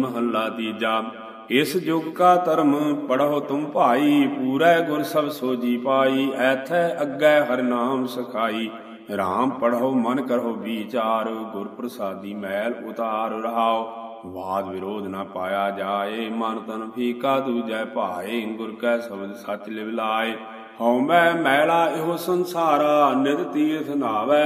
ਮਹੱਲਾ ਤੀਜਾ, ਇਸ ਯੁਗ ਕਾ ਧਰਮ ਪੜੋ ਤੁਮ ਭਾਈ, ਪੂਰੇ ਗੁਰ ਸਭ ਸੋਜੀ ਪਾਈ, ਐਥੈ ਅੱਗੇ ਹਰਿ ਨਾਮ ਸਖਾਈ। ਰਾਮ ਪੜੋ ਮਨ ਕਰੋ ਵਿਚਾਰ ਗੁਰ ਪ੍ਰਸਾਦੀ ਮੈਲ ਉਤਾਰ ਰਹਾਓ। ਵਾਦ ਵਿਰੋਧ ਨਾ ਪਾਇਆ ਜਾਏ, ਮਨ ਤਨ ਫੀਕਾ ਦੂਜੈ ਭਾਏ, ਗੁਰ ਕੈ ਸ਼ਬਦ ਸੱਚ ਲਿਵ ਲਾਏ। ਹਉ ਮੈਂ ਮੈਲਾ ਇਹੋ ਸੰਸਾਰਾ, ਨਿਤ ਤੀਰਥ ਨਾਵੇ,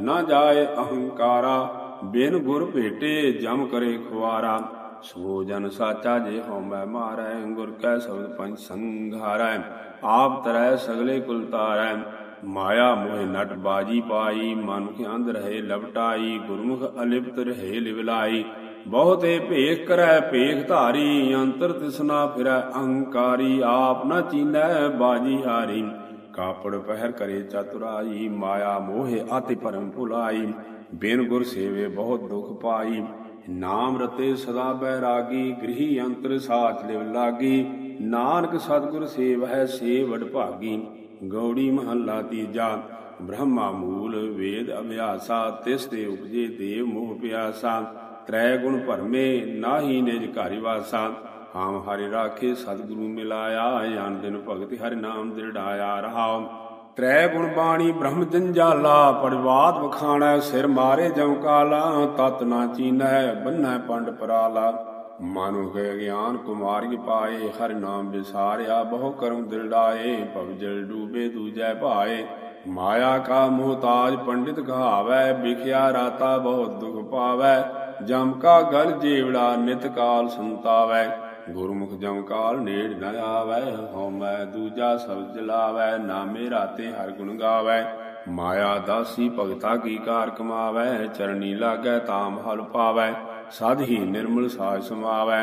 ਨਾ ਜਾਏ ਅਹੰਕਾਰਾ। ਬਿਨ ਗੁਰ ਭੇਟੇ ਜਮ ਕਰੇ ਖੁਆਰਾ ਸੋ ਜਨ ਸਾਚਾ ਜੇ ਹਉ ਮੈਂ ਮਾਰੈ, ਗੁਰ ਕੈ ਸ਼ਬਦ ਪੰਜ ਸੰਘਾਰੈ, ਆਪ ਤਰੈ ਸਗਲੇ ਕੁਲ ਤਾਰੈ। ਮਾਇਆ ਮੋਹ ਨਟ ਬਾਜੀ ਪਾਈ ਮਨ ਕੇ ਅੰਧ ਰਹੇ ਲਪਟਾਈ, ਗੁਰਮੁਖ ਅਲਿਪਤ ਰਹੇ ਲਿਵਲਾਈ। ਬਹੁਤੇ ਭੇਖ ਕਰੈ, ਭੇਖ ਧਾਰੀ, ਅੰਤਰ ਤਿਸਨਾ ਫਿਰੈ ਅਹੰਕਾਰੀ ਆਪ ਨ ਚੀਨੈ ਬਾਜੀ ਹਾਰੀ, ਕਾਪੜ ਪਹਿਰ ਕਰੇ ਚਤੁਰਾਈ। ਮਾਇਆ ਮੋਹਿ ਅਤਿ ਪਰਮ ਭੁਲਾਈ, ਬਿਨ ਗੁਰ ਸੇਵੇ ਬਹੁਤ ਦੁਖ ਪਾਈ। ਨਾਮ ਰਤੇ ਸਦਾ ਬੈਰਾਗੀ, ਗ੍ਰਹੀ ਅੰਤਰ ਸਾਚ ਲਿਵ ਲਾਗੀ, ਨਾਨਕ ਸਤਿਗੁਰ ਸੇਵ ਹੈ ਸੇ ਵਡ ਭਾਗੀ, ਗੌੜੀ ਮਹੱਲਾ ਤੀਜਾ, ਬ੍ਰਹਮਾ ਮੂਲ ਵੇਦ ਅਭਿਆਸਾ, ਤਿਸ ਤੇ ਉਪਜੇ ਦੇਵ ਮੋਹ ਪਿਆਸਾ, ਤ੍ਰੈ ਗੁਣ ਭਰਮੇ, ਨਾਹੀ ਨਿਜ ਘਰਿ ਵਾਸਾ, ਹਾਮ ਹਰਿ ਰਾਖੇ ਸਤਿਗੁਰੂ ਮਿਲਾਇਆ ਅਨ ਦਿਨ ਭਗਤ ਹਰਿ ਨਾਮ ਦਿੜਾਇਆ ਰਹਾਉ। ਤ੍ਰੈ ਗੁਣ ਬਾਣੀ ਬ੍ਰਹਮ ਜੰਜਾਲਾ, ਪੜਵਾਤ ਵਖਾਣਾ, ਸਿਰ ਮਾਰੇ ਜਮਕਾਲਾ ਤਤ ਨਾ ਚੀਨੈ, ਬੰਨੈ ਪੰਡ ਪਰਾਲਾ। ਮਨੁ ਗਏ ਗਿਆਨ ਕੁਮਾਰੀ ਪਾਏ, ਹਰਿ ਨਾਮ ਵਿਸਾਰਿਆ, ਬਹੁ ਕਰਮ ਦਿੜਾਏ ਭਵ ਜਲ ਡੂਬੇ ਦੂਜੈ ਭਾਏ। ਮਾਇਆ ਕਾ ਮੋਹਤਾਜ ਪੰਡਿਤ ਕਹਾਵੈ, ਵਿਖਿਆ ਰਾਤਾ ਬਹੁਤ ਦੁਖ ਪਾਵੈ। ਜਮ ਕਾ ਗਲ ਜੀਵੜਾ, ਨਿਤ ਕਾਲ ਸੰਤਾਵੈ। ਗੁਰਮੁਖ ਜਮ ਕਾਲ ਨੇੜ ਨ ਆਵੈ ਹਉ ਮੈਂ ਦੂਜਾ ਸਬਦ ਜਲਾਵੈ ਨਾਮੇ ਰਾਤੇ ਹਰ ਗੁਣ ਗਾਵੈ। ਮਾਇਆ ਦਾਸੀ ਭਗਤਾ ਕੀ ਕਾਰ ਕਮਾਵੈ, ਚਰਣੀ ਲਾਗੈ ਤਾਮ ਹਲ ਪਾਵੈ। ਸਦ ਹੀ ਨਿਰਮਲ ਸਾਜ ਸਮਾਵੈ,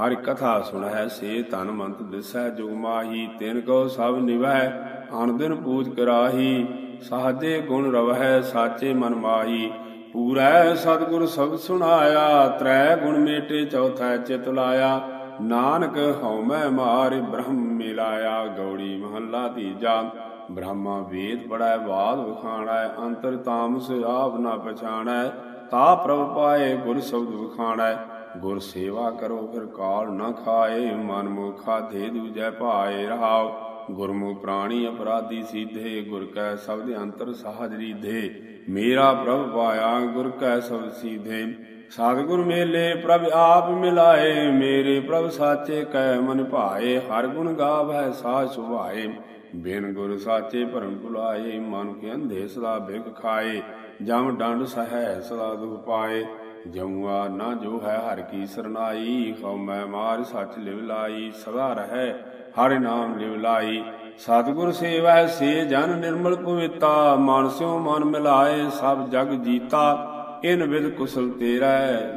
ਹਰ ਕਥਾ ਸੁਣੈ ਸੇ ਤਨ ਮੰਤ ਦਿਸੈ ਜੁਗ ਮਾਹੀ, ਤਿਨ ਕੋ ਸਭ ਨਿਵੈ ਅਨ ਦਿਨ ਪੂਜ ਕਰਾਹੀ। ਸਾਜੇ ਗੁਣ ਰਵਹਿ, ਸਾਚੇ ਮਨ ਮਾਹੀ। ਪੂਰੈ ਸਤਿਗੁਰ ਸਭ ਸੁਣਾਇਆ, ਤ੍ਰੈ ਗੁਣ ਮੇਟੇ ਚੌਥਾ ਚਿਤ ਲਾਇਆ। ਨਾਨਕ ਹਉ ਮੈਂ ਮਾਰ ਬ੍ਰਹਮ ਮਿਲਾਇਆ, ਗੌੜੀ ਮਹੱਲਾ ਤੀਜਾ। ਬ੍ਰਹਮਾ ਵੇਦ ਪੜੈ ਬਾਦ ਵਖਾਣੈ, ਅੰਤਰ ਤਾਮਸ ਆਪ ਨਾ ਪਛਾਣੈ, ਤਾ ਪ੍ਰਭ ਪਾਏ ਗੁਰ ਸ਼ਬਦ ਵਖਾਣੈ। ਗੁਰ ਸੇਵਾ ਕਰੋ, ਫਿਰ ਕਾਲ ਨਾ ਖਾਏ, ਮਨ ਮੁਖਾ ਦੇ ਦੂਜੈ ਭਾਏ ਰਹਾਉ ਗੁਰਮੁਖ ਪ੍ਰਾਣੀ ਅਪਰਾਧੀ ਸੀਧੇ, ਗੁਰ ਕੈ ਸ਼ਬਦ ਅੰਤਰ ਸਾਹਜ ਰੀਧੇ ਮੇਰਾ ਪ੍ਰਭ ਪਾਇਆ, ਗੁਰ ਕੈ ਸ਼ਬਦ ਸੀਧੇ। ਸਤਿਗੁਰ ਮੇਲੇ ਪ੍ਰਭ ਆਪ ਮਿਲਾਏ, ਮੇਰੇ ਪ੍ਰਭ ਸਾਚੇ ਕੈ ਮਨ ਭਾਏ, ਹਰ ਗੁਣ ਗਾਵੈ ਸਾਜ ਸੁਭਾਏ। ਬਿਨ ਗੁਰ ਸਾਚੇ ਭਰਮ ਭੁਲਾਏ, ਮਨ ਕੇ ਅੰਧੇ ਸਦਾ ਬਿਗ ਖਾਏ, ਜਮ ਡੰਡ ਸਹੈ ਸਦਾ ਦੁਖ ਪਾਏ। ਜਮੁਆ ਨਾ ਜੋ ਹੈ ਹਰ ਕੀ ਸਰਨਾਈ, ਹਉ ਮੈਂ ਮਾਰ ਸੱਚ ਲਿਵ ਲਾਈ, ਸਦਾ ਰਹੈ ਹਰਿ ਨਾਮ ਲਿਵ ਲਾਈ। ਸਤਿਗੁਰ ਸੇਵਾ, ਸੇ ਜਨ ਨਿਰਮਲ ਪਵਿੱਤਾ, ਮਨ ਸਿਓ ਮਨ ਮਿਲਾਏ, ਸਭ ਜਗ ਜੀਤਾ। ਇਨ ਵਿਦ ਕੁਸਲ ਤੇਰਾ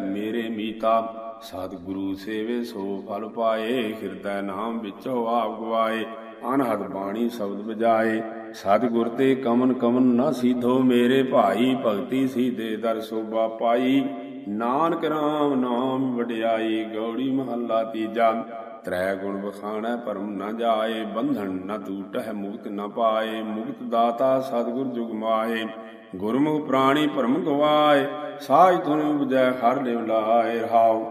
ਮੇਰੇ ਮੀਤਾ। ਸਤਿਗੁਰੂ ਸੇਵੇ ਸੋ ਫਲ ਪਾਏ, ਹਿਰਦੈ ਨਾਮ ਵਿੱਚੋ ਆਪ ਗਵਾਏ, ਅਨਹਦ ਬਾਣੀ ਸ਼ਬਦ ਬਜਾਏ ਸਤਿਗੁਰ ਤੇ ਕਮਨ ਕਮਨ ਨਾ ਸੀਧੋ ਮੇਰੇ ਭਾਈ, ਭਗਤੀ ਸੀਧੇ ਦਰ ਸੋਭਾ ਪਾਈ। ਨਾਨਕ ਰਾਮ ਨਾਮ ਵਡਿਆਈ, ਗੌੜੀ ਮਹੱਲਾ ਤੀਜਾ। ਤ੍ਰੈ ਗੁਣ ਬਖਾਣੈ ਪਰਮ ਨਾ ਜਾਏ, ਬੰਧਨ ਨ ਟੂਟੈ ਮੁਕਤ ਨਾ ਪਾਏ, ਮੁਕਤ ਦਾਤਾ ਸਤਿਗੁਰ ਜੁਗ ਗੁਰਮੁਖ ਪ੍ਰਾਣੀ ਭਰਮ ਗਵਾਏ, ਸਾਜ ਤੁਨ ਬੁਝੈ ਹਰ ਲਿਵ ਲਾਏ ਰਹਾਉ।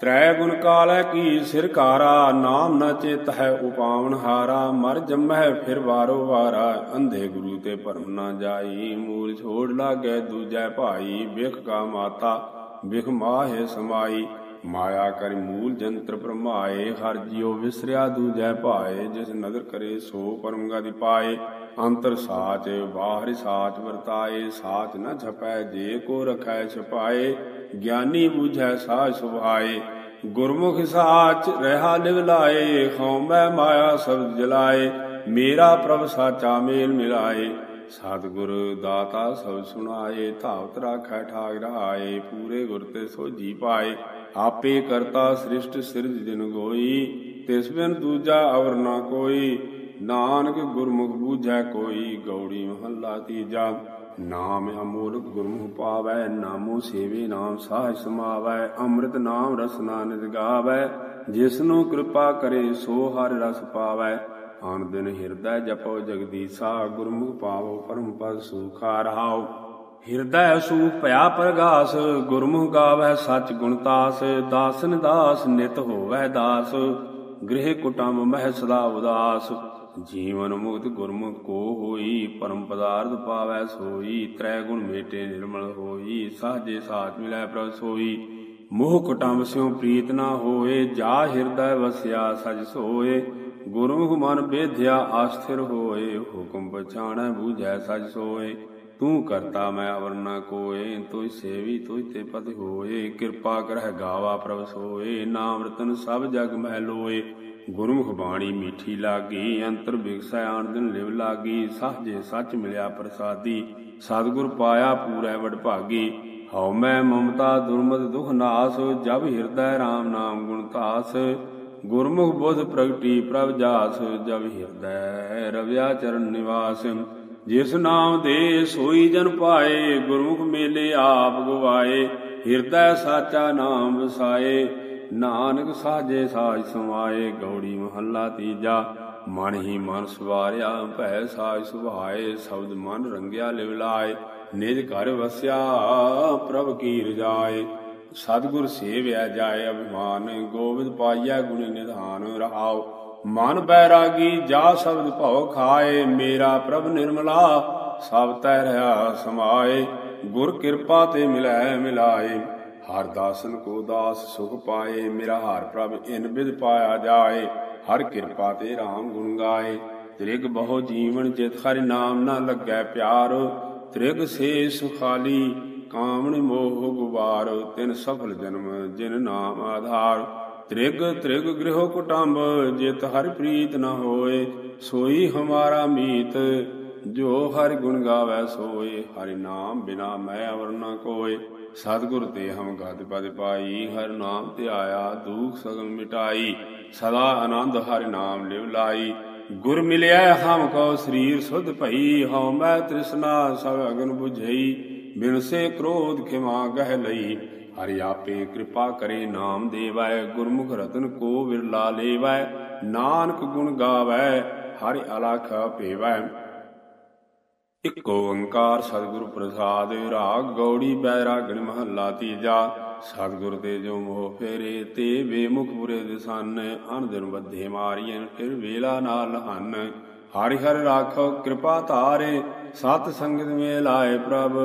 ਤ੍ਰੈ ਗੁਣ ਕਾਲੈ ਕੀ ਸਿਰਕਾਰਾ ਨਾਮ ਨ ਚੇਤ ਹੈ ਉਪਾਵਨ ਹਾਰਾ। ਮਰ ਜੰਮੈ ਫਿਰ ਵਾਰੋ ਵਾਰਾ, ਅੰਧੇ ਗੁਰੂ ਤੇ ਭਰਮ ਨਾ ਜਾਈ। ਮੂਲ ਛੋੜ ਲਾਗੈ ਦੂਜੈ ਭਾਈ ਵਿਖ ਕਾ ਮਾਤਾ ਵਿਖ ਮਾਹੇ ਸਮਾਈ। ਮਾਇਆ ਕਰ ਮੂਲ ਜੰਤਰ ਪ੍ਰਮਾਏ ਹਰ ਜਿਉ ਵਿਸਰਿਆ ਦੂਜੈ ਭਾਏ, ਜਿਸ ਨਦਰ ਕਰੇ ਸੋ ਪਰਮ ਗਤਿ ਪਾਏ। ਅੰਤਰ ਸਾਚ, ਬਾਹਰ ਸਾਚ ਵਰਤਾਏ, ਸਾਚ ਨ ਛਪੈ, ਜੇ ਕੋ ਰਖੈ ਛਪਾਏ, ਗਿਆਨੀ ਬੂਝੈ ਸਾਚ ਸੁਭਾਏ। ਗੁਰਮੁਖ ਸਾਚ ਰਹਾ ਲਿਵ ਲਾਏ, ਹਉ ਮਾਇਆ ਸਬਦ ਜਲਾਏ, ਮੇਰਾ ਪ੍ਰਭ ਸਾਚਾ ਮੇਲ ਮਿਲਾਏ। ਸਤਿਗੁਰ ਦਾਤਾ ਸਭ ਸੁਣਾਏ, ਧਾਵਤ ਰਾਖੈ ਠਾਗ ਰਹਾਏ, ਪੂਰੇ ਗੁਰ ਤੇ ਸੋਜੀ ਪਾਏ। ਆਪੇ ਕਰਤਾ ਸ੍ਰਿਸ਼ਟ ਸਿਰਜ ਦਿਨ ਗੋਈ, ਤਿਸ ਬਿਨ ਦੂਜਾ ਅਵਰ ਨਾ ਕੋਈ। ਨਾਨਕ ਗੁਰਮੁਖ ਬੂਝੈ ਕੋਈ, ਗੌੜੀ ਮਹੱਲਾ ਤੀਜਾ। ਨਾਮ ਅਮੋਲਕ ਗੁਰਮੁਖ ਪਾਵੈ, ਨਾਮੋ ਸੇਵੇ ਨਾਮ ਸਾਹ ਸਮਾਵੈ। ਅੰਮ੍ਰਿਤ ਨਾਮ ਰਸਨਾ ਨਿਤ ਗਾਵੈ, ਜਿਸਨੂੰ ਕਿਰਪਾ ਕਰੇ ਸੋ ਹਰ ਰਸ ਪਾਵੈ। ਆਨ ਦਿਨ ਹਿਰਦੈ ਜਪੋ ਜਗਦੀਸਾ, ਗੁਰਮੁਖ ਪਾਵੋ ਪਰਮ ਪਦ ਸੁਖਾ ਰਹਾਉ। ਹਿਰਦੈ ਸੂਖ ਭਇਆ ਪ੍ਰਗਾਸ, ਗੁਰਮੁਖ ਗਾਵੈ ਸਚ ਗੁਣਤਾਸ ਦਾਸਨ ਦਾਸ ਨਿਤ ਹੋਵੈ ਦਾਸ, ਗ੍ਰਹਿ ਕੁਟੰਬ ਮਹਿ ਸਦਾ ਉਦਾਸ। ਜੀਵਨ ਮੁਕਤ ਗੁਰਮੁਖ ਕੋ ਹੋਈ, ਪਰਮ ਪਦਾਰਥ ਪਾਵੈ ਸੋਈ, ਤ੍ਰੈ ਗੁਣ ਮੇਟੇ ਨਿਰਮਲ ਹੋਈ ਸਾਜੇ ਸਾਚ ਮਿਲੈ ਪ੍ਰਭ ਸੋਈ। ਮੋਹ ਕੁਟੰਬ ਸਿਉ ਪ੍ਰੀਤ ਨਾ ਹੋਏ, ਜਾ ਹਿਰਦੈ ਵਸਿਆ ਸਜ ਸੋਏ। ਗੁਰਮੁਖ ਮਨ ਬੇਧਿਆ ਆਸਥਿਰ ਹੋਏ, ਹੁਕਮ ਪਛਾਣੈ ਬੂਝੈ ਸਜ ਸੋਏ। ਤੂੰ ਕਰਤਾ ਮੈਂ ਅਵਰ ਨ ਕੋਏ ਤੋਇ ਸੇਵੀ ਤੋਇ ਤੇ ਪਤਿ ਹੋਏ। ਕਿਰਪਾ ਕਰਹਿ ਗਾਵਾ ਪ੍ਰਭ ਸੋਏ, ਨਾਮ ਰਤਨ ਸਭ ਜਗ ਮਹਿ ਲੋਏ। ਗੁਰਮੁਖ ਬਾਣੀ ਮੀਠੀ ਲਾਗੀ, ਅੰਤਰ ਬਿਕਸੈ ਆਣ ਦਿਨ ਲਿਵ ਲਾਗੀ। ਸਾਜੇ ਸੱਚ ਮਿਲਿਆ ਪ੍ਰਸਾਦੀ, ਸਤਿਗੁਰ ਪਾਇਆ ਪੂਰੈ ਵਡ ਭਾਗੀ। ਹਉ ਮੈਂ ਮਮਤਾ ਦੁਰਮਤ ਦੁਖ ਨਾਸ, ਜਬ ਹਿਰਦੈ RAM ਨਾਮ ਗੁਣ ਧਾਸ। ਗੁਰਮੁਖ ਬੁੱਧ ਪ੍ਰਗਟੀ ਪ੍ਰਭ ਜਾਸ, ਜਬ ਹਿਰਦੈ ਰਵਿਆ ਚਰਨ ਨਿਵਾਸ। ਜਿਸ ਨਾਮ ਦੇ ਸੋਈ ਜਨ ਪਾਏ ਗੁਰਮੁਖ ਮੇਲੇ ਆਪ ਗਵਾਏ, ਹਿਰਦੈ ਸਾਚਾ ਨਾਮ ਵਸਾਏ, ਨਾਨਕ ਸਾਜੇ ਸਾਜ ਸਮਾਏ, ਗੌੜੀ ਮਹੱਲਾ ਤੀਜਾ, ਮਨ ਹੀ ਮਨ ਸਵਾਰਿਆ, ਭੈ ਸਾਜ ਸੁਭਾਏ, ਸ਼ਬਦ ਮਨ ਰੰਗਿਆ ਲਿਵਲਾਏ ਨਿਜ ਘਰ ਵਸਿਆ, ਪ੍ਰਭ ਕੀ ਰਜਾਏ। ਸਤਿਗੁਰ ਸੇਵਿਆ ਜਾਏ ਅਭਿਮਾਨ, ਗੋਬਿੰਦ ਪਾਈਆ ਗੁਣ ਨਿਧਾਨ ਰਹਾਉ। ਮਨ ਬੈਰਾਗੀ ਜਾ ਸ਼ਬਦ ਭਉ ਖਾਏ, ਮੇਰਾ ਪ੍ਰਭ ਨਿਰਮਲਾ, ਸਭ ਤੈ ਰਹਾ ਸਮਾਏ, ਗੁਰ ਕਿਰਪਾ ਤੇ ਮਿਲੈ ਮਿਲਾਏ। ਹਰ ਦਾਸਨ ਕੋ ਦਾਸ ਸੁਖ ਪਾਏ, ਮੇਰਾ ਹਰ ਪ੍ਰਭ ਇਨ ਬਿਦ ਪਾਇਆ ਜਾਏ। ਹਰ ਕਿਰਪਾ ਤੇ RAM ਗੁਣ ਗਾਏ। ਤ੍ਰਿਗ ਬਹੁ ਜੀਵਨ ਜਿਤ ਹਰਿ ਨਾਮ ਨਾ ਲੱਗੈ ਪਿਆਰ। ਤ੍ਰਿਗ ਸੇ ਸੁਖਾਲੀ, ਕਾਮਣ ਮੋਹ ਗੁਬਾਰ। ਤਿਨ ਸਫਲ ਜਨਮ ਜਿਨ ਨਾਮ ਆਧਾਰ। ਤ੍ਰਿਗ ਤ੍ਰਿਗ ਗ੍ਰਹਿ ਕੁਟੰਬ, ਜਿਤ ਹਰਿ ਪ੍ਰੀਤ ਨ ਹੋਏ, ਸੋਈ ਹਮਾਰਾ ਮੀਤ, ਜੋ ਹਰਿ ਗੁਣ ਗਾਵੇ ਸੋਏ, ਹਰਿ ਨਾਮ ਬਿਨਾ ਮੈਂ ਅਵਰ ਨ ਕੋਏ। ਸਤਿਗੁਰ ਤੇ ਹਮ ਗਦ ਪਦ ਪਾਈ, ਹਰ ਨਾਮ ਤੇ ਆਇਆ ਦੁਖ ਸਗਲ ਮਿਟਾਈ, ਸਦਾ ਆਨੰਦ ਹਰਿ ਨਾਮ ਲਿਵ ਲਾਈ। ਗੁਰ ਮਿਲਿਆ ਹਮ ਕੋ ਸਰੀਰ ਸੁਧ ਭਈ, ਹਉ ਮੈਂ ਤ੍ਰਿਸ਼ਨਾ ਸਭ ਅਗਨ 부ਝਈ ਬਿਨ ਸੇ ਕ੍ਰੋਧ ਖਿਮਾ ਗਹਿ ਲਈ। ਹਰਿ ਆਪੇ ਕਿਰਪਾ ਕਰੇ, ਨਾਮ ਦੇਵੈ, ਗੁਰਮੁਖ ਰਤਨ ਕੋ ਵਿਰਲਾ ਲੇਵੈ, ਨਾਨਕ ਗੁਣ ਗਾਵੈ, ਹਰਿ ਅਲਖ ਭੇਵੈ ਇਕ ਓੰਕਾਰ ਸਤਿਗੁਰ ਪ੍ਰਸਾਦ, ਰਾਗ ਗੌੜੀ ਬੈਰਾਗਣ ਮਹੱਲਾ ਤੀਜਾ। ਸਤਿਗੁਰ ਤੇ ਜੋ ਮੋਹ ਫੇਰੇ, ਤੇ ਬੇਮੁਖ ਬੁਰੇ ਦਿਸਨ, ਅਨ ਦਿਨ ਬੱਧੇ ਮਾਰੀਐ ਫਿਰ ਵੇਲਾ ਨਾਲ ਹਨ। ਹਰਿ ਹਰਿ ਰਾਖੋ, ਕਿਰਪਾ ਧਾਰੇ, ਸਤ ਸੰਗਤ ਮੇ ਲਾਏ ਪ੍ਰਭ,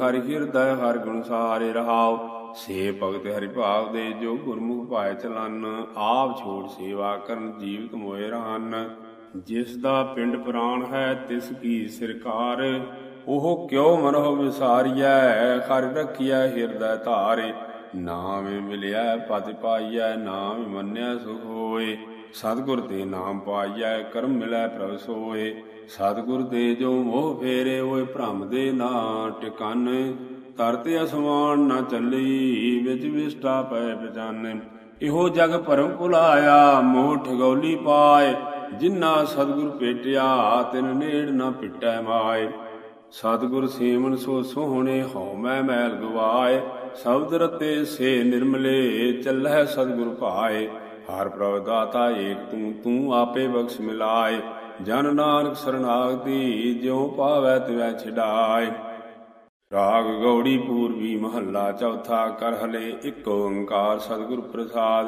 ਹਰਿ ਹਿਰਦੈ, ਹਰ ਗੁਣ ਸਾਰੇ ਰਹਾਓ। ਸੇ ਭਗਤ ਹਰਿ ਭਾਵ ਦੇ ਜੋ ਗੁਰਮੁਖ ਭਾਇ ਚਲਨ, ਆਪ ਛੋੜ ਸੇਵਾ ਕਰਨ ਜੀਵਤ ਮੋਏ ਰਹਨ ਜਿਸ ਦਾ ਪਿੰਡ ਪ੍ਰਾਣ ਹੈ, ਤਿਸ ਕੀ ਸਰਕਾਰ। ਉਹ ਕਿਉ ਮਨੋ ਵਿਸਾਰੀਐ, ਹਰਿ ਰਖਿਆ ਹਿਰਦੈ ਧਾਰੇ। ਨਾਮ ਮਿਲਿਆ ਪਦ ਪਾਈਐ, ਨਾਮ ਮੰਨਿਆ ਸੁਖ ਹੋਏ। ਸਤਿਗੁਰ ਤੇ ਨਾਮ ਪਾਈਐ, ਕਰਮ ਮਿਲੈ ਪ੍ਰਭ ਸੋਏ। ਸਤਿਗੁਰ ਦੇ ਜੋ ਮੋਹ ਫੇਰੇ, ਓਏ ਭ੍ਰਮ ਦੇ ਨਾ ਟਿਕਨ। ਤਰਤੇ ਅਸਮਾਨ ਨਾ ਚੱਲੀ, ਵਿੱਚ ਵਿਸਟਾ ਪੈ ਪਛਾਨੇ। ਇਹੋ ਜਗ ਭਰਮ ਭੁਲਾਇਆ ਮੋਹ ਠਗੌਲੀ ਪਾਏ। ਜਿਨ੍ਹਾਂ ਸਤਿਗੁਰ ਭੇਟਿਆ, ਤਿਨ ਨੇੜ ਨਾ ਪਿਟੈ ਮਾਏ। ਸਤਿਗੁਰ ਸੇਵਨ ਸੋ ਸੋਹਣੇ ਹਉ ਮੈਂ ਮੈਲ ਗਵਾਏ। ਸ਼ਬਦ ਰਤੇ ਸੇ ਨਿਰਮਲੇ ਚੱਲੈ ਸਤਿਗੁਰ ਭਾਏ। ਹਰ ਪ੍ਰਭ ਦਾਤਾ ਏਕ ਤੂੰ ਤੂੰ ਆਪੇ ਬਖਸ਼ ਮਿਲਾਏ। ਜਨ ਨਾਨਕ ਸਰਨਾਗਤੀ, ਜਿਉ ਪਾਵੈ ਤਿਵੈ ਛਡਾਏ। ਰਾਗ ਗੌੜੀ ਪੂਰਬੀ ਮਹੱਲਾ ਚੌਥਾ ਕਰ ਹਲੇ ਇੱਕ ਓੰਕਾਰ ਸਤਿਗੁਰ ਪ੍ਰਸਾਦ।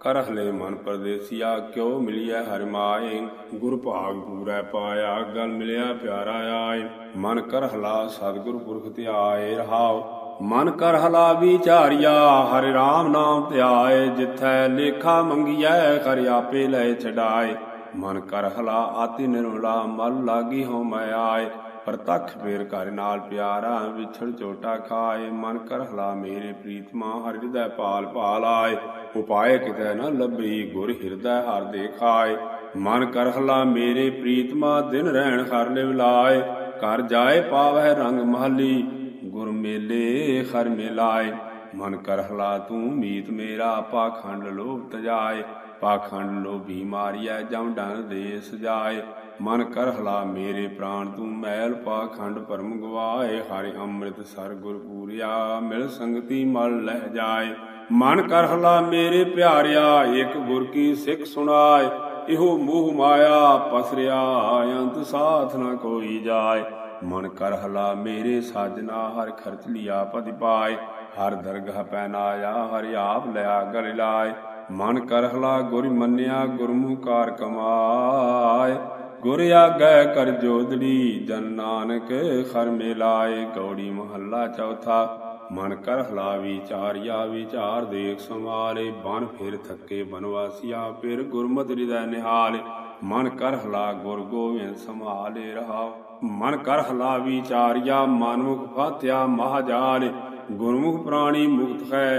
ਕਰ ਹਲੇ ਮਨ ਪਰਦੇਸੀਆ, ਕਿਉ ਮਿਲਿਆ ਹਰਿ ਮਾਏ? ਗੁਰ ਭਾਗ ਪੂਰੈ ਪਾਇਆ, ਗਲ ਮਿਲਿਆ ਪਿਆਰਾ ਆਏ। ਮਨ ਕਰ ਹਲਾ ਸਤਿਗੁਰ ਪੁਰਖ ਧਿਆਏ, ਰਹਾਉ। ਮਨ ਕਰ ਹਲਾ ਵਿਚਾਰਿਆ, ਹਰਿ ਰਾਮ ਨਾਮ ਧਿਆਏ। ਜਿਥੈ ਲੇਖਾ ਮੰਗੀਐ ਕਰ ਆਪੇ ਲੈ ਛਡਾਏ। ਮਨ ਕਰ ਹਲਾ ਆਤੀ ਨਿਰਮਲਾ ਮਲ ਲਾਗੀ ਹੋ ਮੈਂ ਆਏ। ਪ੍ਰਤੱਖ ਫੇਰ ਘਰ ਨਾਲ ਪਿਆਰਾ, ਵਿਛੜ ਝੋਟਾ ਖਾਏ, ਮਨ ਕਰ ਹਲਾ ਮੇਰੇ ਪ੍ਰੀਤਮਾ ਹਰਿ ਹਿਰਦੈ ਪਾਲ ਪਾਲ ਆਏ। ਉਪਾਏ ਕਿਤੈ ਨ ਲੱਭੀ, ਗੁਰ ਹਿਰਦੈ ਹਰ ਦੇਖਾਏ। ਮਨ ਕਰ ਹਲਾ ਮੇਰੇ ਪ੍ਰੀਤਮਾ ਦਿਨ ਰਹਿਣ ਹਰ ਲਿਵ ਲਾਏ। ਘਰ ਜਾਏ ਪਾਵੈ ਰੰਗ ਮਹਲੀ, ਗੁਰ ਮੇਲੇ ਹਰ ਮਿਲਾਏ। ਮਨ ਕਰ ਹਲਾ ਤੂੰ ਮੀਤ ਮੇਰਾ, ਪਾਖੰਡ ਲੋਭ ਤਜਾਏ। ਪਾਖੰਡ ਲੋਭੀ ਮਾਰੀਐ, ਜਮ ਡਨ ਦੇ ਸਜਾਏ। ਮਨ ਕਰ ਹਲਾ ਮੇਰੇ ਪ੍ਰਾਣ, ਤੂੰ ਮੈਲ ਪਾਖੰਡ ਭਰਮ ਗਵਾਏ, ਹਰਿ ਅੰਮ੍ਰਿਤ ਸਰ ਗੁਰ ਪੂਰਿਆ, ਮਿਲ ਸੰਗਤੀ ਮਲ ਲਹਿ ਜਾਏ। ਮਨ ਕਰ ਹਲਾ ਮੇਰੇ ਪਿਆਰਿਆ, ਇੱਕ ਗੁਰ ਕੀ ਸਿੱਖ ਸੁਣਾਏ, ਇਹੋ ਮੋਹ ਮਾਇਆ ਪਸਰਿਆ, ਅੰਤ ਸਾਥ ਨਾ ਕੋਈ ਜਾਏ। ਮਨ ਕਰ ਹਲਾ ਮੇਰੇ ਸਾਜਨਾ, ਹਰ ਖਰਚ ਲਿਆ ਪਦ ਪਾਏ, ਹਰ ਦਰਗਹ ਪੈਨਾਇਆ, ਹਰਿ ਆਪ ਲਿਆ ਗਲ ਲਾਏ। ਮਨ ਕਰ ਹਲਾ ਗੁਰ ਮੰਨਿਆ, ਗੁਰਮੁਖ ਕਾਰ ਕਮਾਏ। ਗੁਰ ਆਗੈ ਕਰ ਜੋਦੜੀ ਜਨ ਨਾਨਕ ਖਰ ਮਿਲਾਏ ਗੌੜੀ ਮਹੱਲਾ ਚੌਥਾ। ਮਨ ਕਰ ਹਲਾ ਵਿਚਾਰਿਆ ਵਿਚਾਰ ਦੇਖ ਸੰਵਾਲੇ ਬਨ ਫਿਰ ਥੱਕੇ ਬਨਵਾਸੀਆ, ਫਿਰ ਗੁਰਮਤਿ ਹਿਰਦੈ ਨਿਹਾਲ। ਮਨ ਕਰ ਹਲਾ ਗੁਰ ਗੋਬਿੰਦ ਸੰਭਾਲੇ ਰਹਾ ਮਨ ਕਰ ਹਲਾ ਵਿਚਾਰਿਆ ਮਨਮੁਖ ਫਾਤਿਆ ਮਹਾਜਾਲ। ਗੁਰਮੁਖ ਪ੍ਰਾਣੀ ਮੁਕਤ ਹੈ,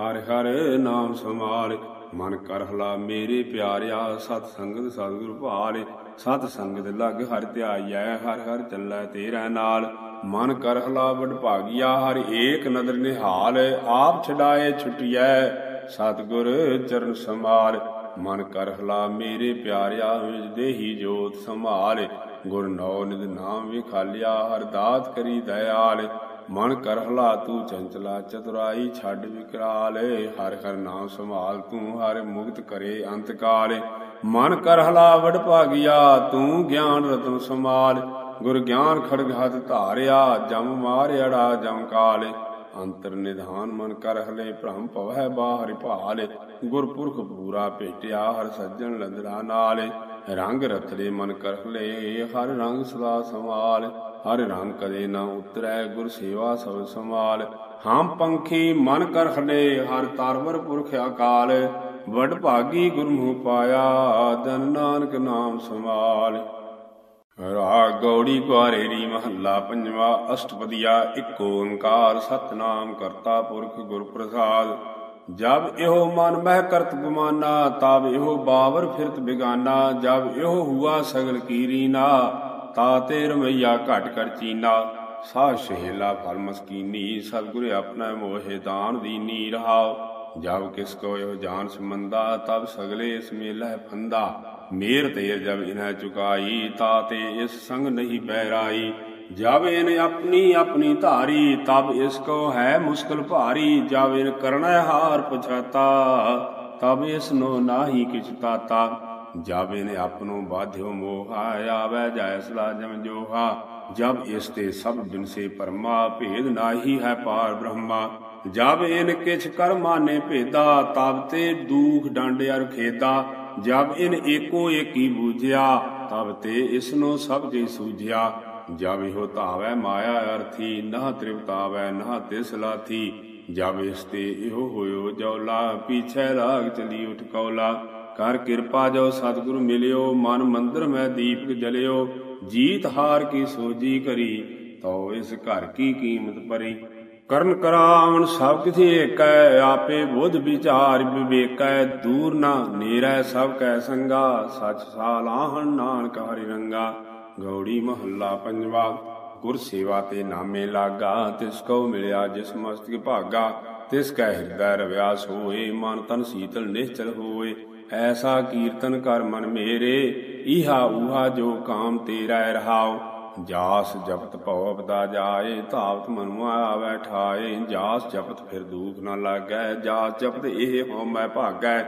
ਹਰ ਹਰ ਨਾਮ ਸੰਭਾਲ। ਮਨ ਕਰ ਹਲਾ ਮੇਰੇ ਪਿਆਰਿਆ, ਸਤ ਸੰਗਤ, ਸਤਿਗੁਰ ਭਾਲੇ। ਸਤ ਸੰਗਤ ਲਗ ਹਰਿ ਧਿਆਈਐ, ਹਰ ਹਰ ਚੱਲੈ ਤੇਰੇ ਨਾਲ। ਮਨ ਕਰ ਹਲਾ ਵਡ ਭਾਗਿਆ, ਹਰਿ ਏਕ ਨਦਰ ਨਿਹਾਲ। ਆਪ ਛਡਾਏ ਛੁਟਿਐ, ਸਤਿਗੁਰ ਚਰਨ ਸੰਭਾਲ। ਮਨ ਕਰ ਹਲਾ ਮੇਰੇ ਪਿਆਰਿਆ ਵਿਜ ਦੇਹੀ ਜੋਤ ਸੰਭਾਲ। ਗੁਰ ਨੌ ਨਿਦ ਨਾਮ ਵਿਖਾਲਿਆ, ਹਰ ਦਾਤ ਕਰੀ ਦਇਆਲ। ਮਨ ਕਰ ਹਲਾ ਤੂੰ ਚੰਚਲਾ, ਚਤੁਰਾਈ ਛੱਡ ਵਿਕਰਾਲ। ਹਰ ਹਰ ਨਾਮ ਸੰਭਾਲ ਤੂੰ, ਹਰ ਮੁਕਤ ਕਰੇ ਅੰਤ ਕਾਲ ਮਨ ਕਰ ਹਲਾ ਵਡ ਭਾਗਿਆ, ਤੂੰ ਗਿਆਨ ਰਤਨ ਸੰਭਾਲ। ਗੁਰ ਗਿਆਨ ਖੜਗ ਹੱਥ ਧਾਰਿਆ, ਜਮ ਮਾਰਿਆੜਾ ਜਮ ਕਾਲ। ਅੰਤਰ ਨਿਧਾਨ ਮਨ ਕਰ ਹਲੇ, ਭ੍ਰਮ ਭਵੈ ਬਾਹਰਿ ਭਾਲ। ਗੁਰਪੁਰਖ ਪੂਰਾ ਭੇਟਿਆ, ਹਰ ਸੱਜਣ ਲੰਦਰਾ ਨਾਲ। ਰੰਗ ਰਤਲੇ ਮਨ ਕਰ ਹਲੇ, ਹਰ ਰੰਗ ਸਦਾ ਸੰਭਾਲ। ਹਰ ਰੰਗ ਕਦੇ ਨਾ ਉਤਰੈ, ਗੁਰ ਸੇਵਾ ਸਭ ਸੰਭਾਲ। ਹਮ ਪੰਖੀ ਮਨ ਕਰ ਹਲੇ, ਹਰ ਤਾਰਵਰ ਪੁਰਖ ਅਕਾਲ। ਵਡ ਭਾਗੀ ਗੁਰਮੁਖ ਪਾਇਆ ਦਨ ਨਾਨਕ ਨਾਮ ਸੰਭਾਲ। ਰਾਗ ਗੌੜੀ ਕੁਆਰੇ ਰੀ ਮਹੱਲਾ ਪੰਜਵਾ, ਅਸ਼ਟਪਦੀਆ ਇੱਕ ਓੰਕਾਰ, ਸਤਨਾਮ ਕਰਤਾ ਪੁਰਖ ਗੁਰ ਪ੍ਰਸਾਦ ਜਬ ਇਹੋ ਮਨ ਮਹਿ ਕਰਤ ਗੁਮਾਨਾ ਤਬ ਇਹੋ ਬਾਵਰ ਫਿਰਤ ਬਿਗਾਨਾ। ਜਬ ਇਹੋ ਹੁਆ ਸਗਲ ਕੀਰੀਨਾ, ਤਾ ਤੇ ਰਮਈਆ ਘਟ ਕਰ ਚੀਨਾ। ਸਾ ਸ਼ਹਿਲਾ ਫਲ ਮਸਕੀਨੀ, ਸਤਿਗੁਰ ਆਪਣਾ ਮੋਹਿ ਦਾਨ ਦੀਨੀ ਰਹਾਓ ਜਬ ਕਿਸ ਕੋ ਇਹੋ ਜਾਨ ਸਮੰਦਾ ਤਬ ਸਗਲੇ ਇਸ ਮੇਲਾ ਫੰਦਾ ਮੇਰ ਤੇਰ ਜਬ ਇਨਹ ਚੁਕਾਈ, ਤਾ ਤੇ ਇਸ ਸੰਗ ਨਹੀਂ ਬਹਿਰਾਈ। ਜਬ ਇਨ ਆਪਣੀ ਆਪਣੀ ਧਾਰੀ, ਤਬ ਇਸ ਕੋ ਹੈ ਮੁਸ਼ਕਲ ਭਾਰੀ। ਜਬ ਇਨ ਕਰਣਾ ਹਾਰ ਪਛਾਤਾ, ਤਬ ਇਸ ਨੋ ਨਾਹੀ ਕਿਛ ਤਾਤਾ। ਜਬ ਇਨ ਆਪਨੋ ਬਾਧਿਓ ਮੋਹਾ, ਆਵੇ ਜੈਸ ਲਾਜਮ ਜੋਹਾ। ਜਬ ਇਸ ਤੇ ਸਭ ਬਿਨ ਸੇ ਪਰਮਾ, ਭੇਦ ਨਾਹੀ ਹੈ ਪਾਰ ਬ੍ਰਹਮਾ। ਜਬ ਇਨ ਕਿਛ ਕਰਮਾਨੇ ਭੇਦਾ, ਤਬ ਤੇ ਦੂਖ ਡੰਡ ਅਰ ਖੇਦਾ। ਜਬ ਇਨ ਏਕੋ ਏਕੀ ਬੂਝਿਆ, ਤਬ ਤੇ ਇਸਨੋ ਸਭ ਜੇ ਸੂਝਿਆ। ਜਬ ਇਹੋ ਧਾਵੈ ਮਾਇਆ ਅਰਥੀ, ਨਹ ਤ੍ਰਿਪਤਾਵੈ ਨਾ ਤਿਸ ਲਾਥੀ। ਜਬ ਇਸ ਤੇ ਇਹੋ ਹੋਇਓ ਜੌਲਾ, ਪੀਛੇ ਲਾਗ ਚਲੀ ਉਠ ਕੌਲਾ। ਕਰ ਕਿਰਪਾ ਜੋ ਸਤਿਗੁਰੂ ਮਿਲਿਓ, ਮਨ ਮੰਦਰ ਮੈਂ ਦੀਪਕ ਜਲਿਓ। ਜੀਤ ਹਾਰ ਕੀ ਸੋਜੀ ਕਰੀ ਤੋ ਇਸ ਘਰ ਕੀ ਕੀਮਤ ਪਰੀ ਕਰਨ ਕਰਾਵਣ ਸਭ ਕਿਥੇ ਏਕੈ, ਆਪੇ ਬੁੱਧ ਵਿਚਾਰ ਵਿਵੇਕੈ, ਦੂਰ ਨਾ ਨੇਰੈ ਸਭ ਕੈ ਸੰਗਾ, ਸਚ ਸਾਲਾਹਣ ਨਾਨਕ ਹਰਿ ਰੰਗਾ ਗੌੜੀ ਮਹੱਲਾ ਪੰਜਵਾ, ਗੁਰ ਸੇਵਾ ਤੇ ਨਾਮੇ ਲਾਗਾ, ਤਿਸ ਕੋ ਮਿਲਿਆ ਜਿਸ ਮਸਤਕ ਭਾਗਾ, ਤਿਸ ਕੈ ਹਿਰਦੈ ਰਵਿਆਸ ਹੋਏ ਮਨ ਤਨ ਸੀਤਲ ਨਿਸ਼ਚਲ ਹੋਏ। ਐਸਾ ਕੀਰਤਨ ਕਰ ਮਨ ਮੇਰੇ ਈਹਾ ਊਹਾ ਜੋ ਕਾਮ ਤੇਰਾ ਰਹਾਓ ਜਾਸ ਜਪਤ ਭਉ ਅਪਦਾ ਜਾਏ ਧਾਵਤ ਮਨੁਆ ਆਵੈ ਠਾਏ ਜਾਸ ਜਪਤ ਫਿਰ ਦੂਖ ਨਾ ਲਾਗੈ ਜਾਸ ਜਪਤ ਇਹ ਹਉ ਮੈਂ ਭਾਗੈ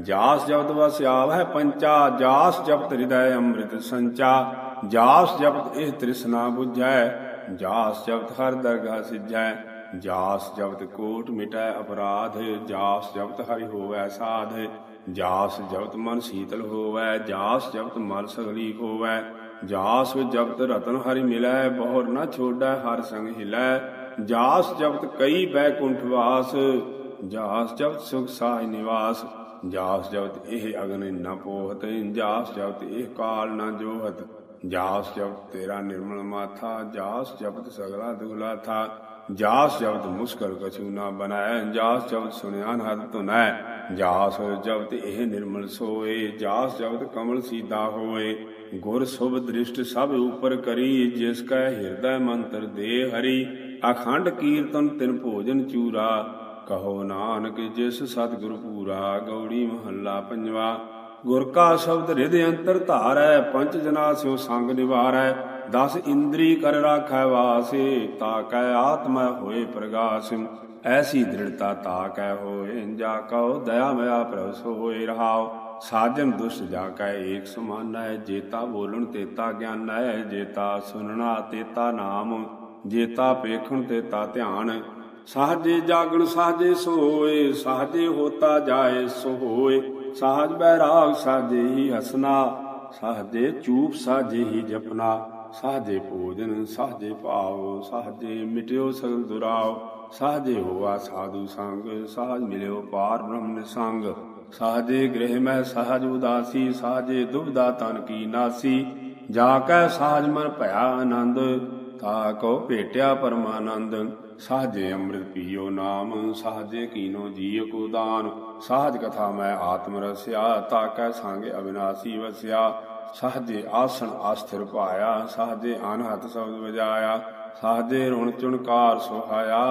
ਜਾਸ ਜਪਤ ਵਸ ਆਵੈ ਪੰਚਾ ਜਾਸ ਜਪਤ ਹਿਰਦੈ ਅੰਮ੍ਰਿਤ ਸੰਚਾ ਜਾਸ ਜਪਤ ਇਹ ਤ੍ਰਿਸ਼ਨਾ 부ਝੈ ਜਾਸ ਜਪਤ ਹਰ ਦਰਗਾਹ ਸਿਜੈ ਜਾਸ ਜਪਤ ਕੋਟ ਮਿਟੈ ਅਪਰਾਧ ਜਾਸ ਜਪਤ ਹਰਿ ਹੋਵੈ ਸਾਧ ਜਾਸ ਜਪਤ ਮਨ ਸੀਤਲ ਹੋਵੈ ਜਾਸ ਜਪਤ ਮਲ ਸਗਲੀ ਹੋਵੈ ਜਾਸ ਜਪਤ ਰਤਨ ਹਰਿ ਮਿਲੈ ਬਹੁਰ ਨਾ ਛੋੜੈ ਹਰ ਸੰਗ ਹਿਲੈ ਜਾਸ ਜਪਤ ਕਈ ਬੈਕੁੰਠ ਵਾਸ ਜਾਸ ਜਪਤ ਸੁਖ ਸਾਇ ਨਿਵਾਸ ਜਾਸ ਜਪਤ ਇਹ ਅਗਨ ਨਾ ਪੋਹਤ ਜਾਸ ਜਪਤ ਇਹ ਕਾਲ ਨਾ ਜੋਹਤ ਜਾਸ ਜਪਤ ਤੇਰਾ ਨਿਰਮਲ ਮਾਥਾ ਜਾਸ ਜਪਤ ਸਗਲਾ ਦੁਗਲਾ ਥਾ ਜਾਸ ਜਪਤ ਮੁਸਕਰ ਕਛੂ ਨਾ ਬਨਾਇ ਜਾਸ ਜਪਤ ਸੁਨਿਆਨ ਹਰ ਤੁਨੈ ਜਾਸ ਜਪਤ ਇਹ ਨਿਰਮਲ ਸੋਏ ਜਾਸ ਜਪਤ ਕਮਲ ਸੀਦਾ ਹੋਏ ਗੁਰ ਸੁਭ ਦ੍ਰਿਸ਼ਟ ਸਭ ਉਪਰ ਕਰੀ, ਜਿਸ ਕੈ ਹਿਰਦੈ ਮੰਤਰ ਦੇ ਹਰੀ, ਅਖੰਡ ਕੀਰਤਨ ਤਿਨ ਭੋਜਨ ਚੂਰਾ। ਕਹੋ ਨਾਨਕ, ਜਿਸ ਸਤਿਗੁਰ ਪੂਰਾ, ਗੌੜੀ ਮਹੱਲਾ ਪੰਜਵਾ। ਗੁਰ ਕਾ ਸ਼ਬਦ ਹਿਰਦੇ ਅੰਤਰ ਧਾਰੈ, ਪੰਜ ਜਨਾ ਸਿਉ ਸੰਗ ਨਿਵਾਰੈ। ਦਸ ਇੰਦਰੀ ਕਰ ਰਾਖੈ ਵਾਸੇ, ਤਾ ਆਤਮਾ ਹੋਏ ਪ੍ਰਗਾਸ। ਐਸੀ ਦ੍ਰਿੜਤਾ ਤਾ ਕੈ ਹੋਏ ਜਾ ਕਉ, ਦਇਆ ਮਿਆ ਪ੍ਰਭ ਸੋਏ ਰਹਾਓ ਸਾਜਨ ਦੁਸ਼ਟ ਜਾ ਕੈ ਏਕ ਸਮਾਨੈ ਜੇਤਾ ਬੋਲਣ ਤੇਤਾ ਗਿਆਨੈ ਜੇਤਾ ਸੁਨਣਾ ਤੇਤਾ ਨਾਮ, ਜੇਤਾ ਪੇਖਣ ਤੇਤਾ ਧਿਆਨ। ਸਾਜੇ ਜਾਗਣ ਸਾਜੇ ਸੋਏ, ਸਾਜੇ ਹੋਤਾ ਜਾਏ ਸੋ ਹੋਏ ਸਾਜ ਬੈਰਾਗ ਸਾਜੇ ਹੀ ਹਸਨਾ ਸਾਜੇ ਚੂਪ ਸਾਜੇ ਹੀ ਜਪਨਾ ਸਾਜੇ ਭੋਜਨ ਸਾਜੇ ਭਾਵ, ਸਾਜੇ ਮਿਟਿਓ ਸਗਲ ਦੁਰਾਵ ਸਾਜੇ ਹੋਆ ਸਾਧੂ ਸੰਗ, ਸਾਜ ਮਿਲਿਓ ਪਾਰ ਬ੍ਰਹਮ ਸੰਗ ਸਾਜੇ ਗ੍ਰਹਿ ਮੈਂ ਸਾਜ ਉਦਾਸੀ, ਸਾਜੇ ਦੁਬਦਾ ਤਨ ਕੀ ਨਾਸੀ। ਜਾ ਕੈ ਸਾਜ ਮਨ ਭਇਆ ਆਨੰਦ, ਤਾ ਕੋ ਭੇਟਿਆ ਪਰਮਾਨੰਦ। ਸਾਜੇ ਅੰਮ੍ਰਿਤ ਪੀਓ ਨਾਮ, ਸਾਜੇ ਕੀਨੋ ਜੀਵ ਕੋ ਦਾਨ। ਸਾਜ ਕਥਾ ਮੈਂ ਆਤਮ ਰਸਿਆ, ਤਾ ਕੈ ਸੰਗ ਅਵਿਨਾਸੀ ਵਸਿਆ। ਸਾਜੇ ਆਸਣ ਆਸਥਿਰ ਪਾਇਆ, ਸਾਜੇ ਅਨਹਤ ਸ਼ਬਦ ਵਜਾਇਆ। ਸਾਜੇ ਰੁਣ ਚੁਣਕਾਰ ਸੁਹਾਇਆ,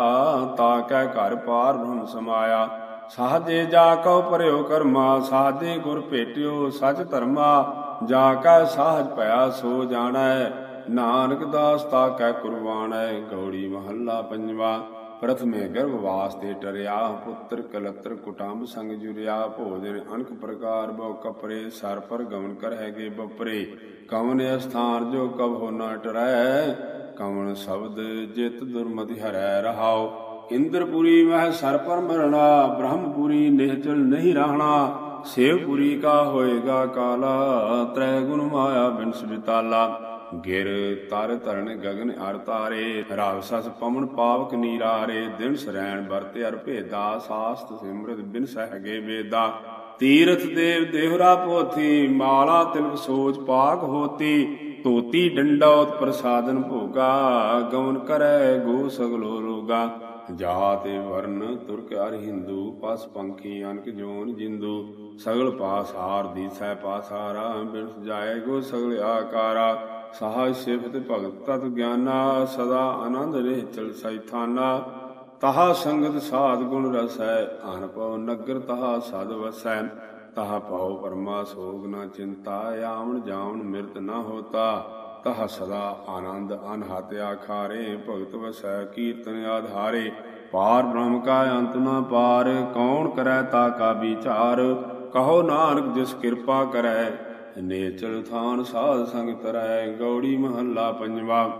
ਤਾ ਕੈ ਘਰ ਪਾਰ ਬ੍ਰਹਮ ਸਮਾਇਆ। ਸਾਜੇ ਜਾ ਕਉ ਭਰਿਓ ਕਰਮਾ, ਸਾਜੇ ਗੁਰ ਭੇਟਿਓ ਸਚ ਧਰਮਾ, ਜਾ ਕੈ ਸਾਜ ਭਇਆ ਸੋ ਜਾਣੈ, ਨਾਨਕ ਦਾਸ ਤਾ ਕੈ ਕੁਰਬਾਨੈ ਗੌੜੀ ਮਹੱਲਾ ਪੰਜਵਾ। ਪ੍ਰਥਮੇ ਗਰਭਵਾਸ ਤੇ ਟਰਿਆ, ਪੁੱਤਰ ਕਲਤਰ ਕੁਟੰਬ ਸੰਗ ਜੁਰਿਆ, ਭੋਜਨ ਅਨਕ ਪ੍ਰਕਾਰ ਬਹੁ ਕਪਰੇ, ਸਰ ਪਰ ਗਮਨ ਕਰਹਿਗੇ ਬਪਰੇ। ਕਵਨ ਅਸਥਾਨ ਜੋ ਕਬ ਹੋ ਨਾ ਟਰੈ, ਕਵਨ ਸ਼ਬਦ ਜਿਤ ਦੁਰਮਤਿ ਹਰੈ ਰਹਾਓ ਇੰਦਰਪੁਰੀ ਮਹਿ ਸਰ ਪਰ ਮਰਣਾ ਬ੍ਰਹਮਪੁਰੀ ਨਿਹਚਲ ਨਹੀਂ ਰਹਿਣਾ, ਸੇਵਪੁਰੀ ਕਾ ਹੋਏਗਾ ਕਾਲਾ ਤ੍ਰੈ ਗੁਣ ਮਾਇਆ ਬਿਨਸ ਬਿਤਾਲਾ ਗਿਰ ਤਰ ਧਰਨ ਗਗਨ ਅਰ ਤਾਰੇ ਰਾਵ ਸਸ ਪਵਨ ਪਾਵਕ ਨੀਰਾਰੇ, ਦਿਨ ਸਰੈਣ ਵਰਤੇ ਅਰ ਭੇਦਾ, ਸਾਸਤ ਸਿਮਰਤ ਬਿਨ ਸਹਗੇ ਵੇਦਾ। ਤੀਰਥ ਦੇਵ ਦੇਹਰਾ ਪੋਥੀ, ਮਾਲਾ ਤਿਲਕ ਸੋਚ ਪਾਕ ਹੋਤੀ ਤੋਤੀ ਡੰਡੌਤ ਪ੍ਰਸਾਦਨ ਭੋਗਾ, ਗਵਨ ਕਰੈ ਗੋ ਸਗਲੋ ਰੋਗਾ। ਜਾਤ ਵਰਨ ਤੁਰਕ ਅਰ ਹਿੰਦੂ, ਪਸ ਪੰਖੀ ਅਨਕ ਜੋਨ ਜਿੰਦੂ। ਸਗਲ ਪਾਸਾਰ ਦੀਸੈ ਪਾਸਾਰਾ ਬਿਨ ਜਾਏ ਗੋ ਸਗਲ ਆਕਾਰਾ। ਸਹਾਇ ਸਿਫਤ ਭਗਤ ਤਤ ਗਿਆਨਾ, ਸਦਾ ਆਨੰਦ ਰਹਿ ਚਲ ਸੈਥਾਨਾ। ਤਹਾ ਸੰਗਤ ਸਾਧ ਗੁਣ ਰਸੈ ਅਨਪਉ ਨਗਰ ਤਹਾ ਸਦ ਵਸੈ। ਤਹਾ ਪਾਉ ਪਰਮਾ ਸੋਗ ਨਾ ਚਿੰਤਾ, ਆਵਣ ਜਾਵਣ ਮਿਰਤ ਨਾ ਹੋਤਾ। ਤਹ ਸਦਾ ਆਨੰਦ ਅਨਹਤ ਆਖਾਰੇ ਭਗਤ ਵਸੈ ਕੀਰਤਨ ਆਧਾਰੇ। ਪਾਰ ਬ੍ਰਹਮ ਕਾ ਅੰਤ ਨ ਪਾਰ, ਕੌਣ ਕਰੈ ਤਾ ਕਾ ਵਿਚਾਰ? ਕਹੋ ਨਾਨਕ ਜਿਸ ਕਿਰਪਾ ਕਰੈ ਨੇਚਲ ਥਾਨ ਸਾਧ ਸੰਗ ਤਰੈ ਗੌੜੀ ਮਹੱਲਾ ਪੰਜਵਾ।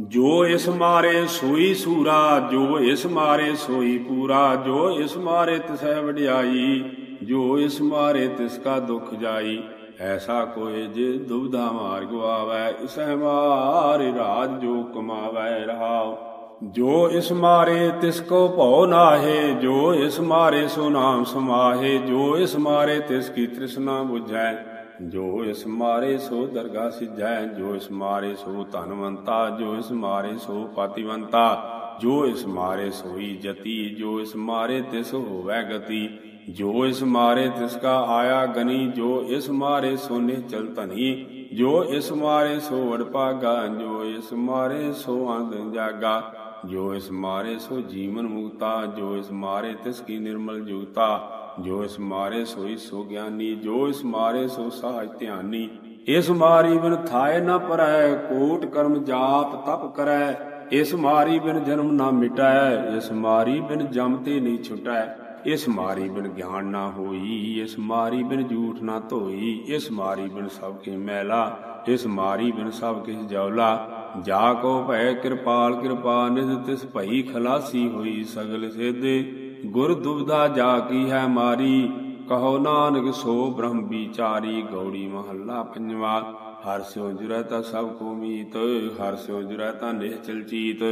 ਜੋ ਇਸ ਮਾਰੇ ਸੋਈ ਸੂਰਾ, ਜੋ ਇਸ ਮਾਰੇ ਸੋਈ ਪੂਰਾ, ਜੋ ਇਸ ਮਾਰੇ ਤਿਸੈ ਵਡਿਆਈ, ਜੋ ਇਸ ਮਾਰੇ ਤਿਸ ਕਾ ਦੁਖ ਜਾਈ। ਐਸਾ ਕੋਏ ਜੇ ਦੁਬਦਾ ਮਾਰ ਗਵਾਵੈ ਇਸੈ ਮਾਰੇ ਰਾਜ ਜੋ ਕਮਾਵੈ ਰਹਾਉ। ਜੋ ਇਸ ਮਾਰੇ ਤਿਸ ਕੋ ਭਉ ਨਾਹੇ, ਜੋ ਇਸ ਮਾਰੇ ਸੋ ਨਾਮ ਸਮਾਹੇ, ਜੋ ਇਸ ਮਾਰੇ ਤਿਸ ਕੀ ਤ੍ਰਿਸ਼ਨਾ 부ਝੈ ਜੋ ਇਸ ਮਾਰੇ ਸੋ ਦਰਗਾ ਸਿਜੈ ਜੋ ਇਸ ਮਾਰੇ ਸੋ ਧਨਵੰਤਾ, ਜੋ ਇਸ ਮਾਰੇ ਸੋ ਪਾਤੀਵੰਤਾ, ਜੋ ਇਸ ਮਾਰੇ ਸੋਈ ਜਤੀ, ਜੋ ਇਸ ਮਾਰੇ ਤਿਸ ਹੋਵੈ ਗਤੀ। ਜੋ ਇਸ ਮਾਰੇ ਤਿਸ ਕਾ ਆਇਆ ਗਨੀ, ਜੋ ਇਸ ਮਾਰੇ ਸੋਨੇ ਚਲ ਧਨੀ। ਜੋ ਇਸ ਮਾਰੇ ਸੋ ਵਡ ਪਾਗਾ ਜੋ ਇਸ ਮਾਰੇ ਸੋ ਅੰਦ ਜਾਗਾ। ਜੋ ਇਸ ਮਾਰੇ ਸੋ ਜੀਵਨ ਮੁਕਤਾ ਜੋ ਇਸ ਮਾਰੇ ਤਿਸ ਕੀ ਨਿਰਮਲ ਜੁਗਤਾ ਜੋ ਇਸ ਮਾਰੇ ਸੋਈ ਸੋ ਗਿਆਨੀ, ਜੋ ਇਸ ਮਾਰੇ ਸੋ ਸਾਜ ਧਿਆਨੀ। ਇਸ ਮਾਰੀ ਬਿਨ ਥਾਏ ਨਾ ਪਰੈ, ਕੋਟ ਕਰਮ ਜਾਪ ਤਪ ਕਰੈ। ਇਸ ਮਾਰੀ ਬਿਨ ਜਨਮ ਨਾ ਮਿਟੈ, ਇਸ ਮਾਰੀ ਬਿਨ ਜਮ ਤੇ ਨਹੀਂ ਛੁਟੈ। ਇਸ ਮਾਰੀ ਬਿਨ ਗਿਆਨ ਨਾ ਹੋਈ, ਇਸ ਮਾਰੀ ਬਿਨ ਝੂਠ ਨਾ ਧੋਈ, ਇਸ ਮਾਰੀ ਬਿਨ ਸਭ ਕੀ ਮੈਲਾ, ਇਸ ਮਾਰੀ ਬਿਨ ਸਭ ਕਿਸ ਜੌਲਾ। ਜਾ ਕੋ ਭੈ ਕਿਰਪਾਲ, ਕਿਰਪਾ ਨਿਧ, ਤਿਸ ਭਈ ਖਲਾਸੀ ਹੋਈ ਸਗਲ ਸੇਦੇ। ਗੁਰ ਦੁਬਦਾ ਜਾ ਕੀ ਹੈ ਮਾਰੀ, ਕਹੋ ਨਾਨਕ ਸੋ ਬ੍ਰਹਮ ਵਿਚਾਰੀ ਗੌੜੀ ਮਹੱਲਾ ਪੰਜਵਾ। ਹਰ ਸਿਉ ਜੁਰੈ ਤਾ ਸਭ ਕੋ ਮੀਤ, ਹਰ ਸਿਉ ਜੁਰੈ ਤਾ ਨਿਹਚਲ ਚੀਤ।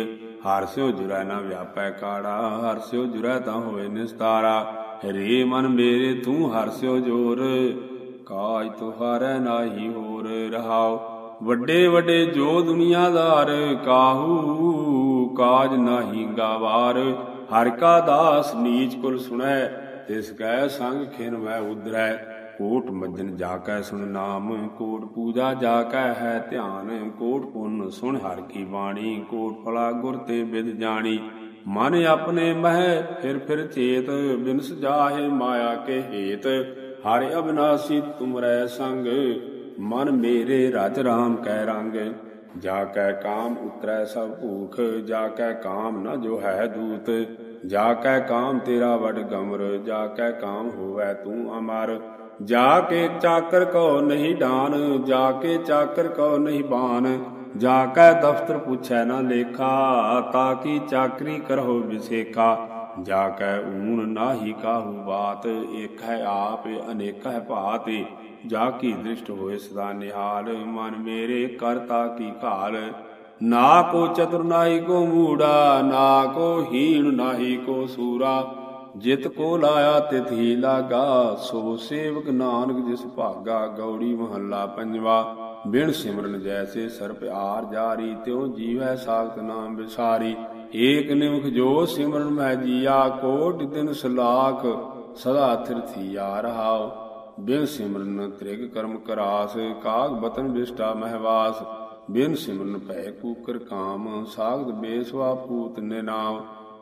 ਹਰ ਸਿਓ ਜੁਰੈ ਨਾ ਵਿਆਪੈ ਕਾੜਾ, ਹਰ ਸਿਉ ਜੁਰੈ ਤਾਂ ਹੋਏ ਨਿਸਤਾਰਾ। ਰੇ ਮਨ ਮੇਰੇ ਤੂੰ ਹਰ ਸਿਉ ਜੋਰ, ਕਾਜ ਤੁਹਾਰੈ ਨਾਹੀ ਹੋਰ ਰਹਾਓ ਵੱਡੇ ਵੱਡੇ ਜੋ ਦੁਨੀਆਦਾਰ, ਕਾਹੂ ਕਾਜ ਨਾਹੀ ਗਾਵਾਰ। ਹਰ ਕਾ ਦਾਸ ਨੀਚ ਕੁਲ ਸੁਣੈ, ਤਿਸ ਕੈ ਸੰਗ ਖਿਨ ਮੈਂ ਉਦਰੈ ਕੋਟ ਮੱਜਨ ਜਾ ਕੈ ਸੁਣ ਨਾਮ, ਕੋਟ ਪੂਜਾ ਜਾ ਕੈ ਹੈ ਧਿਆਨ, ਕੋਟ ਪੁੰਨ ਸੁਣ ਹਰ ਕੀ ਬਾਣੀ, ਕੋਟ ਫਲਾ ਗੁਰ ਤੇ ਬਿਦ ਜਾਣੀ। ਮਨ ਆਪਣੇ ਮਹਿ, ਫਿਰ ਫਿਰ ਚੇਤ, ਬਿਨਸ ਜਾਹੇ ਮਾਇਆ ਕੇ ਹੇਤ। ਹਰਿ ਅਬਨਾਸੀ ਤੁਮਰੈ ਸੰਗ, ਮਨ ਮੇਰੇ ਰਜ ਰਾਮ ਕੈ ਰੰਗ। ਜਾ ਕੈ ਕਾਮ ਉਤਰੈ ਸਭ ਭੂਖ ਜਾ ਕੈ ਕਾਮ ਨ ਜੋ ਹੈ ਦੂਤ। ਜਾ ਕੈ ਕਾਮ ਤੇਰਾ ਵਡ ਗਮਰ ਜਾ ਕੈ ਕਾਮ ਹੋਵੈ ਤੂੰ ਅਮਰ। ਜਾ ਕੇ ਚਾਕਰ ਕੋ ਨਹੀਂ ਡਾਨ ਜਾ ਕੇ ਚਾਕਰ ਕੋ ਨਹੀਂ ਬਾਨ ਜਾ ਕੈ ਦਫਤਰ ਪੁੱਛੈ ਨਾ ਲੇਖਾ ਤਾ ਕੀ ਚਾਕਰੀ ਕਰੋ ਵਿਸੇਖਾ ਜਾ ਕੈ ਊਨ ਨਾਹੀ ਕਾਹੂ ਬਾਤ ਏਕ ਹੈ ਆਪ ਅਨੇਕ ਹੈ ਭਾਤ ਜਾ ਕੀ ਦ੍ਰਿਸ਼ਟ ਹੋਏ ਸਦਾ ਨਿਹਾਲ ਮਨ ਮੇਰੇ ਕਰਤਾ ਕੀ ਘਾਲ ਨਾ ਕੋ ਚਤੁਰ ਨਾਹੀ ਕੋ ਮੂੜਾ ਨਾ ਕੋ ਹੀਣ ਨਾਹੀ ਕੋ ਸੂਰਾ ਜਿਤ ਕੋ ਲਾਇਆ ਤਿਤ ਹੀ ਲਾਗਾ, ਸੋ ਸੇਵਕ ਨਾਨਕ ਜਿਸ ਭਾਗਾ, ਗੌੜੀ ਮਹੱਲਾ ਪੰਜਵਾ। ਬਿਨ ਸਿਮਰਨ ਜੈਸੇ ਸਰ ਪਿਆਰ ਜਾਰੀ, ਤਿਉ ਜੀਵੈ ਸਾਖਤ ਨਾਮ ਵਿਸਾਰੀ। ਏਕ ਨਿਮਖ ਜੋ ਸਿਮਰਨ ਮਹਿ ਜੀਆ, ਕੋਟ ਦਿਨ ਸਲਾਖ, ਸਦਾ ਥਿਰਥੀਆ ਰਹਾਉ। ਬਿਨ ਸਿਮਰਨ ਤ੍ਰਿਗ ਕਰਮ ਕਰਾਸ, ਕਾਗ ਬਤਨ ਵਿਸ਼ਟਾ ਮਹਿਵਾਸ ਬਿਨ ਸਿਮਰਨ ਭੈ ਕੂਕਰ ਕਾਮ ਸਾਗਤ ਬੇਸਵਾ ਪੂਤ ਨਿਨਾਮ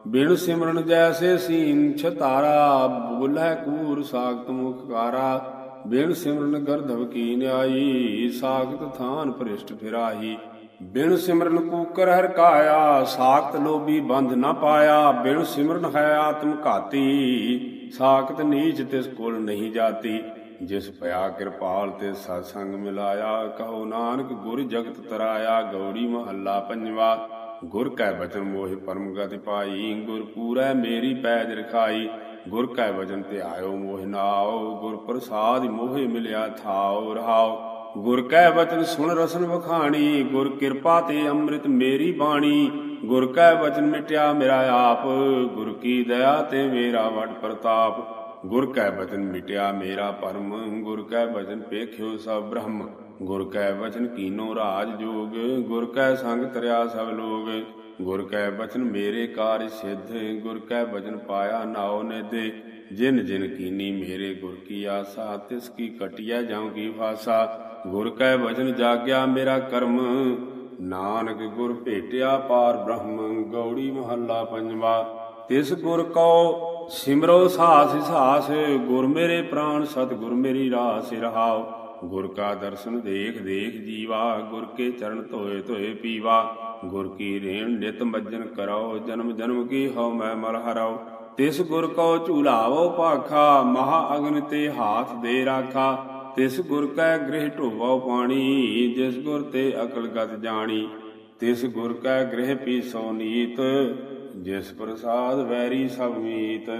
ਬਿਨ ਸਿਮਰਨ ਜੈਸੇ ਸੀਨ ਛਤਾਰਾ ਬੁਲਹਿ ਕੂਰ ਸਾਖਤ ਮੁਖਕਾਰਾ। ਬਿਨ ਸਿਮਰਨ ਗਰਧਵ ਕੀ ਨਿਆਈ, ਸਾਖਤ ਥਾਨ ਭ੍ਰਿਸ਼ਟ ਫਿਰਾਹੀ ਬਿਨ ਸਿਮਰਨ ਕੂਕਰ ਹਰ ਕਾਇਆ, ਸਾਖਤ ਲੋਭੀ ਬੰਧ ਨਾ ਪਾਇਆ। ਬਿਨ ਸਿਮਰਨ ਹੈ ਆਤਮ ਘਾਤੀ, ਸਾਖਤ ਨੀਚ ਤਿਸ ਕੋਲ ਨਹੀਂ ਜਾਤੀ। ਜਿਸ ਪਿਆ ਕਿਰਪਾਲ ਤੇ ਸਤਸੰਗ ਮਿਲਾਇਆ, ਕਹੋ ਨਾਨਕ ਗੁਰ ਜਗਤ ਤਰਾਇਆ ਗੌੜੀ ਮਹੱਲਾ ਪੰਜਵਾ। ਗੁਰ ਕੈ ਬਚਨ ਮੋਹਿ ਪਰਮ ਗਤਿ ਪਾਈ, ਗੁਰ ਪੂਰੈ ਮੇਰੀ ਪੈਜ ਰਖਾਈ। ਗੁਰ ਕੈ ਵਜਨ ਤੇ ਆਇਓ ਮੋਹਿ ਨਾਉ, ਗੁਰ ਪ੍ਰਸਾਦ ਮੋਹਿ ਮਿਲਿਆ ਥਾਉ ਰਹਾਉ। ਗੁਰ ਕੈ ਵਚਨ ਸੁਣ ਰਸਨ ਵਖਾਣੀ, ਗੁਰ ਕਿਰਪਾ ਤੇ ਅੰਮ੍ਰਿਤ ਮੇਰੀ ਬਾਣੀ। ਗੁਰ ਕੈ ਵਚਨ ਮਿਟਿਆ ਮੇਰਾ ਆਪ, ਗੁਰ ਕੀ ਦਇਆ ਤੇ ਮੇਰਾ ਵਡ ਪ੍ਰਤਾਪ। ਗੁਰ ਕੈ ਵਚਨ ਮਿਟਿਆ ਮੇਰਾ ਪਰਮ, ਗੁਰ ਕੈ ਵਚਨ ਪੇਖਿਓ ਸਭ ਬ੍ਰਹਮ। ਗੁਰ ਕੈ ਵਚਨ ਕੀਨੋ ਰਾਜ ਜੋਗ, ਗੁਰ ਕੈ ਸੰਗ ਤਰਿਆ ਸਭ ਲੋਗ। ਗੁਰ ਕੈ ਬਚਨ ਮੇਰੇ ਕਾਰ ਸਿੱਧ, ਗੁਰ ਕੈ ਬਚਨ ਪਾਇਆ ਨਾਉ ਨਿਦੇ ਜਿਨ ਜਿਨ ਕੀਨੀ ਮੇਰੇ ਗੁਰ ਕੀ ਆਸਾ, ਤਿਸ ਕੀ ਕਟਿਆ ਜਾਉ ਕੀ ਫਾਸਾ। ਗੁਰ ਕੈ ਬਚਨ ਜਾਗਿਆ ਮੇਰਾ ਕਰਮ, ਨਾਨਕ ਗੁਰ ਭੇਟਿਆ ਪਾਰ ਬ੍ਰਹਮ, ਗੌੜੀ ਮਹੱਲਾ ਪੰਜਵਾ। ਤਿਸ ਗੁਰ ਕਉ ਸਿਮਰੋ ਸਾਸ ਸਾਸ, ਗੁਰ ਮੇਰੇ ਪ੍ਰਾਨ ਸਤ ਗੁਰ ਮੇਰੀ ਰਾਸ ਰਹਾਉ। ਗੁਰ ਕਾ ਦਰਸ਼ਨ ਦੇਖ ਦੇਖ ਜੀਵਾ, ਗੁਰ ਕੇ ਚਰਨ ਧੋਏ ਧੋਏ ਪੀਵਾ। ਗੁਰ ਕੀ ਰੇਣ ਨਿਤ ਮੱਜਨ ਕਰੋ, ਜਨਮ ਜਨਮ ਕੀ ਹਉ ਮੈਂ ਮਲ ਹਰਾਉ। ਤਿਸ ਗੁਰ ਕੋ ਝੂਲਾਵੋ ਪਾਖਾ ਮਹਾ ਅਗਨ ਤੇ ਹਾਥ ਦੇ ਰਾਖਾ। ਤਿਸ ਗੁਰ ਕੈ ਗ੍ਰਹਿ ਢੋਵੋ ਪਾਣੀ, ਜਿਸ ਗੁਰ ਤੇ ਅਕਲ ਗਤ ਜਾਣੀ। ਤਿਸ ਗੁਰ ਕੈ ਗ੍ਰਹਿ ਪੀਸੋ ਨੀਤ, ਜਿਸ ਪ੍ਰਸਾਦ ਵੈਰੀ ਸਭ ਮੀਤ।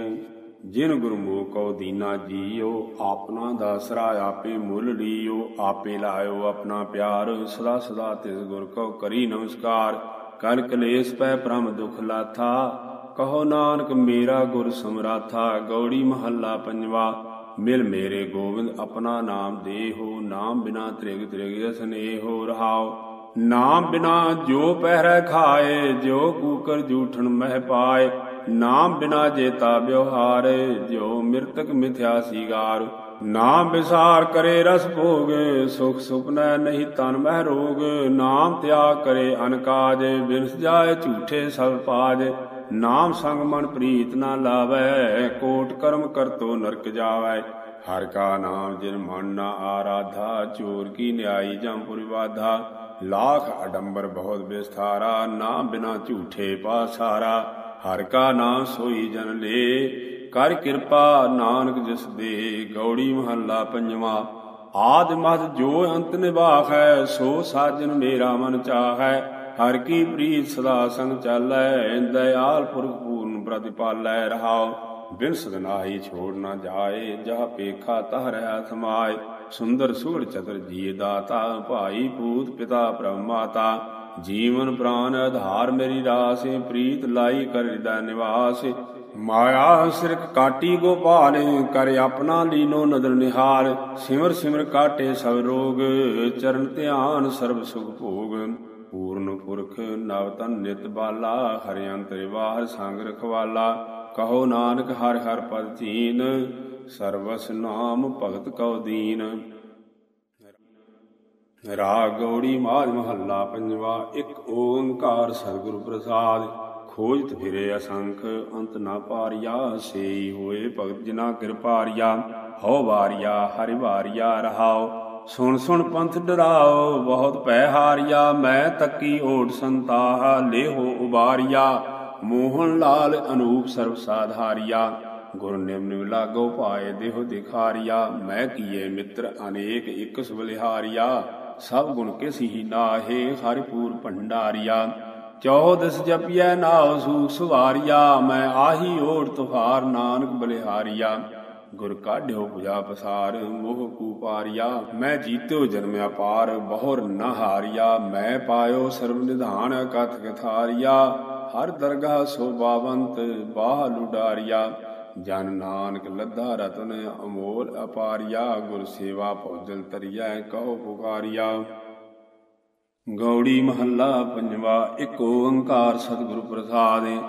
ਜਿਨ ਗੁਰਮੁਖ ਕਉ ਦੀਨਾ ਜੀਓ ਆਪਣਾ ਦਾਸਰਾ ਆਪੇ ਮੁੱਲ ਲੀਓ, ਆਪੇ ਲਾਇਓ ਆਪਣਾ ਪਿਆਰ, ਸਦਾ ਸਦਾ ਤਿਸ ਗੁਰ ਕਉ ਕਰੀ ਨਮਸਕਾਰ। ਕਰ ਕਲੇਸ਼ ਪੈ ਪ੍ਰਮ ਦੁਖ ਲਾਥਾ, ਕਹੋ ਨਾਨਕ ਮੇਰਾ ਗੁਰ ਸਮਰਾਥਾ, ਗੌੜੀ ਮਹੱਲਾ ਪੰਜਵਾ। ਮਿਲ ਮੇਰੇ ਗੋਬਿੰਦ ਆਪਣਾ ਨਾਮ ਦੇਹੋ, ਨਾਮ ਬਿਨਾ ਤ੍ਰਿਗ ਤ੍ਰਿਗ ਅਸਨੇਹੋ ਰਹਾਓ। ਨਾਮ ਬਿਨਾ ਜੋ ਪਹਿਰੇ ਖਾਏ, ਜੋ ਕੂਕਰ ਜੂਠਣ ਮਹਿ ਪਾਏ। ਨਾਮ ਬਿਨਾ ਜੇਤਾ ਵਿਵਹਾਰ ਜੋ ਮਿਰਤਕ ਮਿਥਿਆ ਸੀਗਾਰ। ਨਾਮ ਵਿਸਾਰ ਕਰੇ ਰਸ ਭੋਗ, ਸੁਖ ਸੁਪਨੈ ਨਹੀਂ ਤਨ ਮਹਿ ਰੋਗ। ਨਾਮ ਤਿਆਗ ਕਰੇ ਅਨਕਾਜ ਬਿਨਸ ਜਾਏ ਝੂਠੇ ਸਭ ਪਾਜ। ਨਾਮ ਸੰਗ ਮਨ ਪ੍ਰੀਤ ਨਾ ਲਾਵੈ, ਕੋਟ ਕਰਮ ਕਰਤੋ ਨਰਕ ਜਾਵੈ। ਹਰ ਕਾ ਨਾਮ ਜਿਨ ਮਨ ਨਾ ਆਰਾਧਾ, ਚੋਰ ਕੀ ਨਿਆਈ ਜੰਪੁਰ ਵਾਧਾ। ਲਾਖ ਅਡੰਬਰ ਬਹੁਤ ਵਿਸਥਾਰਾ, ਨਾਮ ਬਿਨਾ ਝੂਠੇ ਪਾਸਾਰਾ। ਹਰ ਕਾ ਨਾਮ ਸੋਈ ਜਨ ਲੇ, ਕਰ ਕਿਰਪਾ ਨਾਨਕ ਜਿਸ ਦੇ, ਗੌੜੀ ਮਹੱਲਾ ਪੰਜਵਾ। ਆਦ ਮਦ ਜੋ ਅੰਤ ਨਿਭਾਖੈ, ਸੋ ਸਾਜਨ ਮੇਰਾ ਮਨ ਚਾਹੈ। ਹਰ ਕੀ ਪ੍ਰੀਤ ਸਦਾ ਸੰਗ ਚਾਲੈ, ਦਇਆਲ ਪੁਰਖ ਪੂਰਨ ਪ੍ਰਤਿਪਾਲੈ ਰਹਾਉ। ਬਿਨ ਸਦਨਾਹੀ ਛੋੜ ਨਾ ਜਾਏ, ਜਹ ਪੇਖਾ ਤਹ ਰਹਾ ਸਮਾਏ। ਸੁੰਦਰ ਸੂਰ ਚਤਰ ਜੀ ਦਾਤਾ, ਭਾਈ ਭੂਤ ਪਿਤਾ ਬ੍ਰਹਮ ਮਾਤਾ ਜੀਵਨ ਪ੍ਰਾਨ ਆਧਾਰ ਮੇਰੀ ਰਾਸੇ ਪ੍ਰੀਤ ਲਾਈ ਕਰ ਨਿਵਾਸ ਮਾਇਆ ਸਿਰਕ ਕਾਟੀ ਗੋਪਾਲ ਕਰ ਆਪਣਾ ਲੀਨੋ ਨਦਰ ਨਿਹਾਲ ਸਿਮਰ ਸਿਮਰ ਕਾਟੇ ਸਭ ਰੋਗ ਚਰਨ ਧਿਆਨ ਸਰਬ ਸੁਖ ਭੋਗ ਪੂਰਨ ਪੁਰਖ ਨਵ ਤਨ ਨਿਤ ਬਾਲਾ, ਹਰਿ ਅੰਤਰ ਬਾਹਰ ਸੰਗ ਰਖਵਾਲਾ। ਕਹੋ ਨਾਨਕ ਹਰ ਹਰ ਪਦ ਧੀਨ ਸਰਵਸ ਨਾਮ ਭਗਤ ਕਉ ਦੀਨ। ਰਾਗ ਗੌੜੀ ਮਾਝ ਮਹੱਲਾ ਪੰਜਵਾ, ਇੱਕ ਓੰਕਾਰ ਸਤਿਗੁਰ ਪ੍ਰਸਾਦ। ਖੋਜਤ ਫਿਰੇ ਅਸੰਖ, ਅੰਤ ਨਾ ਪਾਰਿਆ, ਸੇਈ ਹੋਏ ਭਗਤ ਜਿਨਾ ਕਿਰਪਾਰਿਆ ਹਉ ਵਾਰਿਆ, ਹਰਿ ਵਾਰਿਆ ਰਹਾਉ। ਸੁਣ ਸੁਣ ਪੰਥ ਡਰਾਓ ਬਹੁਤ ਭੈ ਹਾਰਿਆ। ਮੈਂ ਤੱਕੀ ਓਟ ਸੰਤਾਹ, ਲੇਹੋ ਉਬਾਰਿਆ। ਮੋਹਨ ਲਾਲ ਅਨੂਪ ਸਰਬ ਸਾਧਾਰਿਆ। ਗੁਰ ਨਿਮ ਨਿਮ ਲਾਗੋ ਪਾਏ, ਦੇਹੁ ਦਿਖਾਰਿਆ। ਮੈਂ ਕੀਏ ਮਿੱਤਰ ਅਨੇਕ, ਇਕ ਬਲਿਹਾਰਿਆ ਸਭ ਗੁਣ ਕਿਸ ਹੀ ਨਾਹੇ ਹਰਿਪੂਰ ਭੰਡਾਰਿਆ। ਚੌਦਸ ਜਪਿਐ ਨਾਉ ਸੂਖ ਸੁਵਾਰਿਆ, ਮੈਂ ਆਹੀ ਓੜ ਤੁਹਾਰ ਨਾਨਕ ਬਲਿਹਾਰਿਆ। ਗੁਰ ਕਾਢਿਓ ਪੁਜਾ ਪਸਾਰ, ਮੋਹ ਕੂ ਪਾਰਿਆ। ਮੈਂ ਜੀਤਿਓ ਜਨਮਿਆ ਪਾਰ ਬਹੁਰ ਨ ਹਾਰਿਆ। ਮੈਂ ਪਾਇਓ ਸਰਬ ਨਿਧਾਨ ਕਥ ਕਥਾਰਿਆ। ਹਰ ਦਰਗਾਹ ਸੋਭਾਵੰਤ ਬਾਹ ਲੁਡਾਰਿਆ। ਜਨ ਨਾਨਕ ਲੱਧਾ ਰਤਨ ਅਮੋਲ ਅਪਾਰਿਆ, ਗੁਰ ਸੇਵਾ ਭੋਜਲ ਤਰੀਐ ਕਹੋ ਪੁਕਾਰਿਆ। ਗੌੜੀ ਮਹੱਲਾ ਪੰਜਵਾ, ਇੱਕ ਓੰਕਾਰ ਸਤਿਗੁਰੂ ਪ੍ਰਸਾਦਿ।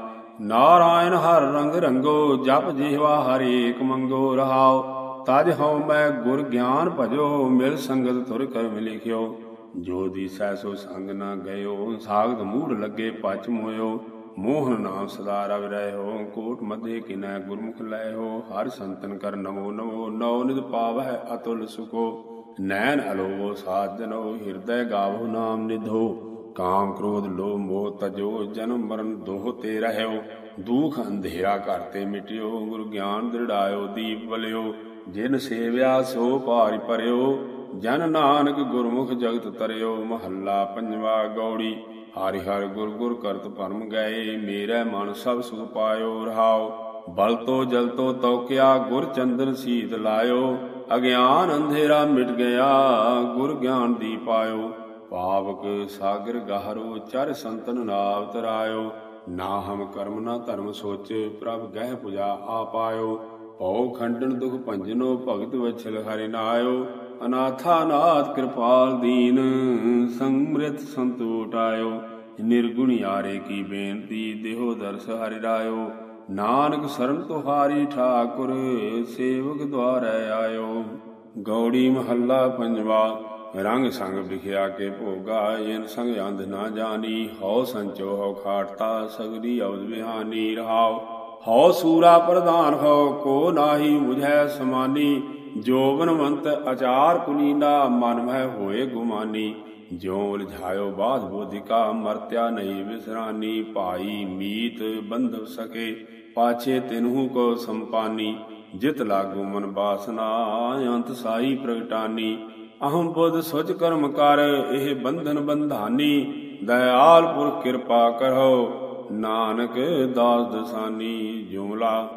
ਨਾਰਾਇਣ ਹਰ ਰੰਗ ਰੰਗੋ, ਜਪ ਜਿਹਵਾ ਹਰੇਕ ਮੰਗੋ ਰਹਾਓ। ਤਜ ਹਉ ਮੈਂ ਗੁਰ ਗਿਆਨ ਭਜੋ, ਮਿਲ ਸੰਗਤ ਤੁਰ ਕਰ ਮਿਲਿਖਿਓ। ਜੋ ਦੀਸੈ ਸੋ ਸੰਗ ਨਾ ਗਇਓ, ਸਾਗਤ ਮੂੜ ਲੱਗੇ ਪਚ ਮੋਇਓ। ਮੋਹਨ ਨਾਮ ਸਦਾ ਰਵ ਰਹਿਓ, ਕੋਟ ਮਧੇ ਕਿਨੈ ਗੁਰਮੁਖ ਲੈਓ ਹਰ ਸੰਤਨ ਕਰ ਨਮੋ ਨਮੋ, ਨਉ ਨਿਦ ਪਾਵਹਿ ਅਤੁਲ ਸੁਖੋ ਨੈਣ ਅਲੋ ਸਾਜਨੋ ਹਿਰਦੈ ਗਾਵੋ ਨਾਮ ਨਿਧੋ। ਕਾਮ ਕ੍ਰੋਧ ਲੋਭ ਮੋਹ ਤਜੋ, ਜਨਮ ਮਰਨ ਦੋਹ ਤੇ ਰਹਿਓ। ਦੁਖ ਅੰਧੇਰਾ ਤੇ ਮਿਟਿਓ, ਗੁਰ ਗਿਆਨ ਦ੍ਰਿੜਾਇਓ, ਦੀਪ ਬਲਿਓ। ਜਿਨ ਸੇਵਿਆ ਸੋ ਭਾਰਿ ਪਰਿਓ ਜਨ ਨਾਨਕ ਗੁਰਮੁਖ ਜਗਤ ਤਰਿਓ। ਮਹੱਲਾ ਪੰਜਵਾ ਗੌੜੀ ਹਰਿ ਹਰਿ ਗੁਰ ਗੁਰ ਕਰਤ ਭਰਮ ਗਏ, ਮੇਰਾ ਮਨ ਸਭ ਸੁਖ ਪਾਇਓ, ਰਹਾਓ। ਬਲ ਤੋ ਜਲ ਤੋ ਤੌਕਿਆ ਗੁਰ ਚੰਦਨ ਸੀਤ ਲਾਇਓ। ਅਗਿਆਨ ਅੰਧੇਰਾ ਮਿਟ ਗਿਆ, ਗੁਰ ਗਿਆਨ ਦੀ ਪਾਇਓ। ਪਾਵਕ ਸਾਗਰ ਗਹਿਰੋ, ਚਰ ਸੰਤਨ ਨਾਵ ਤਰਾਇਓ। ਨਾ ਹਮ ਕਰਮ, ਨਾ ਧਰਮ ਸੋਚ, ਪ੍ਰਭ ਗਹਿ ਪੁਜਾ, ਆ ਪਾਇਓ। ਭਉ ਖੰਡਨ ਦੁਖ ਭੰਜਨੋ, ਭਗਤ ਵਛਲ ਹਰਿ ਨਾਇਓ। ਅਨਾਥਾ ਨਾਥ ਕਿਰਪਾਲ ਦੀਨ, ਸੰਮ੍ਰਿਤ ਸੰਤੋਟ ਆਇਓ। ਨਿਰਗੁਣ ਯਾਰੇ ਕੀ ਬੇਨਤੀ, ਦੇਹੋ ਦਰਸ ਹਰਿ ਰਾਇਓ। ਨਾਨਕ ਸਰਨ ਤੁਹਾਰੀ ਠਾਕੁਰ, ਸੇਵਕ ਦੁਆਰੈ ਆਇਓ। ਗੌੜੀ ਮਹੱਲਾ ਪੰਜਵਾ, ਰੰਗ ਸੰਗ ਵਿਖਿਆ ਕੇ ਭੋਗਾ ਇਨ ਸੰਗ ਅੰਧ ਨਾ ਜਾਣੀ ਹਉ ਸੰਚੋ, ਹਉ ਖਾਟਤਾ ਸਗਦੀ ਅਵਦ ਵਿਹਾਨੀ ਰਹਾਉ ਹਉ ਸੂਰਾ ਪ੍ਰਧਾਨ ਹੋ ਕੋ ਨਾਹੀ ਮੁਝੈ ਸਮਾਨੀ। ਜੋਬਨਵੰਤ ਅਚਾਰ ਕੁਲੀਨਾ ਮਨ ਮਹਿ ਹੋਏ ਗੁਮਾਨੀ, ਜਿਉ ਉਲਝਾਇਓ ਬਾਧ ਬੋਧਿਕਾ ਮਰਤਿਆ ਨਹੀਂ ਵਿਸਰਾਨੀ, ਭਾਈ ਮੀਤ ਬੰਧਵ ਸਕੇ, ਪਾਛੇ ਤਿਨਹੂ ਕੋ ਸੰਪਾਨੀ, ਜਿਤ ਲਾਗੂ ਮਨ ਬਾਸਨਾ, ਅੰਤ ਸਾਈ ਪ੍ਰਗਟਾਨੀ। ਅਹੰ ਬੁੱਧ ਸੁਚ ਕਰਮ ਕਰ, ਇਹ ਬੰਧਨ ਬੰਧਾਨੀ, ਦਇਆਲ ਪੁਰ ਕਿਰਪਾ ਕਰੋ ਨਾਨਕ ਦਾਸ ਦਸਾਨੀ, ਜੁਮਲਾ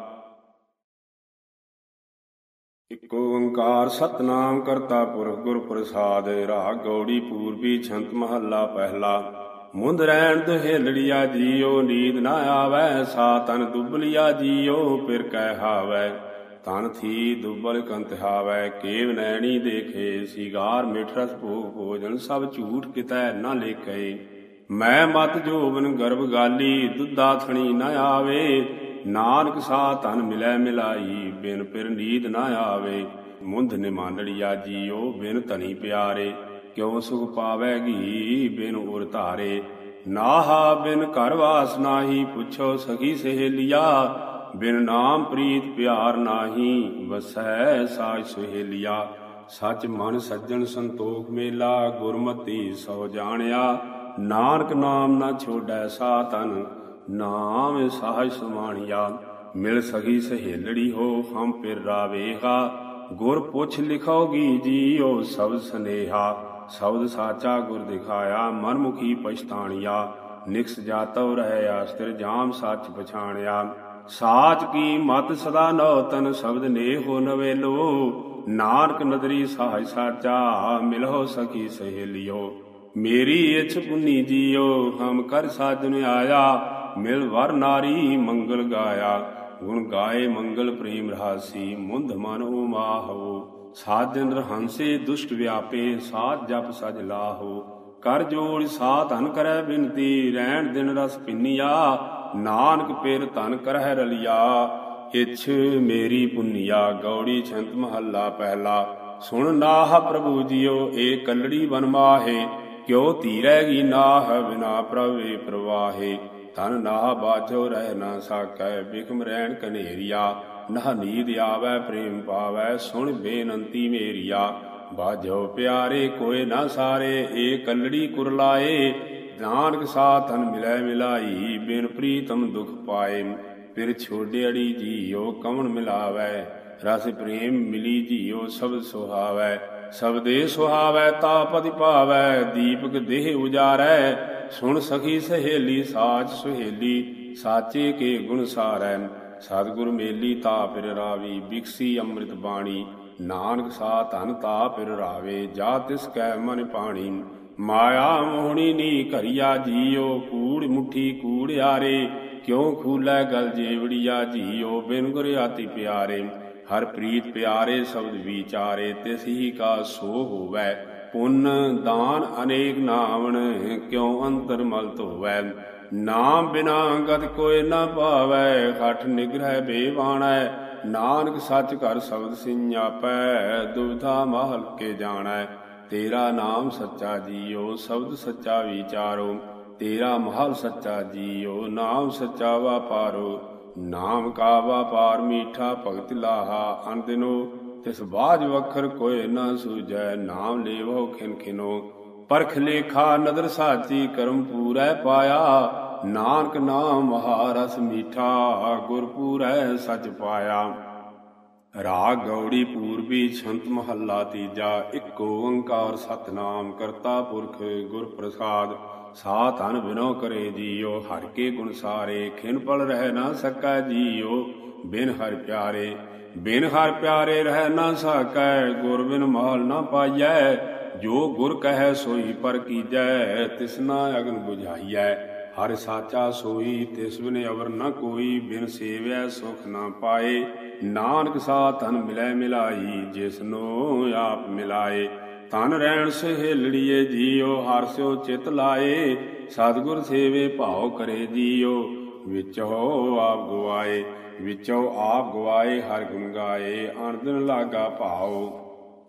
ਇਕ ਓੰਕਾਰ ਸਤਨਾਮ ਕਰਤਾ ਪੁਰਖ ਗੁਰ ਪ੍ਰਸਾਦ, ਰਾਗ ਗੌੜੀ ਪੂਰਬੀ ਛੰਤ ਮਹੱਲਾ ਪਹਿਲਾ। ਮੁੰਦ ਰਹਿਣ ਦਹੇਲੜੀਆ ਜੀਓ, ਨੀਂਦ ਨਾ ਆਵੈ, ਸਾ ਤਨ ਦੁਬਲਿਆ ਜੀਓ, ਫਿਰ ਕਹਿ ਹਾਵੈ, ਤਨ ਥੀ ਦੁਬਲ ਕੰਤ ਹਾਵੈ, ਕੇਵ ਨੈਣੀ ਦੇਖੇ, ਸਿਗਾਰ ਮਿਠ ਰਸ ਭੋਗ ਭੋਜਨ, ਸਭ ਝੂਠ ਕਿਤੈ ਨਾ ਲੇਖੇ। ਮੈਂ ਮਤ ਜੋਬਨ ਗਰਭ ਗਾਲੀ ਦੁੱਧਾ ਥਣੀ ਨਾ ਆਵੇ ਨਾਨਕ ਸਾ ਧਨ ਮਿਲੈ ਮਿਲਾਈ, ਬਿਨ ਪਿਰ ਨੀਦ ਨਾ ਆਵੇ। ਮੁੰਧ ਨਿਮਾਨੜੀਆ ਜੀਓ, ਬਿਨ ਧਨੀ ਪਿਆਰੇ। ਕਿਉ ਸੁਖ ਪਾਵੈਗੀ ਬਿਨ ਉਰ ਧਾਰੇ। ਨਾਹਾ ਬਿਨ ਘਰ ਵਾਸ ਨਾਹੀ, ਪੁੱਛੋ ਸਖੀ ਸਹੇਲਿਆ। ਬਿਨ ਨਾਮ ਪ੍ਰੀਤ ਪਿਆਰ ਨਾਹੀ, ਵਸੈ ਸਾਜ ਸੁਹੇਲਿਆ। ਸੱਚ ਮਨ ਸੱਜਣ ਸੰਤੋਖ ਮੇਲਾ, ਗੁਰਮਤੀ ਸੋ ਜਾਣਿਆ। ਨਾਨਕ ਨਾਮ ਨਾ ਛੋੜੈ ਸਾ ਤਨ ਨਾਮ ਸਾਜ ਸਮਾਣਿਆ, ਮਿਲ ਸਗੀ ਸਹੇਲੜੀ ਹੋ ਹਮ ਪਿਰ ਰਾਵੇਗਾ। ਗੁਰ ਪੁੱਛ ਲਿਖੋਗੀ ਜੀਓ ਸਬਦ ਸਨੇਹਾ। ਸਬਦ ਸਾਚਾ ਗੁਰ ਦਿਖਾਇਆ ਮਨ ਮੁਖੀ ਪਛਤਾਣਿਆ। ਨਿਕਸ ਜਾਤਵ ਰਹਿ ਆਸਤਰ ਜਾਮ ਸੱਚ ਪਛਾਣਿਆ। ਸਾਚ ਕੀ ਮਤ ਸਦਾ ਨੋ ਤਨ ਸ਼ਬਦ ਨੇਹੋ ਨਵੇਲੋ ਨਾਨਕ ਨਦਰੀ ਸਹਾਇ ਸਾਚਾ ਮਿਲੋ ਸਖੀ ਸਹੇਲਿਓ। ਮੇਰੀ ਇਛ ਪੁੰਨੀ ਜੀਓ ਹਮ ਕਰ ਸਾਜਨ ਆਇਆ। ਮਿਲ ਵਰ ਨਾਰੀ ਮੰਗਲ ਗਾਇਆ, ਗੁਣ ਗਾਏ ਮੰਗਲ ਪ੍ਰੇਮ ਰਹਾਸੀ ਮੁੰਧ ਮਨ ਉਮਾਹੋ ਸਾਜਨ ਰਹੰਸੇ ਦੁਸ਼ਟ ਵਿਆਪੇ, ਸਾਧ ਜਪ ਸਜ ਲਾਹੋ। ਕਰ ਜੋੜ ਸਾ ਧਨ ਕਰੈ ਬਿਨਤੀ, ਰਹਿਣ ਦਿਨ ਰਸ ਪਿੰਨੀਆ, ਨਾਨਕ ਪੇਰ ਧਨ ਕਰਹਿ ਰਲਿਆ। ਇਛ ਮੇਰੀ ਪੁੰਨਿਆ, ਗੌੜੀ ਛੰਤ ਮਹੱਲਾ ਪਹਿਲਾ। ਸੁਣ ਨਾਹ ਪ੍ਰਭੂ ਜੀਓ, ਏ ਕੱਲੜੀ ਬਨਮਾਹੇ ਕਿਉ ਧੀਰੈ ਗੀ ਨਾਹ ਬਿਨਾ ਪ੍ਰਵੇ ਪ੍ਰਵਾਹੇ। ਤਨ ਨਾਹ ਬਾਝੋ ਰਹਿ ਨਾ ਸਾਕੈ ਬਿਕਮ ਰਹਿਣ ਕਨੇਰੀਆ ਨਾ ਨੀਂਦ ਆਵੈ, ਪ੍ਰੇਮ ਪਾਵੈ, ਸੁਣ ਬੇਨੰਤੀ ਮੇਰੀਆ। ਬਾਝੋ ਪਿਆਰੇ ਕੋਏ ਨਾ ਸਾਰੇ, ਏ ਕੱਲੜੀ ਕੁਰਲਾਏ, ਨਾਨਕ ਸਾਥਨ ਮਿਲੈ ਮਿਲਾਈ, ਬਿਨ ਪ੍ਰੀਤਮ ਦੁਖ ਪਾਏ। ਫਿਰ ਛੋੜਿਆੜੀ ਜੀਓ, ਕਵਣ ਮਿਲਾਵੈ? ਰਸ ਪ੍ਰੇਮ ਮਿਲੀ ਜੀਓ ਸਬਦ ਸੁਹਾਵੈ। ਸਬਦੇ ਸੁਹਾਵੈ ਤਾਪਤਿ ਪਾਵੈ, ਦੀਪਕ ਦੇਹ ਉਜਾਰੈ। ਸੁਣ ਸਖੀ ਸਹੇਲੀ, ਸਾਚ ਸੁਹੇਲੀ, ਸਾਚੇ ਕੇ ਗੁਣ ਸਾਰੈ। ਸਤਿਗੁਰ ਮੇਲੀ ਤਾ ਫਿਰ ਰਾਵੀ ਬਿਕਸੀ ਅੰਮ੍ਰਿਤ ਬਾਣੀ। ਨਾਨਕ ਸਾ ਧਨ ਤਾ ਫਿਰ ਰਾਵੇ, ਜਾ ਤਿਸ ਕੈ ਮਨ ਪਾਣੀ ਮਾਇਆ ਮੋਹਣੀ ਨੀ ਘਰਿਆ ਜੀਓ, ਕੂੜ ਮੁਠੀ ਕੂੜ ਆਰੇ। ਕਿਉ ਖੂਲੈ ਗਲ ਜੇਵੜੀਆ ਜੀਓ, ਬਿਨ ਗੁਰ ਆਤੀ ਪਿਆਰੇ। ਹਰ ਪ੍ਰੀਤ ਪਿਆਰੇ ਸ਼ਬਦ ਵਿਚਾਰੇ, ਤਿਸ ਹੀ ਕਾ ਸੋ ਹੋਵੈ। ਪੁੰਨ ਦਾਨ ਅਨੇਕ ਨਾਵਣ, ਕਿਉ ਅੰਤਰ ਮਲ ਧੋਵੈ? ਨਾਮ ਬਿਨਾ ਗਤ ਕੋਇ ਨਾ ਪਾਵੈ ਖਟ ਨਿਗ੍ਰਹਿ ਬੇਵਾਣੈ। ਨਾਨਕ ਸੱਚ ਘਰ ਸ਼ਬਦ ਸਿੰਜਾਪੈ ਦੁਬਿਧਾ ਮਹਲ ਕੇ ਜਾਣੈ। ਤੇਰਾ ਨਾਮ ਸੱਚਾ ਜੀਓ, ਸ਼ਬਦ ਸੱਚਾ ਵਿਚਾਰੋ। ਤੇਰਾ ਮਹਲ ਸੱਚਾ ਜੀਓ, ਨਾਮ ਸੱਚਾ ਵਾਪਾਰੋ। ਨਾਮ ਕਾ ਵਾਪਾਰ ਮੀਠਾ ਭਗਤ ਲਾਹਾ ਅਨਦਿਨੋ ਤਿਸ ਬਾਜ ਵਖਰ ਕੋਏ ਨਾ ਸੂਜੈ ਨਾਮ ਲੇਵੋ ਖਿਨ ਖਿਨੋ। ਪਰਖ ਲੇਖਾ ਨਦਰ ਸਾਚੀ ਕਰਮ ਪੂਰੈ ਪਾਇਆ, ਨਾਨਕ ਨਾਮ ਮਹਾਰਸ ਮੀਠਾ ਗੁਰ ਸਚ ਪਾਇਆ। ਰਾਗ ਗੌੜੀ ਪੂਰਬੀ ਛੰਤ ਮਹੱਲਾ ਤੀਜਾ, ਇੱਕ ਓੰਕਾਰ ਸਤਨਾਮ ਕਰਤਾ ਪੁਰਖ ਗੁਰ ਪ੍ਰਸਾਦ। ਸਾ ਧਨ ਬਿਨੋ ਕਰੇ ਜੀਓ, ਹਰ ਕੇ ਗੁਣ ਸਾਰੇ, ਖਿਨ ਪਲ ਰਹਿ ਨਾ ਸਕੈ ਜੀਓ, ਬਿਨ ਹਰ ਪਿਆਰੇ। ਬਿਨ ਹਰ ਪਿਆਰੇ ਰਹਿ ਨਾ ਸਕੈ, ਗੁਰ ਬਿਨ ਮਹਲ ਨਾ ਪਾਈਐ। ਜੋ ਗੁਰ ਕਹੈ ਸੋਈ ਪਰ ਕੀਜੈ ਤਿਸਨਾ ਅਗਨ 부ਝਾਈਐ ਹਰ ਸਾਚਾ ਸੋਈ, ਤਿਸ ਬਿਨ ਅਵਰ ਨ ਕੋਈ। ਬਿਨ ਸੇਵਿਆ ਸੁਖ ਨਾ ਪਾਏ। ਨਾਨਕ ਸਾ ਤਨ ਮਿਲੈ ਮਿਲਾਈ ਜਿਸਨੋ ਆਪ ਮਿਲਾਏ। ਤਨ ਰਹਿਣ ਸਹੇਲੜੀਏ ਜੀਓ, ਹਰ ਸਿਓ ਚਿਤ ਲਾਏ। ਸਤਿਗੁਰ ਸੇਵੇ ਭਾਉ ਕਰੇ ਜੀਓ, ਵਿਚੋ ਆਪ ਗਵਾਏ। ਵਿਚੋ ਆਪ ਗਵਾਏ, ਹਰ ਗੁਣ ਗਾਏ ਅਨੰਦਨ ਲਾਗਾ ਭਾਉ।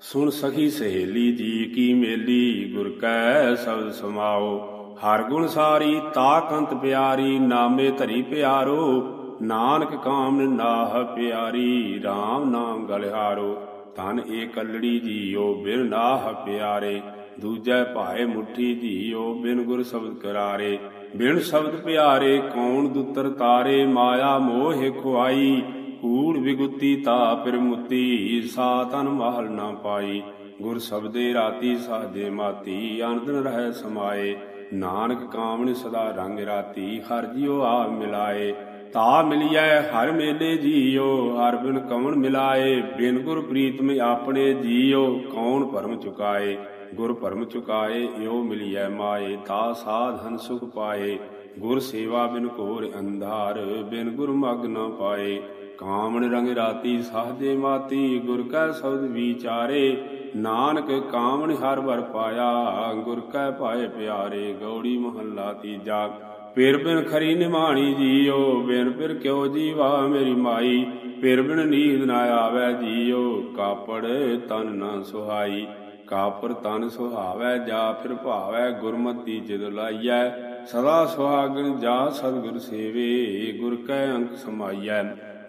ਸੁਣ ਸਖੀ ਸਹੇਲੀ ਜੀ ਕੀ ਮੇਲੀ, ਗੁਰ ਕੈ ਸਬਦ ਸਮਾਓ ਹਰ ਗੁਣ ਸਾਰੀ ਤਾਕੰਤ ਪਿਆਰੀ, ਨਾਮੇ ਧਰੀ ਪਿਆਰੋ। ਨਾਨਕ ਕਾਮ ਨਾਹ ਪਿਆਰੀ RAM ਨਾਮ ਗਲਿਹਾਰੋ ਤਨ ਏ ਕਲੜੀ ਜੀਓ, ਬਿਨ ਨਾਹ ਪਿਆਰੇ। ਦੂਜੈ ਭਾਏ ਮੁਠੀ ਜੀਓ, ਬਿਨ ਗੁਰ ਸ਼ਬਦ ਕਰਾਰੇ। ਬਿਨ ਸ਼ਬਦ ਪਿਆਰੇ ਕੌਣ ਦੁੱਤਰ ਤਾਰੇ, ਮਾਇਆ ਮੋਹ ਖੁਆਈ ਕੂੜ ਵਿਗੁਤੀ ਤਾ ਫਿਰ ਮੁਤੀ ਸਾ ਤਨ ਮਹਲ ਨਾ ਪਾਈ। ਗੁਰ ਸਬਦੇ ਰਾਤੀ ਸਾਜੇ ਮਾਤੀ ਅਨੰਦਨ ਰਹਿ ਸਮਾਏ। ਨਾਨਕ ਕਾਮਣ ਸਦਾ ਰੰਗ ਰਾਤੀ, ਹਰ ਜਿਉ ਆ ਮਿਲਾਏ। ਤਾ ਮਿਲਿਐ ਹਰ ਮੇਲੇ ਜੀਓ ਹਰ ਬਿਨ ਕਵਣ ਮਿਲਾਏ। ਬਿਨ ਗੁਰ ਪ੍ਰੀਤਮ ਆਪਣੇ ਜੀਓ ਕੌਣ ਭਰਮ ਚੁਕਾਏ। ਗੁਰ ਭਰਮ ਚੁਕਾਏ, ਇਉ ਮਿਲਿਐ ਮਾਏ, ਤਾ ਸਾਧਨ ਸੁਖ ਪਾਏ। ਗੁਰ ਸੇਵਾ ਬਿਨ ਘੋਰ ਅੰਧਾਰ, ਬਿਨ ਗੁਰ ਮਗ ਨਾ ਪਾਏ। ਕਾਮਣ ਰੰਗ ਰਾਤੀ ਸਾਹਜੇ ਮਾਤੀ, ਗੁਰ ਕੈ ਸ਼ਬਦ ਵਿਚਾਰੇ। ਨਾਨਕ ਕਾਮਣ ਹਰ ਵਰ ਪਾਇਆ, ਗੁਰ ਕੈ ਪਾਏ ਪਿਆਰੇ, ਗੌੜੀ ਮਹੱਲਾ ਤੀਜਾ। ਪਿਰ ਬਿਨ ਖਰੀ ਨਿਮਾਣੀ ਜੀਓ, ਬਿਨ ਪਿਰ ਕਿਉ ਜੀਵਾ ਮੇਰੀ ਮਾਈ। ਪਿਰ ਬਿਨ ਨੀਂਦ ਨਾ ਆਵੇ ਜੀਓ, ਕਾਪੜ ਤਨ ਨਾ ਸੁਹਾਈ। ਕਾਪਰ ਤਨ ਸੁਹਾਵੈ, ਜਾ ਫਿਰ ਭਾਵੈ ਗੁਰਮਤੀ ਜਿਦ ਲਾਈਐ। ਸਦਾ ਸੁਹਾਗਣ ਜਾ ਸਤਿਗੁਰ ਸੇਵੇ, ਗੁਰ ਕੈ ਅੰਕ ਸਮਾਈਐ।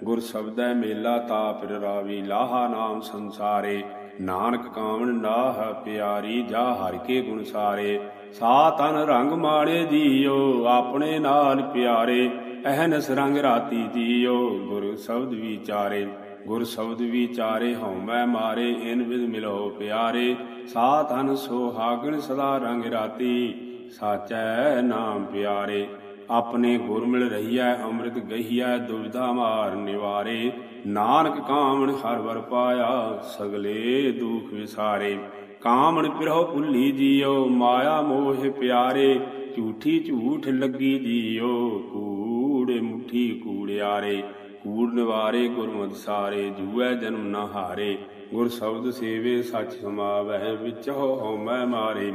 ਗੁਰ ਸ਼ਬਦੈ ਮੇਲਾ ਤਾ ਫਿਰ ਰਾਵੀ, ਲਾਹਾ ਨਾਮ ਸੰਸਾਰੇ। ਨਾਨਕ ਕਾਮਣ ਨਾਹ ਪਿਆਰੀ, ਜਾ ਹਰ ਕੇ ਗੁਣ ਸਾਰੇ। ਸਾ ਤਨ ਰੰਗ ਮਾਣੇ ਜੀਓ, ਆਪਣੇ ਨਾਲ ਪਿਆਰੇ। ਅਹਨਸ ਰੰਗ ਰਾਤੀ ਜੀਓ, ਗੁਰ ਸ਼ਬਦ ਵਿਚਾਰੇ। ਗੁਰ ਸ਼ਬਦ ਵਿਚਾਰੇ ਹਉਮੈ ਮਾਰੇ, ਇਨ ਵਿਦ ਮਿਲੋ ਪਿਆਰੇ। ਸਾ ਤਨ ਸੁਹਾਗਣ ਸਦਾ ਰੰਗ ਰਾਤੀ, ਸਾਚੈ ਨਾਮ ਪਿਆਰੇ। ਆਪਣੇ ਗੁਰ ਮਿਲ ਰਹੀਐ, ਅੰਮ੍ਰਿਤ ਗਹੀਐ, ਦੁਬਿਧਾ ਮਾਰ ਨਿਵਾਰੇ। ਨਾਨਕ ਕਾਮਣ ਹਰ ਵਰ ਪਾਇਆ, ਸਗਲੇ ਦੁਖ ਵਿਸਾਰੇ। ਕਾਮਣ ਪਿਰਹੁ ਭੁੱਲੀ ਜੀਓ, ਮਾਇਆ ਮੋਹ ਪਿਆਰੇ। ਝੂਠੀ ਝੂਠ ਲੱਗੀ ਜੀਓ, ਕੂੜੇ ਮੁਠੀ ਕੂੜਿਆਰੇ ਕੂੜ ਨਿਵਾਰੇ ਗੁਰਮਤਿ ਸਾਰੇ, ਜੂਐ ਜਨਮ ਨਾ ਹਾਰੇ। ਗੁਰ ਸ਼ਬਦ ਸੇਵੇ, ਸੱਚ ਸਮਾਵੈ ਵਿਚੋ ਹਉਮੈ ਮਾਰੇ।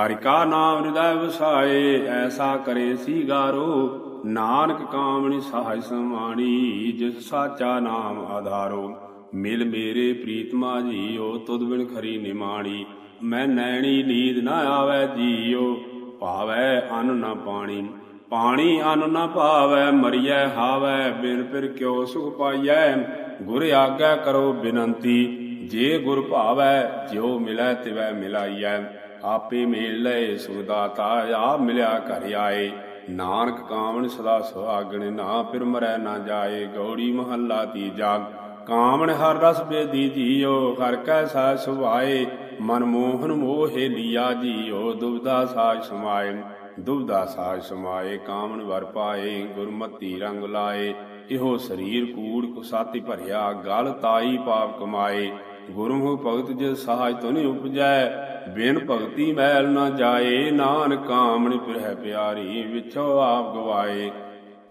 ਹਰਿ ਕਾ ਨਾਮ ਹਿਰਦੈ ਵਸਾਏ, ਐਸਾ ਕਰੇ ਸੀਗਾਰੋ। ਨਾਨਕ ਕਾਮਣੀ ਸਹਾਇ ਸਮਾਣੀ, ਜਿਸ ਸਾਚਾ ਨਾਮ ਆਧਾਰੋ। ਮਿਲ ਮੇਰੇ ਪ੍ਰੀਤਮਾ ਜੀਓ, ਤੁਧ ਬਿਨ ਖਰੀ ਨਿਮਾਣੀ। ਮੈਂ ਨੈਣੀ ਨੀਂਦ ਨਾ ਆਵੇ ਜੀਓ, ਭਾਵੈ ਅਨ ਨਾ ਪਾਣੀ। ਪਾਣੀ ਅਨ ਨਾ ਭਾਵੈ, ਮਰੀਐ ਹਾਵੈ, ਬਿਨ ਫਿਰ ਕਿਉ ਸੁਖ ਪਾਈਐ? ਗੁਰ ਆਗਿਆ ਕਰੋ ਬਿਨੰਤੀ, ਜੇ ਗੁਰ ਭਾਵੈ, ਜਿਉ ਮਿਲੈ ਤਿਵੈ ਮਿਲਾਈਐ। ਆਪੇ ਮੇਲ ਲਏ ਸੁਖ ਦਾਤਾ ਆ ਮਿਲਿਆ ਘਰ ਆਏ। ਨਾਨਕ ਕਾਮਣ ਸਦਾ ਸੁਹਾਗਣ, ਨਾ ਫਿਰ ਮਰੈ ਨਾ ਜਾਏ। ਗੌੜੀ ਮਹੱਲਾ ਤੀਜਾ, ਕਾਮਣ ਹਰ ਰਸ ਬੇਦੀ ਜੀਓ, ਹਰ ਕੈ ਸਾ ਸੁਭਾਏ। ਮਨ ਮੋਹਨ ਮੋਹਿ ਲੀਆ ਜੀਓ ਦੁਬਦਾ ਸਾਜ ਸਮਾਏ। ਦੁਬਦਾ ਸਾਜ ਸਮਾਏ ਕਾਮਨ ਵਰ ਪਾਏ, ਗੁਰਮਤੀ ਰੰਗ ਲਾਏ। ਇਹੋ ਸਰੀਰ ਕੂੜ ਕੁਸਾਤੀ ਭਰਿਆ, ਗਲ ਤਾਈ ਪਾਪ ਕਮਾਏ। ਗੁਰਮੁਖ ਭਗਤ ਜੇ ਸਹਾਜ ਤੁਨ ਉਪਜੈ, ਬਿਨ ਭਗਤੀ ਮੈਲ ਨਾ ਜਾਏ। ਨਾਨਕ ਕਾਮਣ ਪਿਰਹਿ ਪਿਆਰੀ ਵਿਛੋ ਆਪ ਗਵਾਏ।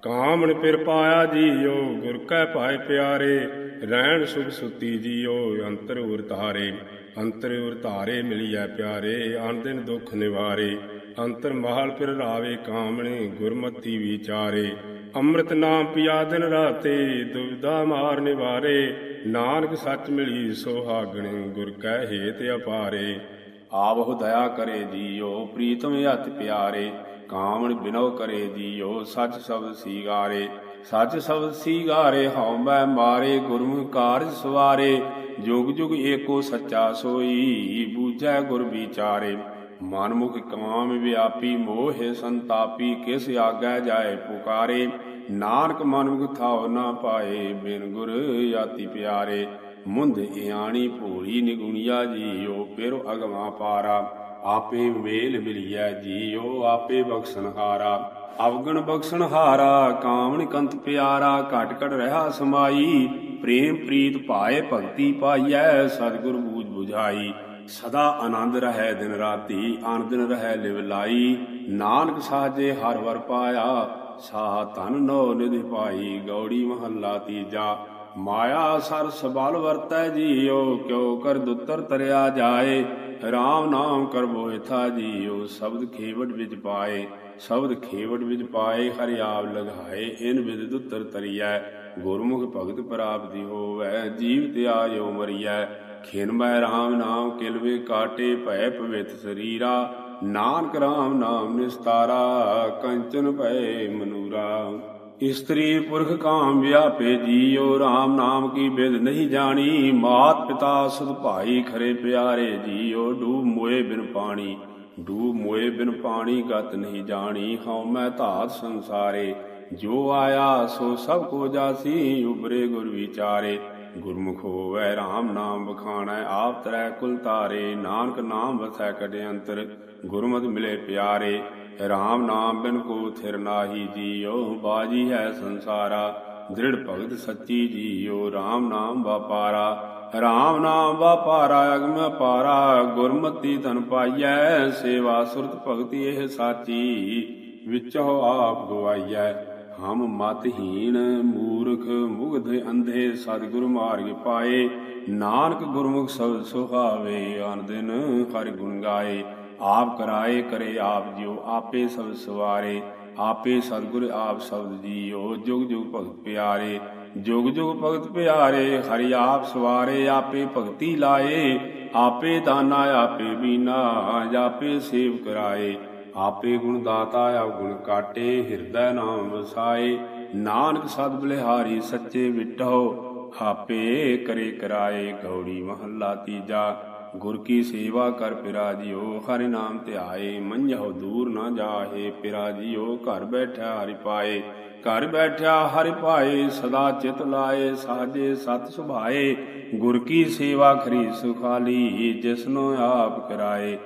ਕਾਮਣ ਪਿਰ ਪਾਇਆ ਜੀਓ, ਗੁਰ ਕੈ ਭਾਇ ਪਿਆਰੇ। ਰਹਿਣ ਸੁਖ ਸੁਤੀ ਜੀਓ, ਅੰਤਰ ਉਰ ਅੰਤਰ ਉਰ ਧਾਰੇ ਮਿਲਿਆ ਪਿਆਰੇ, ਆਨ ਦਿਨ ਦੁਖ ਨਿਵਾਰੇ। ਅੰਤਰ ਮਹਲ ਫਿਰ ਰਾਵੇ ਕਾਮਣੇ, ਗੁਰਮਤੀ ਵਿਚਾਰੇ। ਅੰਮ੍ਰਿਤ ਨਾਮ ਪਿਆ ਦਿਨ ਰਾਤੇ, ਦੁਬਿਧਾ ਮਾਰ ਨਿਵਾਰੇ। ਨਾਨਕ ਸੱਚ ਮਿਲੀ ਸੁਹਾਗਣ, ਗੁਰ ਕਹਿ ਹੇਤ ਅਪਾਰੇ। ਆਵਹੁ ਦਇਆ ਕਰੇ ਜੀਓ, ਪ੍ਰੀਤਮ ਹੱਥ ਪਿਆਰੇ। ਕਾਮਣ ਬਿਨੋ ਕਰੇ ਜੀਓ, ਸੱਚ ਸ਼ਬਦ ਸੀਗਾਰੇ। ਸੱਚ ਸ਼ਬਦ ਸੀਗਾਰੇ, ਹਉ ਮੈਂ ਮਾਰੇ, ਗੁਰਮੁਖ ਕਾਰਜ ਸਵਾਰੇ। ਜੁਗ ਜੁਗ ਏਕੋ ਸੱਚਾ ਸੋਈ, ਬੂਝੈ ਗੁਰ ਵਿਚਾਰੇ। ਮਨਮੁਖ ਕਾਮ ਵਿਆਪੀ ਮੋਹਿ ਸੰਤਾਪੀ, ਕਿਸ ਆਗੈ ਜਾਏ ਪੁਕਾਰੇ? ਨਾਨਕ ਮਨਮੁਖ ਥਾਉ ਨਾ ਪਾਏ, ਬਿਨ ਗੁਰ ਯਾਤੀ ਪਿਆਰੇ। ਮੁੰਦ ਇਆਣੀ ਭੋਲੀ ਨਿਗੁਣੀਆ ਜੀਓ ਪਿਰ ਅਗਵਾ ਪਾਰਾ। ਆਪੇ ਵੇਲ ਮਿਲਿਆ ਜੀਓ, ਆਪੇ ਬਖਸ਼ਣ ਹਾਰਾ। ਅਵਗਣ ਬਖਸ਼ਣ ਹਾਰਾ, ਕਾਮਣ ਕੰਤ ਪਿਆਰਾ। ਘਟ ਘਟ ਰਹਾ ਸਮਾਈ, ਪ੍ਰੇਮ ਪ੍ਰੀਤ ਪਾਏ ਭਗਤੀ ਪਾਈਐ, ਸਤਿਗੁਰ ਬੂਝ ਬੁਝਾਈ। ਸਦਾ ਆਨੰਦ ਰਹੈ ਦਿਨ ਰਾਤੀ, ਆਨ ਦਿਨ ਰਹੈ ਲਿਵ ਲਾਈ। ਨਾਨਕ ਸਾਜੇ ਹਰ ਵਰ ਪਾਇਆ, ਸਾਹ ਧਨ ਨੋ ਨਿਧਿ ਪਾਈ। ਗੌੜੀ ਮਹੱਲਾ ਤੀਜਾ, ਮਾਇਆ ਸਰ ਸਬਲ ਵਰਤੈ ਜੀਓ ਕਿਉ ਕਰ ਦੁੱਤਰ ਤਰਿਆ ਜਾਏ। RAM ਨਾਮ ਕਰਬੋ ਇਥਾ ਜੀਓ ਸ਼ਬਦ ਖੇਵਟ ਵਿੱਚ ਪਾਏ। ਸ਼ਬਦ ਖੇਵਟ ਵਿੱਚ ਪਾਏ, ਹਰਿ ਆਪ ਲਗਾਏ, ਇਨ ਵਿਦ ਦੁੱਤਰ ਤਰੀਐ। ਗੁਰਮੁਖ ਭਗਤ ਪ੍ਰਾਪਤੀ ਹੋਵੈ, ਜੀਵ ਤਿਆਇਓ ਮਰੀਐ। ਖਿਨ ਮੈ RAM ਨਾਮ ਕਿਲਵੇ ਕਾਟੇ ਭੈ ਪਵਿੱਤ ਸਰੀਰਾ। ਨਾਨਕ RAM ਨਾਮ ਨਿਸਤਾਰਾ, ਕੰਚਨ ਭੈ ਮਨੂਰਾ। ਇਸਤਰੀ ਪੁਰਖ ਕਾਮ ਵਿਆਪੇ ਜੀਓ RAM ਨਾਮ ਕੀ ਬਿਦ ਨਹੀਂ ਜਾਣੀ। ਮਾਤ ਪਿਤਾ ਸੁਧ ਭਾਈ ਖਰੇ ਪਿਆਰੇ ਜੀਓ ਡੂਬ ਮੋਏ ਬਿਨ ਪਾਣੀ। ਡੂਬ ਮੋਏ ਬਿਨ ਪਾਣੀ ਗਤ ਨਹੀਂ ਜਾਣੀ। ਹਉ ਮੈਂ ਧਾਤ ਸੰਸਾਰੇ, ਜੋ ਆਇਆ ਸੋ ਸਭ ਕੋ ਜਾਸੀ ਉਬਰੇ ਗੁਰ ਵਿਚਾਰੇ। ਗੁਰਮੁਖ ਹੋਵੈ RAM ਨਾਮ ਬਖਾਣੈ ਆਪ ਤਰੈ ਕੁਲ ਤਾਰੇ ਨਾਨਕ ਨਾਮ ਵਸੈ ਕਡੇ ਅੰਤਰ। ਗੁਰਮਤਿ ਮਿਲੇ ਪਿਆਰੇ RAM ਨਾਮ ਬਿਨ ਕੋ ਥਿਰ ਨਾਹੀ ਜੀਉ, ਬਾਜੀ ਹੈ ਸੰਸਾਰਾ। ਦ੍ਰਿੜ ਭਗਤ ਸੱਚੀ ਜੀਉ RAM ਨਾਮ ਵਾਪਾਰਾ RAM ਨਾਮ ਵਾਪਾਰਾ ਅਗਮ ਪਾਰਾ, ਗੁਰਮਤੀ ਧਨ ਪਾਈਐ, ਸੇਵਾ ਸੁਰਤ ਭਗਤੀ ਇਹ ਸਾਚੀ, ਵਿਚੋ ਆਪ ਗਵਾਈਐ। ਹਮ ਮਤ ਹੀਣ ਮੂਰਖ ਮੁਗਧ ਅੰਧੇ ਸਤਿਗੁਰ ਮਾਰਗ ਪਾਏ। ਨਾਨਕ ਗੁਰਮੁਖ ਸਬਦ ਸੁਹਾਵੇ, ਆਨ ਦਿਨ ਹਰਿ ਗੁਣ ਗਾਏ। ਆਪ ਕਰਾਏ ਕਰੇ ਆਪ ਜਿਉ, ਆਪੇ ਸਭ ਸਵਾਰੇ। ਆਪੇ ਸਤਿਗੁਰ ਆਪ ਸ਼ਬਦ ਜੀਓ ਜੁਗ ਜੁਗ ਭਗਤ ਪਿਆਰੇ। ਜੁਗ ਜੁਗ ਭਗਤ ਪਿਆਰੇ, ਹਰਿ ਆਪ ਸਵਾਰੇ, ਆਪੇ ਭਗਤੀ ਲਾਏ। ਆਪੇ ਦਾਨਾ, ਆਪੇ ਬੀਨਾ ਆਪੇ ਸੇਵ ਕਰਾਏ। ਆਪੇ ਗੁਣ ਦਾਤਾ ਆਪ ਗੁਣ ਕਾਟੇ, ਹਿਰਦੈ ਨਾਮ ਵਸਾਏ। ਨਾਨਕ ਸਦ ਬਲਿਹਾਰੀ ਸੱਚੇ ਵਿਟੋ ਆਪੇ ਕਰੇ ਕਰਾਏ ਗੌੜੀ ਮਹੱਲਾ ਤੀਜਾ। ਗੁਰ ਕੀ ਸੇਵਾ ਕਰ ਪਿਰਾਜਿਓ, ਹਰਿ ਨਾਮ ਧਿਆਏ ਮੰਝੋ ਦੂਰ ਨਾ ਜਾਹੇ, ਪਿਰਾਜਿਓ, ਘਰ ਬੈਠਾ ਹਰਿ ਪਾਏ। ਘਰ ਬੈਠਾ ਹਰਿ ਪਾਏ, ਸਦਾ ਚਿਤ ਲਾਏ, ਸਾਜੇ ਸਤ ਸੁਭਾਏ। ਗੁਰ ਕੀ ਸੇਵਾ ਖਰੀ ਸੁਖਾਲੀ, ਜਿਸਨੋ ਆਪ ਕਰਾਏ।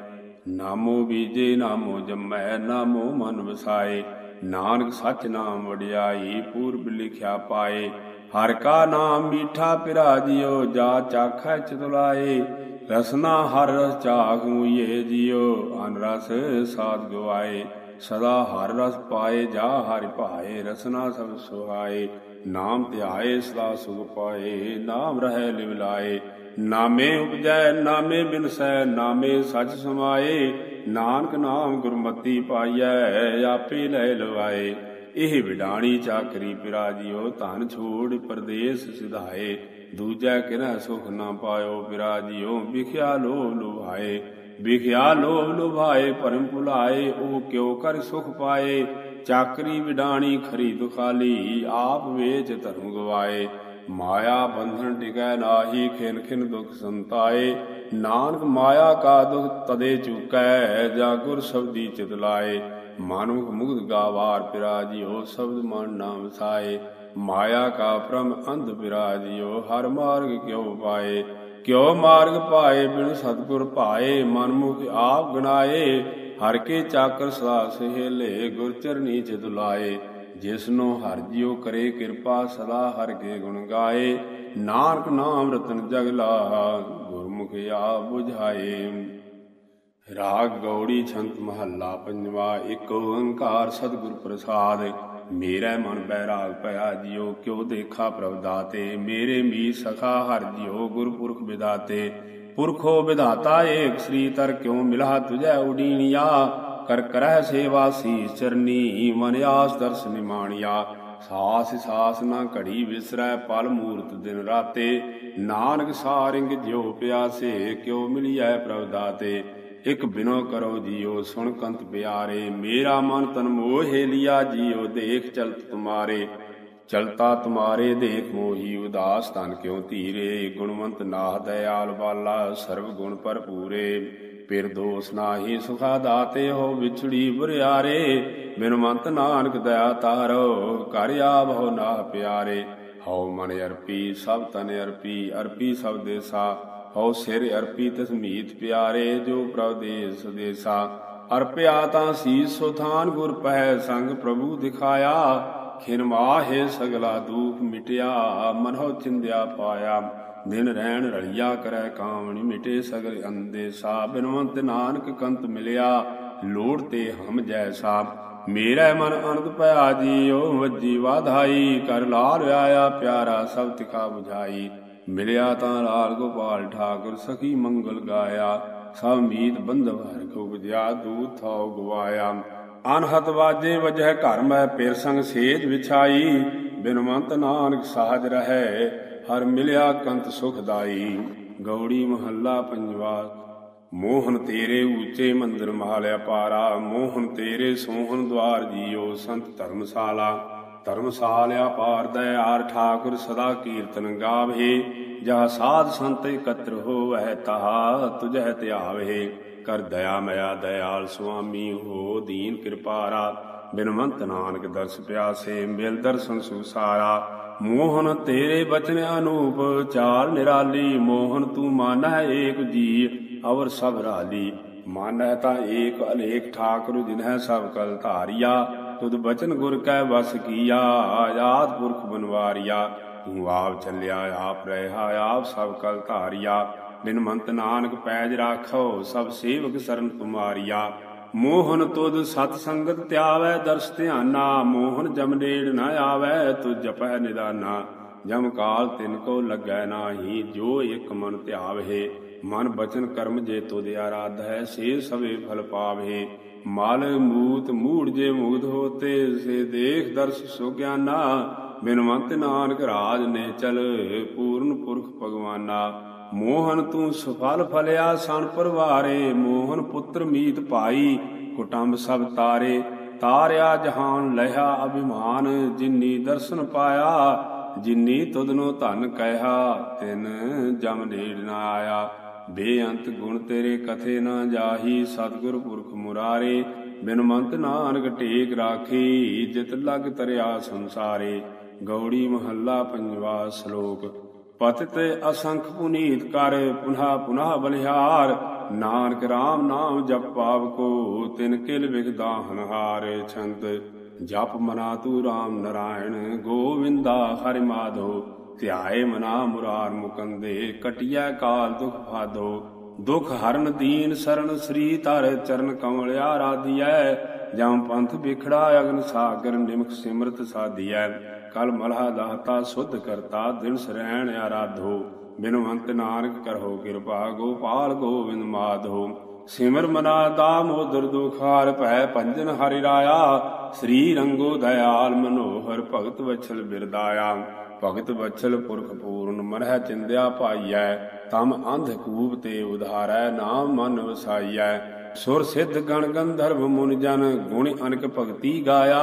ਨਾਮੋ ਬੀਜੇ, ਨਾਮੋ ਜੰਮੈ, ਨਾਮੋ ਮਨ ਵਸਾਏ। ਨਾਨਕ ਸਚ ਨਾਮ ਵਡਿਆਈ, ਪੂਰਬ ਲਿਖਿਆ ਪਾਏ। ਹਰ ਕਾ ਨਾਮ ਮੀਠਾ ਪਿਰਾਜਿਓ ਜਾ ਚਾਖੈ ਚਤੁਲਾਏ। ਰਸਨਾ ਹਰ ਰਸ ਚਾਖ ਮੁਈਏ ਜਿਓ ਅਨ ਰਸ ਸਾਧ ਗਵਾਏ। ਸਦਾ ਹਰ ਰਸ ਪਾਏ, ਜਾ ਹਰਿ ਭਾਏ, ਰਸਨਾ ਸਭ ਸੁਹਾਏ। ਨਾਮ ਧਿਆਏ, ਸਦਾ ਸੁਖ ਪਾਏ। ਨਾਮ ਰਹਿ ਲਿਵ ਲਾਏ। ਨਾਮੇ ਉਪਜੈ, ਨਾਮੇ ਬਿਨਸੈ, ਨਾਮੇ ਸਚ ਸਮਾਏ। ਨਾਨਕ ਨਾਮ ਗੁਰਮਤੀ ਪਾਈਐ, ਆਪੇ ਲੈ ਲਵਾਏ। ਇਹ ਵਿਡਾਣੀ ਚਾਕਰੀ ਪਿਰਾਜਿਓ, ਧਨ ਛੋੜ ਪਰਦੇਸ ਸਿਧਾਏ। ਦੂਜਾ ਕਿਨੈ ਸੁਖ ਨਾ ਪਾਇਓ ਪਿਰਾਜਿਓ, ਵਿਖਿਆ ਲੋਭ ਲੁਭਾਏ। ਵਿਖਿਆ ਲੋਭ ਲੁਭਾਏ, ਭਰਮ ਭੁਲਾਏ, ਉਹ ਕਿਉ ਕਰ ਸੁਖ ਪਾਏ। ਚਾਕਰੀ ਵਿਡਾਣੀ ਖਰੀ ਦੁਖਾਲੀ ਆਪ ਵੇਚ ਧਰਮ ਗਵਾਏ। ਮਾਇਆ ਬੰਧਨ ਟਿਕੈ ਨਾਹੀ ਖਿਨ ਖਿਨ ਦੁਖ ਸੰਤਾਏ। ਨਾਨਕ ਮਾਇਆ ਕਾ ਦੁਖ ਤਦੇ ਚੁਕੈ, ਜਾ ਗੁਰ ਸਬਦੀ ਚਿਤ ਲਾਏ। ਮਾਨੁਖ ਮੁਗਧ ਗਾਵਾਰ ਪਿਰਾਜਿਓ, ਸ਼ਬਦ ਮਨ ਨਾਮ ਸਾਏ। ਮਾਇਆ ਕਾ ਪ੍ਰਮ ਅੰਧ ਪਿਰਾਜਿਓ, ਹਰ ਮਾਰਗ ਕਿਉ ਪਾਏ। ਕਿਉ ਮਾਰਗ ਪਾਏ ਬਿਨ ਸਤਗੁਰ ਭਾਏ ਮਨਮੁਖ ਆਪ ਗਣਾਏ। ਹਰ ਕੇ ਚਾਕਰ ਸਦਾ ਸਹੇਲੇ ਗੁਰ ਚਰਨੀ ਚਿਤ ਲਾਏ। ਜਿਸਨੋ ਹਰ ਜਿਉ ਕਰੇ ਕਿਰਪਾ, ਸਦਾ ਹਰ ਕੇ ਗੁਣ ਗਾਏ। ਨਾਨਕ ਨਾਮ ਰਤਨ ਜਗਲਾ ਗੁਰਮੁਖ ਆ 부ਝਾਏ ਰਾਗ ਗੌੜੀ ਛੰਤ ਮਹੱਲਾ ਪੰਜਵਾ, ਇੱਕ ਓੰਕਾਰ ਸਤਿਗੁਰ ਪ੍ਰਸਾਦ। ਮੇਰਾ ਮਨ ਬੈਰਾਗ ਭਇਆ ਜਿਉ ਕਿਉ ਦੇਖਾ ਪ੍ਰਭ ਦਾਤੇ। ਮੇਰੇ ਮੀ ਸਖਾ ਹਰ ਜਿਉ ਗੁਰਪੁਰਖ ਵਿਦਾਤੇ। ਪੁਰਖੋ ਵਿਧਾਤਾ ਏਕ ਸ੍ਰੀ ਤਰ ਕਿਉ ਮਿਲਾ ਤੁਝੈ ਉਡੀਣਿਆ। ਕਰ ਕਰਹਿ ਸੇਵਾ ਸੀ ਚਰਨੀ, ਮਨ ਆਸ ਦਰਸ ਨਿਮਾਣਿਆ। ਸਾਸ ਸਾਸ ਨਾ ਘੜੀ ਵਿਸਰੈ ਪਲ ਮੂਰਤ ਦਿਨ ਰਾਤੇ। ਨਾਨਕ ਸਾਰਿੰਗ ਜਿਉ ਪਿਆਸੇ, ਕਿਉ ਮਿਲਿਐ ਪ੍ਰਭ ਦਾਤੇ। ਇਕ ਬਿਨੋ ਕਰੋ ਜੀਓ ਸੁਣ ਕੰਤ ਪਿਆਰੇ। ਮੇਰਾ ਮਨ ਤਨ ਮੋਹਿ ਲਿਆ, ਜੀਓ ਦੇਖ ਚਲਤ ਤੁਮਾਰੇ। ਚਲਤਾ ਤੁਮਾਰੇ ਦੇਖ ਮੋਹੀ ਉਦਾਸ ਤਨ ਕਿਉ ਧੀਰੇ। ਗੁਣਵੰਤ ਨਾਹ ਦਇਆਲ ਵਾਲਾ ਸਰਬ ਗੁਣ ਭਰਪੂਰੇ। ਪਿਰ ਦੋਸ ਨਾਹੀ ਸੁਖਾ ਦਾਤੇ ਹੋ ਵਿਛੜੀ ਬੁਰਿਆਰੇ। ਬਿਨਵੰਤ ਨਾਨਕ ਦਇਆ ਤਾਰੋ ਕਰ ਆਵੋ ਨਾ ਪਿਆਰੇ। ਹਉ ਮਨ ਅਰਪੀ, ਸਭ ਤਨ ਅਰਪੀ ਅਰਪੀ ਸਭ ਦੇਸਾ। ਹਉ ਸਿਰ ਅਰਪੀ ਤਸਮੀਤ ਪਿਆਰੇ, ਜੋ ਪ੍ਰਭ ਦੇਸ ਦੇਸਾ। ਅਰਪਿਆ ਤਾਂ ਸੀਸ ਸੁਥਾਨ ਗੁਰ ਪਹਿ ਸੰਗ ਪ੍ਰਭੂ ਦਿਖਾਇਆ। ਖਿਨ ਮਾਹੇ ਸਗਲਾ ਦੂਖ ਮਿਟਿਆ ਮਨੋ ਚਿੰਦਿਆ ਪਾਇਆ। ਦਿਨ ਰਹਿਣ ਰਲਿਆ ਕਰੈ ਕਾਮਣੀ ਮਿਟੇ ਸਗਲ ਅੰਦੇਸਾ ਬਿਨਵੰਤ ਨਾਨਕ ਕੰਤ ਮਿਲਿਆ, ਲੋੜ ਤੇ ਹਮ ਜੈਸਾ ਮੇਰਾ ਮਨ ਅਨੰਦ ਪਿਆ ਜੀਓ ਵੱਜੀ ਵਾਧਾਈ। ਕਰ ਲਾਲ ਆਇਆ ਪਿਆਰਾ, ਸਭ ਤਿਕਾ 부ਝਾਈ ਮਿਲਿਆ ਤਾਂ ਲਾਲ ਗੋਪਾਲ ਠਾਕੁਰ, ਸਖੀ ਮੰਗਲ ਗਾਇਆ। ਸਭ ਮੀਤ ਬੰਧਵ ਹਰ ਕੋ ਬੁਝਿਆ, ਦੂਤ ਥਾਉ ਗਵਾਇਆ। ਅਨਹਤ ਵਾਜੇ ਵਜਹਿ ਘਰ ਮੈਂ ਪੇਰ ਸੰਗ ਸੇਜ ਵਿਛਾਈ। ਬਿਨਵੰਤ ਨਾਨਕ ਸਾਜ ਰਹੈ ਹਰ ਮਿਲਿਆ ਕੰਤ ਸੁਖਦਾਈ ਗੌੜੀ ਮਹੱਲਾ ਪੰਜਵਾ। ਮੋਹਨ ਤੇਰੇ ਉੱਚੇ ਮੰਦਰ ਮਹਾਲਿਆ ਪਾਰਾ, ਮੋਹਨ ਤੇਰੇ ਸੋਹਣ ਦਵਾਰ ਜੀਓ ਸੰਤ ਧਰਮਸ਼ਾਲਾ। ਧਰਮਸ਼ਾਲਿਆ ਪਾਰ ਦਇਆਰ ਠਾਕੁਰ ਸਦਾ ਕੀਰਤਨ ਗਾਵੇ, ਜਾ ਸਾਧ ਸੰਤ ਇਕਤਰ ਹੋਵੈ ਤਹਾ ਤੁਝੈ ਧਿਆਵੇ। ਕਰ ਦਇਆ ਮਇਆ ਦਇਆਲ ਸੁਆਮੀ, ਹੋ ਦੀਨ ਕਿਰਪਾਰਾ। ਬਿਨਵੰਤ ਨਾਨਕ ਦਰਸ ਪਿਆਸੇ, ਮਿਲ ਦਰਸ਼ਨ ਸੁਸਾਰਾ। ਮੋਹਨ ਤੇਰੇ ਬਚਨ ਅਨੂਪ, ਚਾਲ ਨਿਰਾਲੀ, ਮੋਹਨ ਤੂੰ ਮਾਨੈ ਏਕ ਜੀ ਅਵਰ ਸਭ ਰਾਲੀ। ਮਾਨੈ ਤਾਂ ਏਕ ਅਲੇਖ ਠਾਕੁਰ, ਜਿਨਹਿ ਸਭ ਕਲ ਧਾਰਿਆ। ਤੁਧ ਬਚਨ ਗੁਰ ਕੈ ਵਸ ਕੀਆ, ਆਜ਼ਾਦ ਪੁਰਖ ਬਨਵਾਰਿਆ। ਤੂੰ ਆਪ ਚੱਲਿਆ, ਆਪ ਰਹਿਆ ਆਪ ਸਭ ਕਲ ਧਾਰਿਆ। ਬਿਨਮੰਤ ਨਾਨਕ ਪੈਜ ਰਾਖੋ, ਸਭ ਸੇਵਕ ਸਰਨ ਤੁਮਾਰੀਆ ਮੋਹਨ ਤੁਧ ਸਤ ਸੰਗਤ ਧਿਆਵੈ ਦਰਸ ਧਿਆਨਾ, ਮੋਹਨ ਜਮ ਨੇੜ ਆਵੈ ਤੁ ਜਪੈ ਨਿਦਾਨਾ। ਜਮ ਕਾਲ ਤਿਨ ਕੋ ਲੱਗੈ ਨਾਹੀ, ਜੋ ਇਕ ਮਨ ਧਿਆਵਹਿ। ਮਨ ਬਚਨ ਕਰਮ ਜੇ ਤੁਧ ਆਰਾਧ ਹੈ ਸੇ ਸਵੇ ਫਲ ਪਾਵਹਿ। ਮਾਲ ਮੂਤ ਮੂੜ ਜੇ ਮੁਗਧ ਹੋਤੇ, ਸੇ ਦੇਖ ਦਰਸ ਸੋ ਗਿਆਨਾ ਬਿਨਵੰਤ ਨਾਨਕ ਰਾਜ ਨੇ ਚਲ, ਪੂਰਨ ਪੁਰਖ ਭਗਵਾਨਾ। ਮੋਹਨ ਤੂੰ ਸਫਲ ਫਲਿਆ ਸਣ ਪਰਵਾਰੇ, ਮੋਹਨ ਪੁੱਤਰ ਮੀਤ ਭਾਈ, ਕੁਟੰਬ ਸਭ ਤਾਰੇ, ਤਾਰਿਆ ਜਹਾਨ ਲਹਿਆ ਅਭਿਮਾਨ, ਜਿਨੀ ਦਰਸ਼ਨ ਪਾਇਆ, ਜਿਨੀ ਤੁਧਨੋ ਧਨ ਕਹਿਆ, ਤਿਨ ਜਮ ਨੇੜ ਨਾ ਆਇਆ। ਬੇਅੰਤ ਗੁਣ ਤੇਰੇ ਕਥੇ ਨਾ ਜਾਹੀ, ਸਤਿਗੁਰ ਪੁਰਖ ਮੁਰਾਰੇ ਬਿਨਮੰਤ ਨਾਨਕ ਟੇਕ ਰਾਖੀ, ਜਿਤ ਲਗ ਤਰਿਆ ਸੰਸਾਰੇ। ਗੌੜੀ ਮਹੱਲਾ ਪੰਜਵਾ ਸ਼ਲੋਕ। ਪਤਿਤ ਅਸੰਖ ਪੁਨੀਤ ਕਰ ਪੁਨਹਾ ਪੁਨਹਾ ਬਲਿਹਾਰ। ਨਾਨਕ RAM ਨਾਮ ਜਪ ਪਾਵ ਕੋ, ਤਿਨ ਕਿਲ ਵਿਗਦਾਹਨ ਹਾਰ। ਛੰਦ, ਜਪ ਮਨਾ ਤੂ RAM ਨਰਾਇਣ, ਗੋਵਿੰਦਾ ਹਰਿ ਮਾਧੋ। ਧਿਆਏ ਮਨਾ ਮੁਰਾਰ ਮੁਕੰਦੇ ਕਟਿਆ ਕਾਲ ਦੁਖ ਫਾਦੋ ਦੁਖ ਹਰਨ ਦੀਨ ਸਰਣ ਸ੍ਰੀ ਧਰ ਚਰਨ ਕਮਲ ਆਰਾਧਿਐ ਜਮ ਪੰਥ ਵਿਖੜਾ ਅਗਨ ਸਾਗਰ, ਨਿਮਖ ਸਿਮਰਤ ਸਾਧੀਐ। ਕਲ ਮਲਹਾ ਦਾਤਾ ਸੁਧ ਕਰਤਾ ਦਿਨ ਸਰੈਣ ਆਰਾਧੋ ਬਿਨਵੰਤ ਨਾਨਕ ਕਰੋ ਕਿਰਪਾ ਗੋਪਾਲ ਗੋਵਿੰਦ ਮਾਧੋ। ਸਿਮਰ ਮਨਾ ਦਾਮੋਦਰ ਦੁਖਾਰ ਭੈ ਪੰਜਨ ਹਰਿ ਰਾਇਆ, ਸ੍ਰੀ ਰੰਗੋ ਦਇਆਲ ਮਨੋਹਰ ਭਗਤ ਵਛਲ ਬਿਰਦਾਇਆ। ਭਗਤ ਵਛਲ ਪੁਰਖ ਪੂਰਨ ਮਨਹਿ ਚਿੰਦਿਆ ਪਾਈਐ, ਤਮ ਅੰਧ ਕੂਪ ਤੇ ਉਧਾਰੈ, ਨਾਮ ਮਨ ਵਸਾਈਐ। ਸੁਰ ਸਿੱਧ ਗਣ ਗੰਧਰਵ ਮੁਨ ਜਨ ਗੁਣ ਅਨਕ ਭਗਤੀ ਗਾਇਆ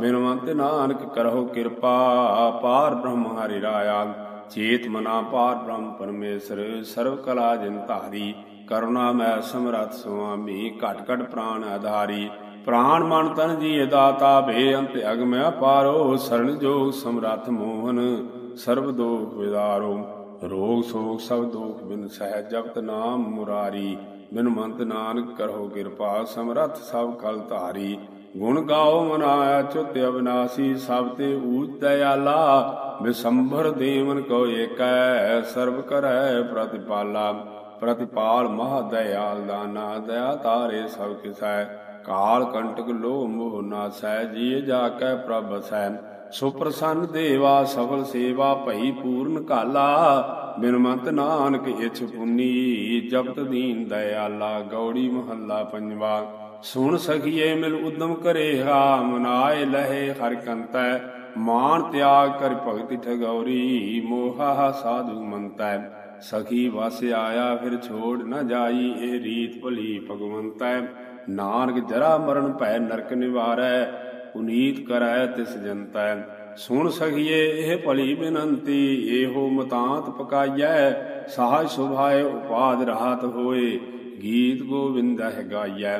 ਬਿਨਵੰਤ ਨਾਨਕ ਕਰਹੁ ਕਿਰਪਾ, ਪਾਰ ਬ੍ਰਹਮ ਹਰਿ ਰਾਇਆ। ਚੇਤ ਮਨਾ ਪਾਰ ਬ੍ਰਹਮ ਪਰਮੇਸ਼ਰ, ਸਰਵ ਕਲਾ ਜਿਨ ਧਾਰੀ। ਕਰੁਣਾ ਮੈਂ ਸਮਰਥ ਸੁਆਮੀ, ਘਟ ਘਟ ਪ੍ਰਾਨ ਆਧਾਰੀ। ਪ੍ਰਾਣ ਮਨ ਤਨ ਜੀ ਦਾਤਾ ਭੇ ਅੰਤ ਅਗਮ ਅਪਾਰੋ ਸਰਣ ਜੋਗ ਸਮਰੱਥ ਮੋਹਨ, ਸਰਬ ਦੋਖ ਵਿਦਾਰੋ। ਰੋਗ ਸੋਗ ਸਭ ਦੋਖ ਬਿਨ ਸਹਿ ਜਪਤ ਨਾਮ ਮੁਰਾਰੀ। ਬਿਨ ਮੰਤ ਨਾਨਕ ਕਰੋ ਕਿਰਪਾ, ਸਮਰੱਥ ਸਭ ਕਲ ਧਾਰੀ। ਗੁਣ ਗਾਓ ਮਨਾਇਆ ਚੁੱਤ ਅਬਨਾਸੀ, ਸਭ ਤੇ ਊਚ ਦਇਆਲਾ। ਬਿਸੰਭਰ ਦੇਵਨ ਕੋ ਏਕੈ, ਸਰਬ ਕਰੈ ਪ੍ਰਤਿਪਾਲਾ। ਪ੍ਰਤਿਪਾਲ ਮਹਾ ਦਇਆਲ ਦਾਨਾ, ਦਇਆ ਤਾਰੇ ਸਭ ਕਿਸੈ। ਕਾਲ ਕੰਟਕ ਲੋ ਮੋਹ ਨਾਸੈ ਜੀ ਜਾ ਕੈ ਪ੍ਰਭ ਸੈ। ਸੁਪ੍ਰਸੰਨ ਦੇਵਾ, ਸਫਲ ਸੇਵਾ ਭਈ ਪੂਰਨ ਕਾਲਾ ਬਿਨਮੰਤ ਨਾਨਕ ਇਛ ਪੁੰਨੀ, ਜਪਤ ਦੀਨ ਦਇਆਲਾ, ਗੌੜੀ ਮਹੱਲਾ ਪੰਜਵਾ। ਸੁਣ ਸਖੀਏ, ਮਿਲ ਉਦਮ ਕਰੇ ਹਾ ਮਨਾਏ ਲਹੇ ਹਰ ਕੰਤੈ। ਮਾਨ ਤਿਆਗ ਕਰ ਭਗਤੀ ਠਗੌਰੀ ਮੋਹਾ ਸਾਧੂ ਮੰਤੈ। ਸਖੀ ਵਸ ਆਇਆ, ਫਿਰ ਛੋੜ ਨ ਜਾਈ, ਇਹ ਰੀਤ ਭਲੀ ਭਗਵੰਤੈ। ਨਾਨਕ ਜਰਾ ਮਰਨ ਭੈ ਨਰਕ ਨਿਵਾਰੈ, ਪੁਨੀਤ ਕਰੈ ਤਿਸ ਜਨਤੈ। ਸੁਣ ਸਖੀਏ, ਇਹ ਭਲੀ ਬੇਨੰਤੀ, ਇਹੋ ਮਤਾਂਤ ਪਕਾਈਐ, ਸਾਜ ਸੁਭਾਏ ਉਪਾਦ ਰਾਤ ਹੋਏ, ਗੀਤ ਗੋਵਿੰਦਹਿ ਗਾਈਐ,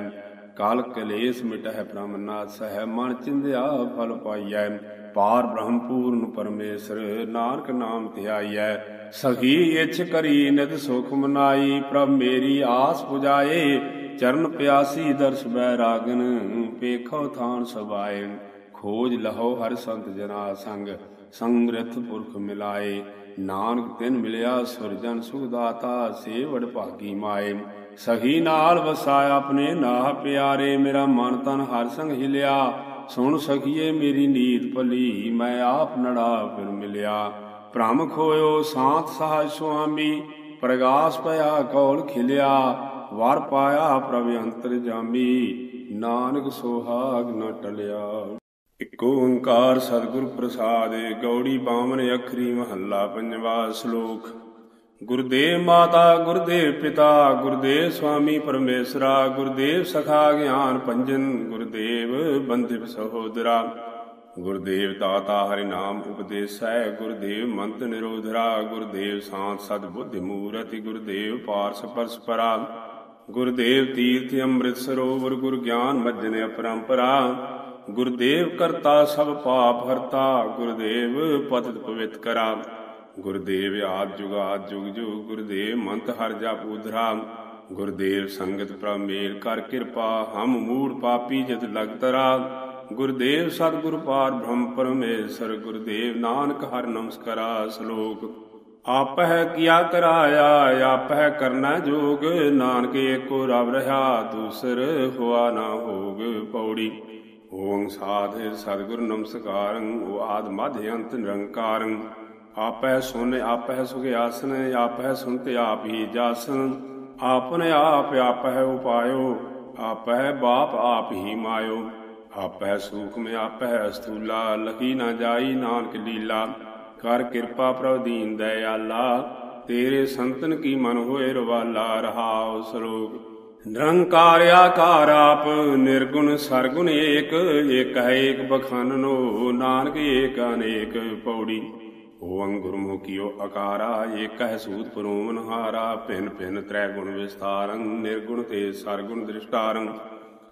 ਕਾਲ ਕਲੇਸ਼ ਮਿਟਹਿ ਪ੍ਰਮਨਾਥ ਸਹਿ ਮਨ ਚਿੰਦਿਆ ਫਲ ਪਾਈਐ, ਪਾਰ ਬ੍ਰਹਮ ਪੂਰਨ ਪਰਮੇਸ਼ਰ, ਨਾਨਕ ਨਾਮ ਧਿਆਈਐ, ਸਖੀ ਇਛ ਕਰੀ ਨਿਤ ਸੁਖ ਮਨਾਈ, ਪ੍ਰਭ ਮੇਰੀ ਆਸ ਪੁਜਾਏ, ਚਰਨ ਪਿਆਸੀ ਦਰਸ ਬੈ ਰਾਗਨ, ਪੇਖੋ ਥਾਨ ਸਬਾਏ ਖੋਜ ਲਹੋ ਹਰ ਸੰਤ ਜਨਾ ਸੰਗ ਸੰਗ੍ਰਿਤ ਪੁਰਖ ਮਿਲਾਏ। ਨਾਨਕ ਤਿਨ ਮਿਲਿਆ ਸੁਰਜਨ ਸੁਖ ਦਾਤਾ ਸੇ ਭਾਗੀ ਮਾਏ। ਸਹੀ ਨਾਲ ਵਸਾਇਆ ਆਪਣੇ ਨਾਹ ਪਿਆਰੇ, ਮੇਰਾ ਮਨ ਤਨ ਹਰ ਸੰਗ ਹਿਲਿਆ। ਸੁਣ ਸਖੀਏ ਮੇਰੀ ਨੀਤ ਭਲੀ, ਮੈਂ ਆਪ ਨੜਾ ਫਿਰ ਮਿਲਿਆ। ਭ੍ਰਮ ਖੋਇਓ ਸਾਥ ਸਹਾਇ ਸੁਆਮੀ, ਪ੍ਰਗਾਸ ਪਿਆ ਕੌਲ ਖਿਲਿਆ। ਵਰ ਪਾਇਆ ਪ੍ਰਭ ਅੰਤਰ ਜਾਮੀ, ਨਾਨਕ ਸੋਹਾਗ ਨ ਟਲਿਆ। ਇਕ ਓੰਕਾਰ ਸਤਿਗੁਰ ਪ੍ਰਸਾਦ, ਗੌੜੀ ਬਾਵਨ ਅਖਰੀ ਮਹੱਲਾ, ਪੰਜਵਾ ਸ਼ਲੋਕ। ਗੁਰਦੇਵ ਮਾਤਾ, ਗੁਰਦੇਵ ਪਿਤਾ, ਗੁਰਦੇਵ ਸੁਆਮੀ ਪਰਮੇਸ਼ਰਾ, ਗੁਰਦੇਵ ਸਖਾ ਗਿਆਨ ਪੰਜਨ, ਗੁਰਦੇਵ ਬੰਧਿਪ ਸਹੋਦਰਾ। ਗੁਰਦੇਵ ਦਾਤਾ ਹਰਿ ਨਾਮ ਉਪਦੇਸੈ, ਗੁਰਦੇਵ ਮੰਤ ਨਿਰੋਧਰਾ, ਗੁਰਦੇਵ ਸਾਤ ਸਦ ਬੁੱਧਿ ਮੂਰਤਿ, ਗੁਰਦੇਵ ਪਾਰਸ ਪਰਸਪਰਾ। ਗੁਰਦੇਵ ਤੀਰਥ ਅੰਮ੍ਰਿਤ ਸਰੋਵਰ, ਗੁਰ ਗਿਆਨ ਮਜਨ ਅਪਰੰਪਰਾ। ਗੁਰਦੇਵ ਕਰਤਾ ਸਭ ਪਾਪ ਹਰਤਾ, ਗੁਰਦੇਵ ਪਤਿਤ ਪਵਿਤ ਕਰਾ ਗੁਰਦੇਵ ਆਦ ਜੁਗਾਦ ਜੁਗ ਜੁਗ ਗੁਰਦੇਵ ਮੰਤ ਹਰ ਜਪ ਉਧਰਾ ਗੁਰਦੇਵ ਸੰਗਤ ਪ੍ਰਭ ਮੇਲ ਕਰ ਕਿਰਪਾ, ਹਮ ਮੂੜ ਪਾਪੀ ਜਤ ਲਗ ਤਰਾ ਗੁਰਦੇਵ ਸਤਿਗੁਰ ਪਾਰ ਬ੍ਰਹਮ ਪਰਮੇਸ਼ਰ, ਗੁਰਦੇਵ ਨਾਨਕ ਹਰ ਨਮਸਕਾਰਾ ਸ਼ਲੋਕ। ਆਪਹਿ ਕੀਆ ਕਰਾਇਆ, ਆਪਹਿ ਕਰਨਾ ਜੋਗ। ਨਾਨਕ ਏਕੋ ਰਵ ਰਹਾ, ਦੂਸਰ ਹੋਆ ਨਾ ਹੋਗ ਪੌੜੀ। ਓੰ ਸਾਧ ਸਤਿਗੁਰ ਨਮਸਕਾਰੰ ਓ ਆਦ ਮਧ ਅੰਤ ਨਿਰੰਕਾਰੰ ਆਪੈ ਸੁਨ ਆਪੈ ਸੁਗਿਆਸਨ ਆਪੈ ਸੁਨਤ ਆਪ ਹੀ ਜਾਸਨ ਆਪਨੇ ਆਪ ਆਪੈ ਉਪਾਇਓ ਆਪੈ ਬਾਪ ਆਪ ਹੀ ਮਾਇਓ ਆਪੈ ਸੂਖਮ ਮੇ ਆਪੈ ਅਸਤੂਲਾ ਲਖੀ ਨਾ ਜਾਈ ਨਾਨਕ ਲੀਲਾ ਕਰ ਕਿਰਪਾ ਪ੍ਰਭ ਦੀਨ ਦਇਆਲਾ ਤੇਰੇ ਸੰਤਨ ਕੀ ਮਨ ਹੋਏ ਰਵਾਲਾ ਰਹਾਉ ਸਰੋਗ ਨਿਰੰਕਾਰ ਆਕਾਰ ਆਪ, ਨਿਰਗੁਣ ਸਰਗੁਣ ਏਕ ਏਕ ਹੈ ਏਕ ਬਖਾਨਨੋ ਨਾਨਕ ਏਕ ਅਨੇਕ ਪੌੜੀ। ਓੰ ਗੁਰਮੁਖਿਓ ਅਕਾਰਾ, ਏਕ ਹੈ ਸੂਤ ਪਰੋਮਨ ਹਾਰਾ, ਭਿਨ ਭਿਨ ਤ੍ਰੈ ਗੁਣ ਵਿਸਥਾਰੰ ਨਿਰਗੁਣ ਤੇ ਸਰਗੁਣ ਦ੍ਰਿਸ਼ਟਾਰੰ।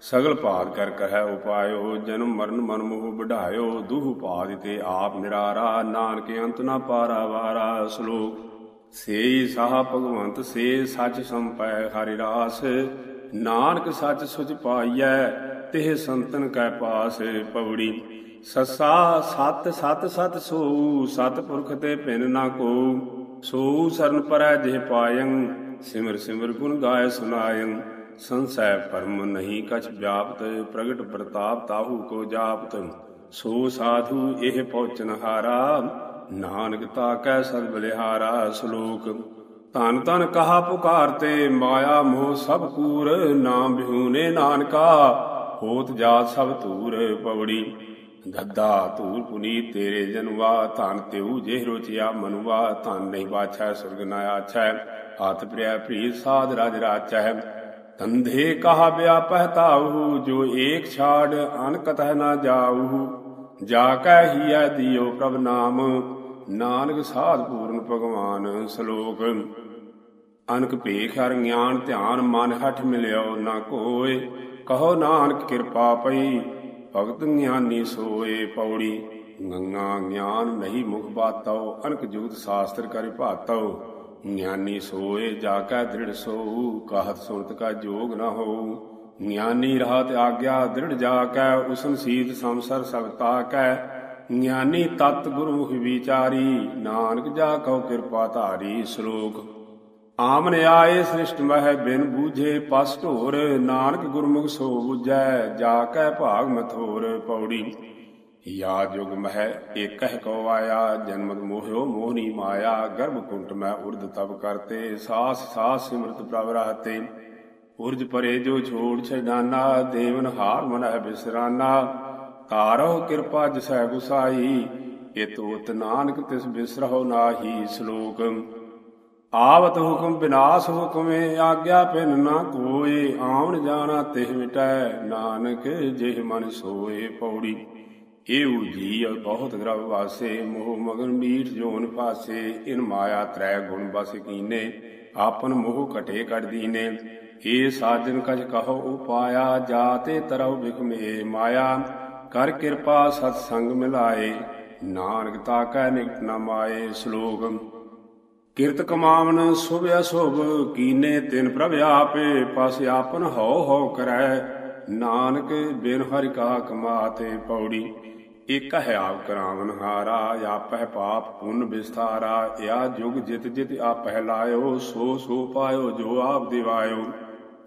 ਸਗਲ ਭਾਗ ਕਰ ਕਹੈ ਉਪਾਇਓ, ਜਨਮ ਮਰਨ ਮਨ ਮੋਹ ਵਢਾਇਓ, ਦੁਹ ਪਾਦ ਤੇ ਆਪ ਨਿਰਾਰਾ, ਨਾਨਕ ਅੰਤ ਨਾ ਪਾਰਾ ਵਾਰਾ, ਸ਼ਲੋਕ ਸੇਈ ਸਾਹ ਭਗਵੰਤ ਸੇ ਸੱਚ ਸੰਪੈ ਹਰਿ ਰਾਸ। ਨਾਨਕ ਸੱਚ ਸੁਚ ਪਾਈਐ, ਤਿਹ ਸੰਤਨ ਕੈ ਪਾਸ ਪਵੜੀ। ਸਸਾ, ਸਤ ਸਤ ਸਤ ਸੋ ਸਤ ਪੁਰਖ ਤੇ ਭਿਨ ਨਾ ਕੋ ਸੋ ਸਰਨ ਪਰੈ ਜਿਹ ਪਾਇੰ, ਸਿਮਰ ਸਿਮਰ ਗੁਣ ਗਾਇ ਸੁਨਾਇੰ। ਸੰਸੈ ਪਰਮ ਨਹੀਂ ਕਛ ਵਿਆਪਤ, ਪ੍ਰਗਟ ਪ੍ਰਤਾਪ ਤਾਹੂ ਕੋ ਜਾਪਤ। ਸੋ ਸਾਧੂ ਇਹ ਪਹੁੰਚਨ ਹਾਰਾ ਨਾਨਕ ਤਾ ਕੈ ਸਦ ਬਲਿਹਾਰਾ ਸ਼ਲੋਕ। ਧਨ ਧਨ ਕਹਾ ਪੁਕਾਰਤੇ ਮਾਇਆ ਮੋਹ ਸਭ ਕੂਰ, ਨਾਮ ਬਿਹੂਨੇ ਨਾਨਕਾ, ਹੋਤ ਜਾਤ ਸਭ ਧੂਰ ਪਵੜੀ। ਗੱਦਾ ਧੂਰ ਪੁਨੀਤ ਤੇਰੇ ਜਨਵਾ ਧਨ ਤਿਉ ਜੇ ਰੋਚਿਆ ਮਨੁਵਾ ਧਨ ਨਹੀਂ ਬਾਛੈ ਸੁਰਗ ਨਾ ਆਛੈ। ਹੱਥ ਪ੍ਰਿਆ ਪ੍ਰੀਤ ਸਾਧ ਰਾਜ ਰਾਚੈ। ਤੰਧੇ ਕਹਾ ਵਿਆਪਹਿ ਤਾਉ ਜੋ ਏਕ ਛਾੜ ਅਨ ਨਾ ਜਾਉ ਜਾ ਕੈ ਹੀਐ ਦਿਓ ਪ੍ਰਭ ਨਾਮ, ਨਾਨਕ ਸਾਧ ਪੂਰਨ ਭਗਵਾਨ ਸ਼ਲੋਕ। ਅਨਕ ਭੇਖ ਹਰ ਗਿਆਨ ਧਿਆਨ ਮਨ ਹਠ ਮਿਲਿਓ ਨਾ ਕੋਏ, ਕਹੋ ਨਾਨਕ ਕਿਰਪਾ ਪਈ, ਭਗਤ ਗਿਆਨੀ ਸੋਏ ਪੌੜੀ। ਗੰਗਾ ਗਿਆਨ ਨਹੀਂ ਮੁਖ ਬਾਤਉ ਅਨਕ ਜੁਗਤ ਸ਼ਾਸਤਰ ਕਰਿ ਭਾਤਉ ਗਿਆਨੀ ਸੋਏ ਜਾ ਕੈ ਦ੍ਰਿੜ ਸੋਊ, ਕਾਹਤ ਸੁਨਤ ਕਾ ਜੋਗ ਨਾ ਹੋਊ। ਗਿਆਨੀ ਰਹਤ ਆਗਿਆ ਦ੍ਰਿੜ ਜਾ ਕੈ ਉਸਨ ਸੀਤ ਸੰਸਰ ਸਭ ਕੈ ਗਿਆਨੀ ਤਤ ਗੁਰਮੁਖ ਵਿਚਾਰੀ, ਨਾਨਕ ਜਾ ਕਉ ਕਿਰਪਾ ਧਾਰੀ ਸ਼ਲੋਕ। ਆਮਨ ਆਏ ਸ੍ਰਿਸ਼ਟ ਮਹਿ ਬਿਨ ਬੂਝੇ ਪਸ ਢੋਰ, ਨਾਨਕ ਗੁਰਮੁਖ ਸੋ ਬੁਝੈ ਜਾ ਕੈ ਭਾਗ ਮਥੋਰ ਪੌੜੀ। ਯਾ ਜੁਗ ਮਹਿ, ਏਕਹਿ ਕੋ ਆਇਆ ਜਨਮਤ ਮੋਹਿਓ ਮੋਹਨੀ ਮਾਇਆ, ਗਰਭ ਕੁੰਟ ਮੈਂ ਉਰਦ ਤਬ ਕਰਤੇ, ਸਾਸ ਸਾਸ ਸਿਮਰਤ ਪ੍ਰਭ ਰਹਤੇ ਉਰਜ ਪਰੇ ਜੋ ਛੋੜ ਛਡਾਨਾ, ਦੇਵਨ ਹਾਰ ਮਨਹਿ ਬਿਸਰਾਨਾ। ਤਾਰੋ ਕਿਰਪਾ ਜਿਸੈ ਗੁਸਾਈ ਇਤੋਤ ਨਾਨਕ ਤਿਸ ਬਿਸਰਹੁ ਨਾਹੀ ਸ਼ਲੋਕ। ਆਵਤ ਹੁਕਮ ਬਿਨਾਸ਼ ਹੁਕਮੇ, ਆਗਿਆ ਪਿਨ ਨਾ ਕੋਏ ਆਉਣ ਜਾਣਾ ਤਿਹ ਮਿਟੈ ਨਾਨਕ ਜਿਹ ਮਨ ਸੋਏ ਪੌੜੀ। ਏਉ ਜੀ ਬਹੁਤ ਗ੍ਰਵ ਵਾਸੇ, ਮੋਹ ਮਗਨ ਮੀਠ ਜੋਨ ਪਾਸੇ, ਇਨ ਮਾਇਆ ਤ੍ਰੈ ਗੁਣ ਬਸ ਕੀਨੇ, ਆਪਨ ਮੋਹ ਘਟੇ ਕਟ ਦੀਨੇ। ਏ ਸਾਜਨ ਕਜ ਕਹੋ ਉਪਾਇਆ, ਜਾਤੇ ਤਰਉ ਬਿਖਮੇ ਮਾਇਆ। ਕਰ ਕਿਰਪਾ ਸਤ ਸੰਗ ਮਿਲਾਏ, ਨਾਨਕ ਤਾ ਕੈ ਨਿਕਟ ਨ ਮਾਏ ਸ਼ਲੋਕ। ਕਿਰਤ ਕਮਾਵਨ ਸੁਭ ਅਸੁਭ ਕੀਨੇ ਤਿਨ ਪ੍ਰਭ ਆਪੇ, ਪਸ ਆਪਨ ਹਉ ਹਉ ਕਰੈ। ਨਾਨਕ ਬਿਨ ਹਰਿ ਕਾ ਕਮਾਤੇ ਪੌੜੀ। ਇਕ ਹੈ ਆਪ ਕਰਾਵਨ ਹਾਰਾ, ਆਪਹਿ ਪਾਪ ਪੁੰਨ ਵਿਸਥਾਰਾ ਇਆ ਜੁਗ ਜਿਤ ਜਿਤ ਆਪਹਿ ਲਾਇਓ, ਸੋ ਸੋ ਪਾਇਓ, ਜੋ ਆਪ ਦਿਵਾਇਓ।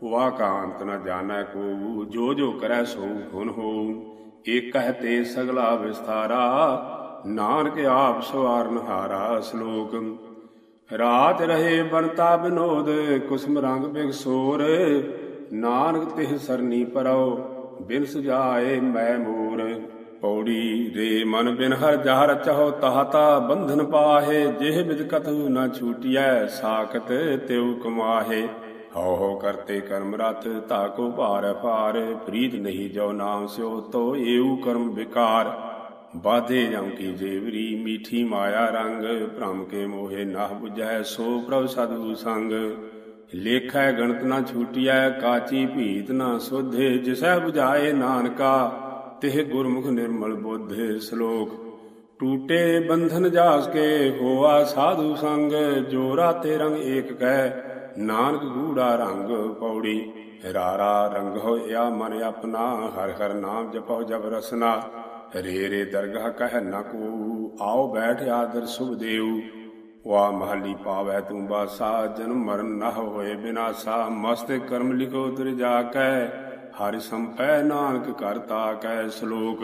ਵਾ ਕਾਂਤ ਨ ਜਾਣੈ ਕੋ, ਜੋ ਜੋ ਕਰੈ ਸੋ ਹੁਨ ਹੋ। ਇਕ ਹੈ ਤੇ ਸਗਲਾ ਵਿਸਥਾਰਾ, ਨਾਨਕ ਆਪ ਸਵਾਰਨ ਹਾਰਾ ਸ਼ਲੋਕ। ਰਾਤ ਰਹੇ ਬਨਤਾ ਬਿਨੋਦ, ਕੁਸਮ ਰੰਗ ਬਿਗਸੋਰ ਨਾਨਕ ਤਿਹ ਸਰਨੀ ਪਰਉ ਬਿਨ ਸੁਜਾਏ ਮੈਂ ਮੂਰ। ਪੌੜੀ ਰੇ ਮਨ ਬਿਨ ਹਰ ਜਹਰ ਚਹੋ ਤਹਤਾ ਬੰਧਨ ਪਾਹੇ, ਜਿਹ ਬਿਦ ਕਤੂ ਨ ਛੂਟਿਐ, ਸਾਖਤ ਤਿਉ ਕਮਾਹੇ। ਹਉ ਹਉ ਕਰਤੇ ਕਰਮ ਰਥ ਤਾਕੋ ਭਾਰ ਭਾਰ, ਪ੍ਰੀਤ ਨਹੀਂ ਜੋ ਨਾਮ ਸਿਓ ਤੋ ਏਉ ਕਰਮ ਵਿਕਾਰ। ਬਾਧੇ ਜਮ ਕੀ ਜੇਵਰੀ, ਮੀਠੀ ਮਾਇਆ ਰੰਗ, ਭ੍ਰਮ ਕੇ ਮੋਹੇ ਨਾ 부ਝੈ ਸੋ ਪ੍ਰਭ ਸਤਿਗੁਰੂ ਸੰਗ। ਲੇਖੈ ਗਣਤ ਨਾ ਛੂਟਿਐ, ਕਾਚੀ ਭੀਤ ਨਾ ਸੋਧੇ, ਜਿਸੈ 부ਝਾਏ ਨਾਨਕਾ। ਤਿਹ ਗੁਰਮੁਖ ਨਿਰਮਲ ਬੁੱਧ ਸ਼ਲੋਕ। ਟੂਟੇ ਬੰਧਨ ਜਾਸ ਕੇ ਹੋਆ ਸਾਧੂ ਸੰਗ ਜੋ ਰਾਤੇ ਰੰਗ ਏਕ ਕਹਿ ਨਾਨਕ ਗੂੜਾ ਰੰਗ ਪੌੜੀ। ਰਾਰਾ ਰੰਗ ਹੋਇਆ ਮਨ ਆਪਣਾ, ਹਰ ਹਰ ਨਾਮ ਜਪੋ ਜਬ ਰਸਨਾ। ਰੇ ਰੇ ਦਰਗਾਹ ਕਹਿ ਨ ਕੋ, ਆਓ ਬੈਠ ਆਦਰ ਸੁਭ ਦੇਉ ਵਾ ਮਹਲੀ ਪਾਵੈ ਤੂੰ ਬਾਸਾ, ਜਨਮ ਮਰਨ ਨਾ ਹੋਏ ਬਿਨਾਸਾ, ਮਸਤ ਕਰਮ ਲਿਖੋ ਤੁਰ ਜਾ ਕੈ। ਹਰਿ ਸੰਪੈ ਨਾਨਕ ਕਰਤਾ ਕੈ ਸ਼ਲੋਕ।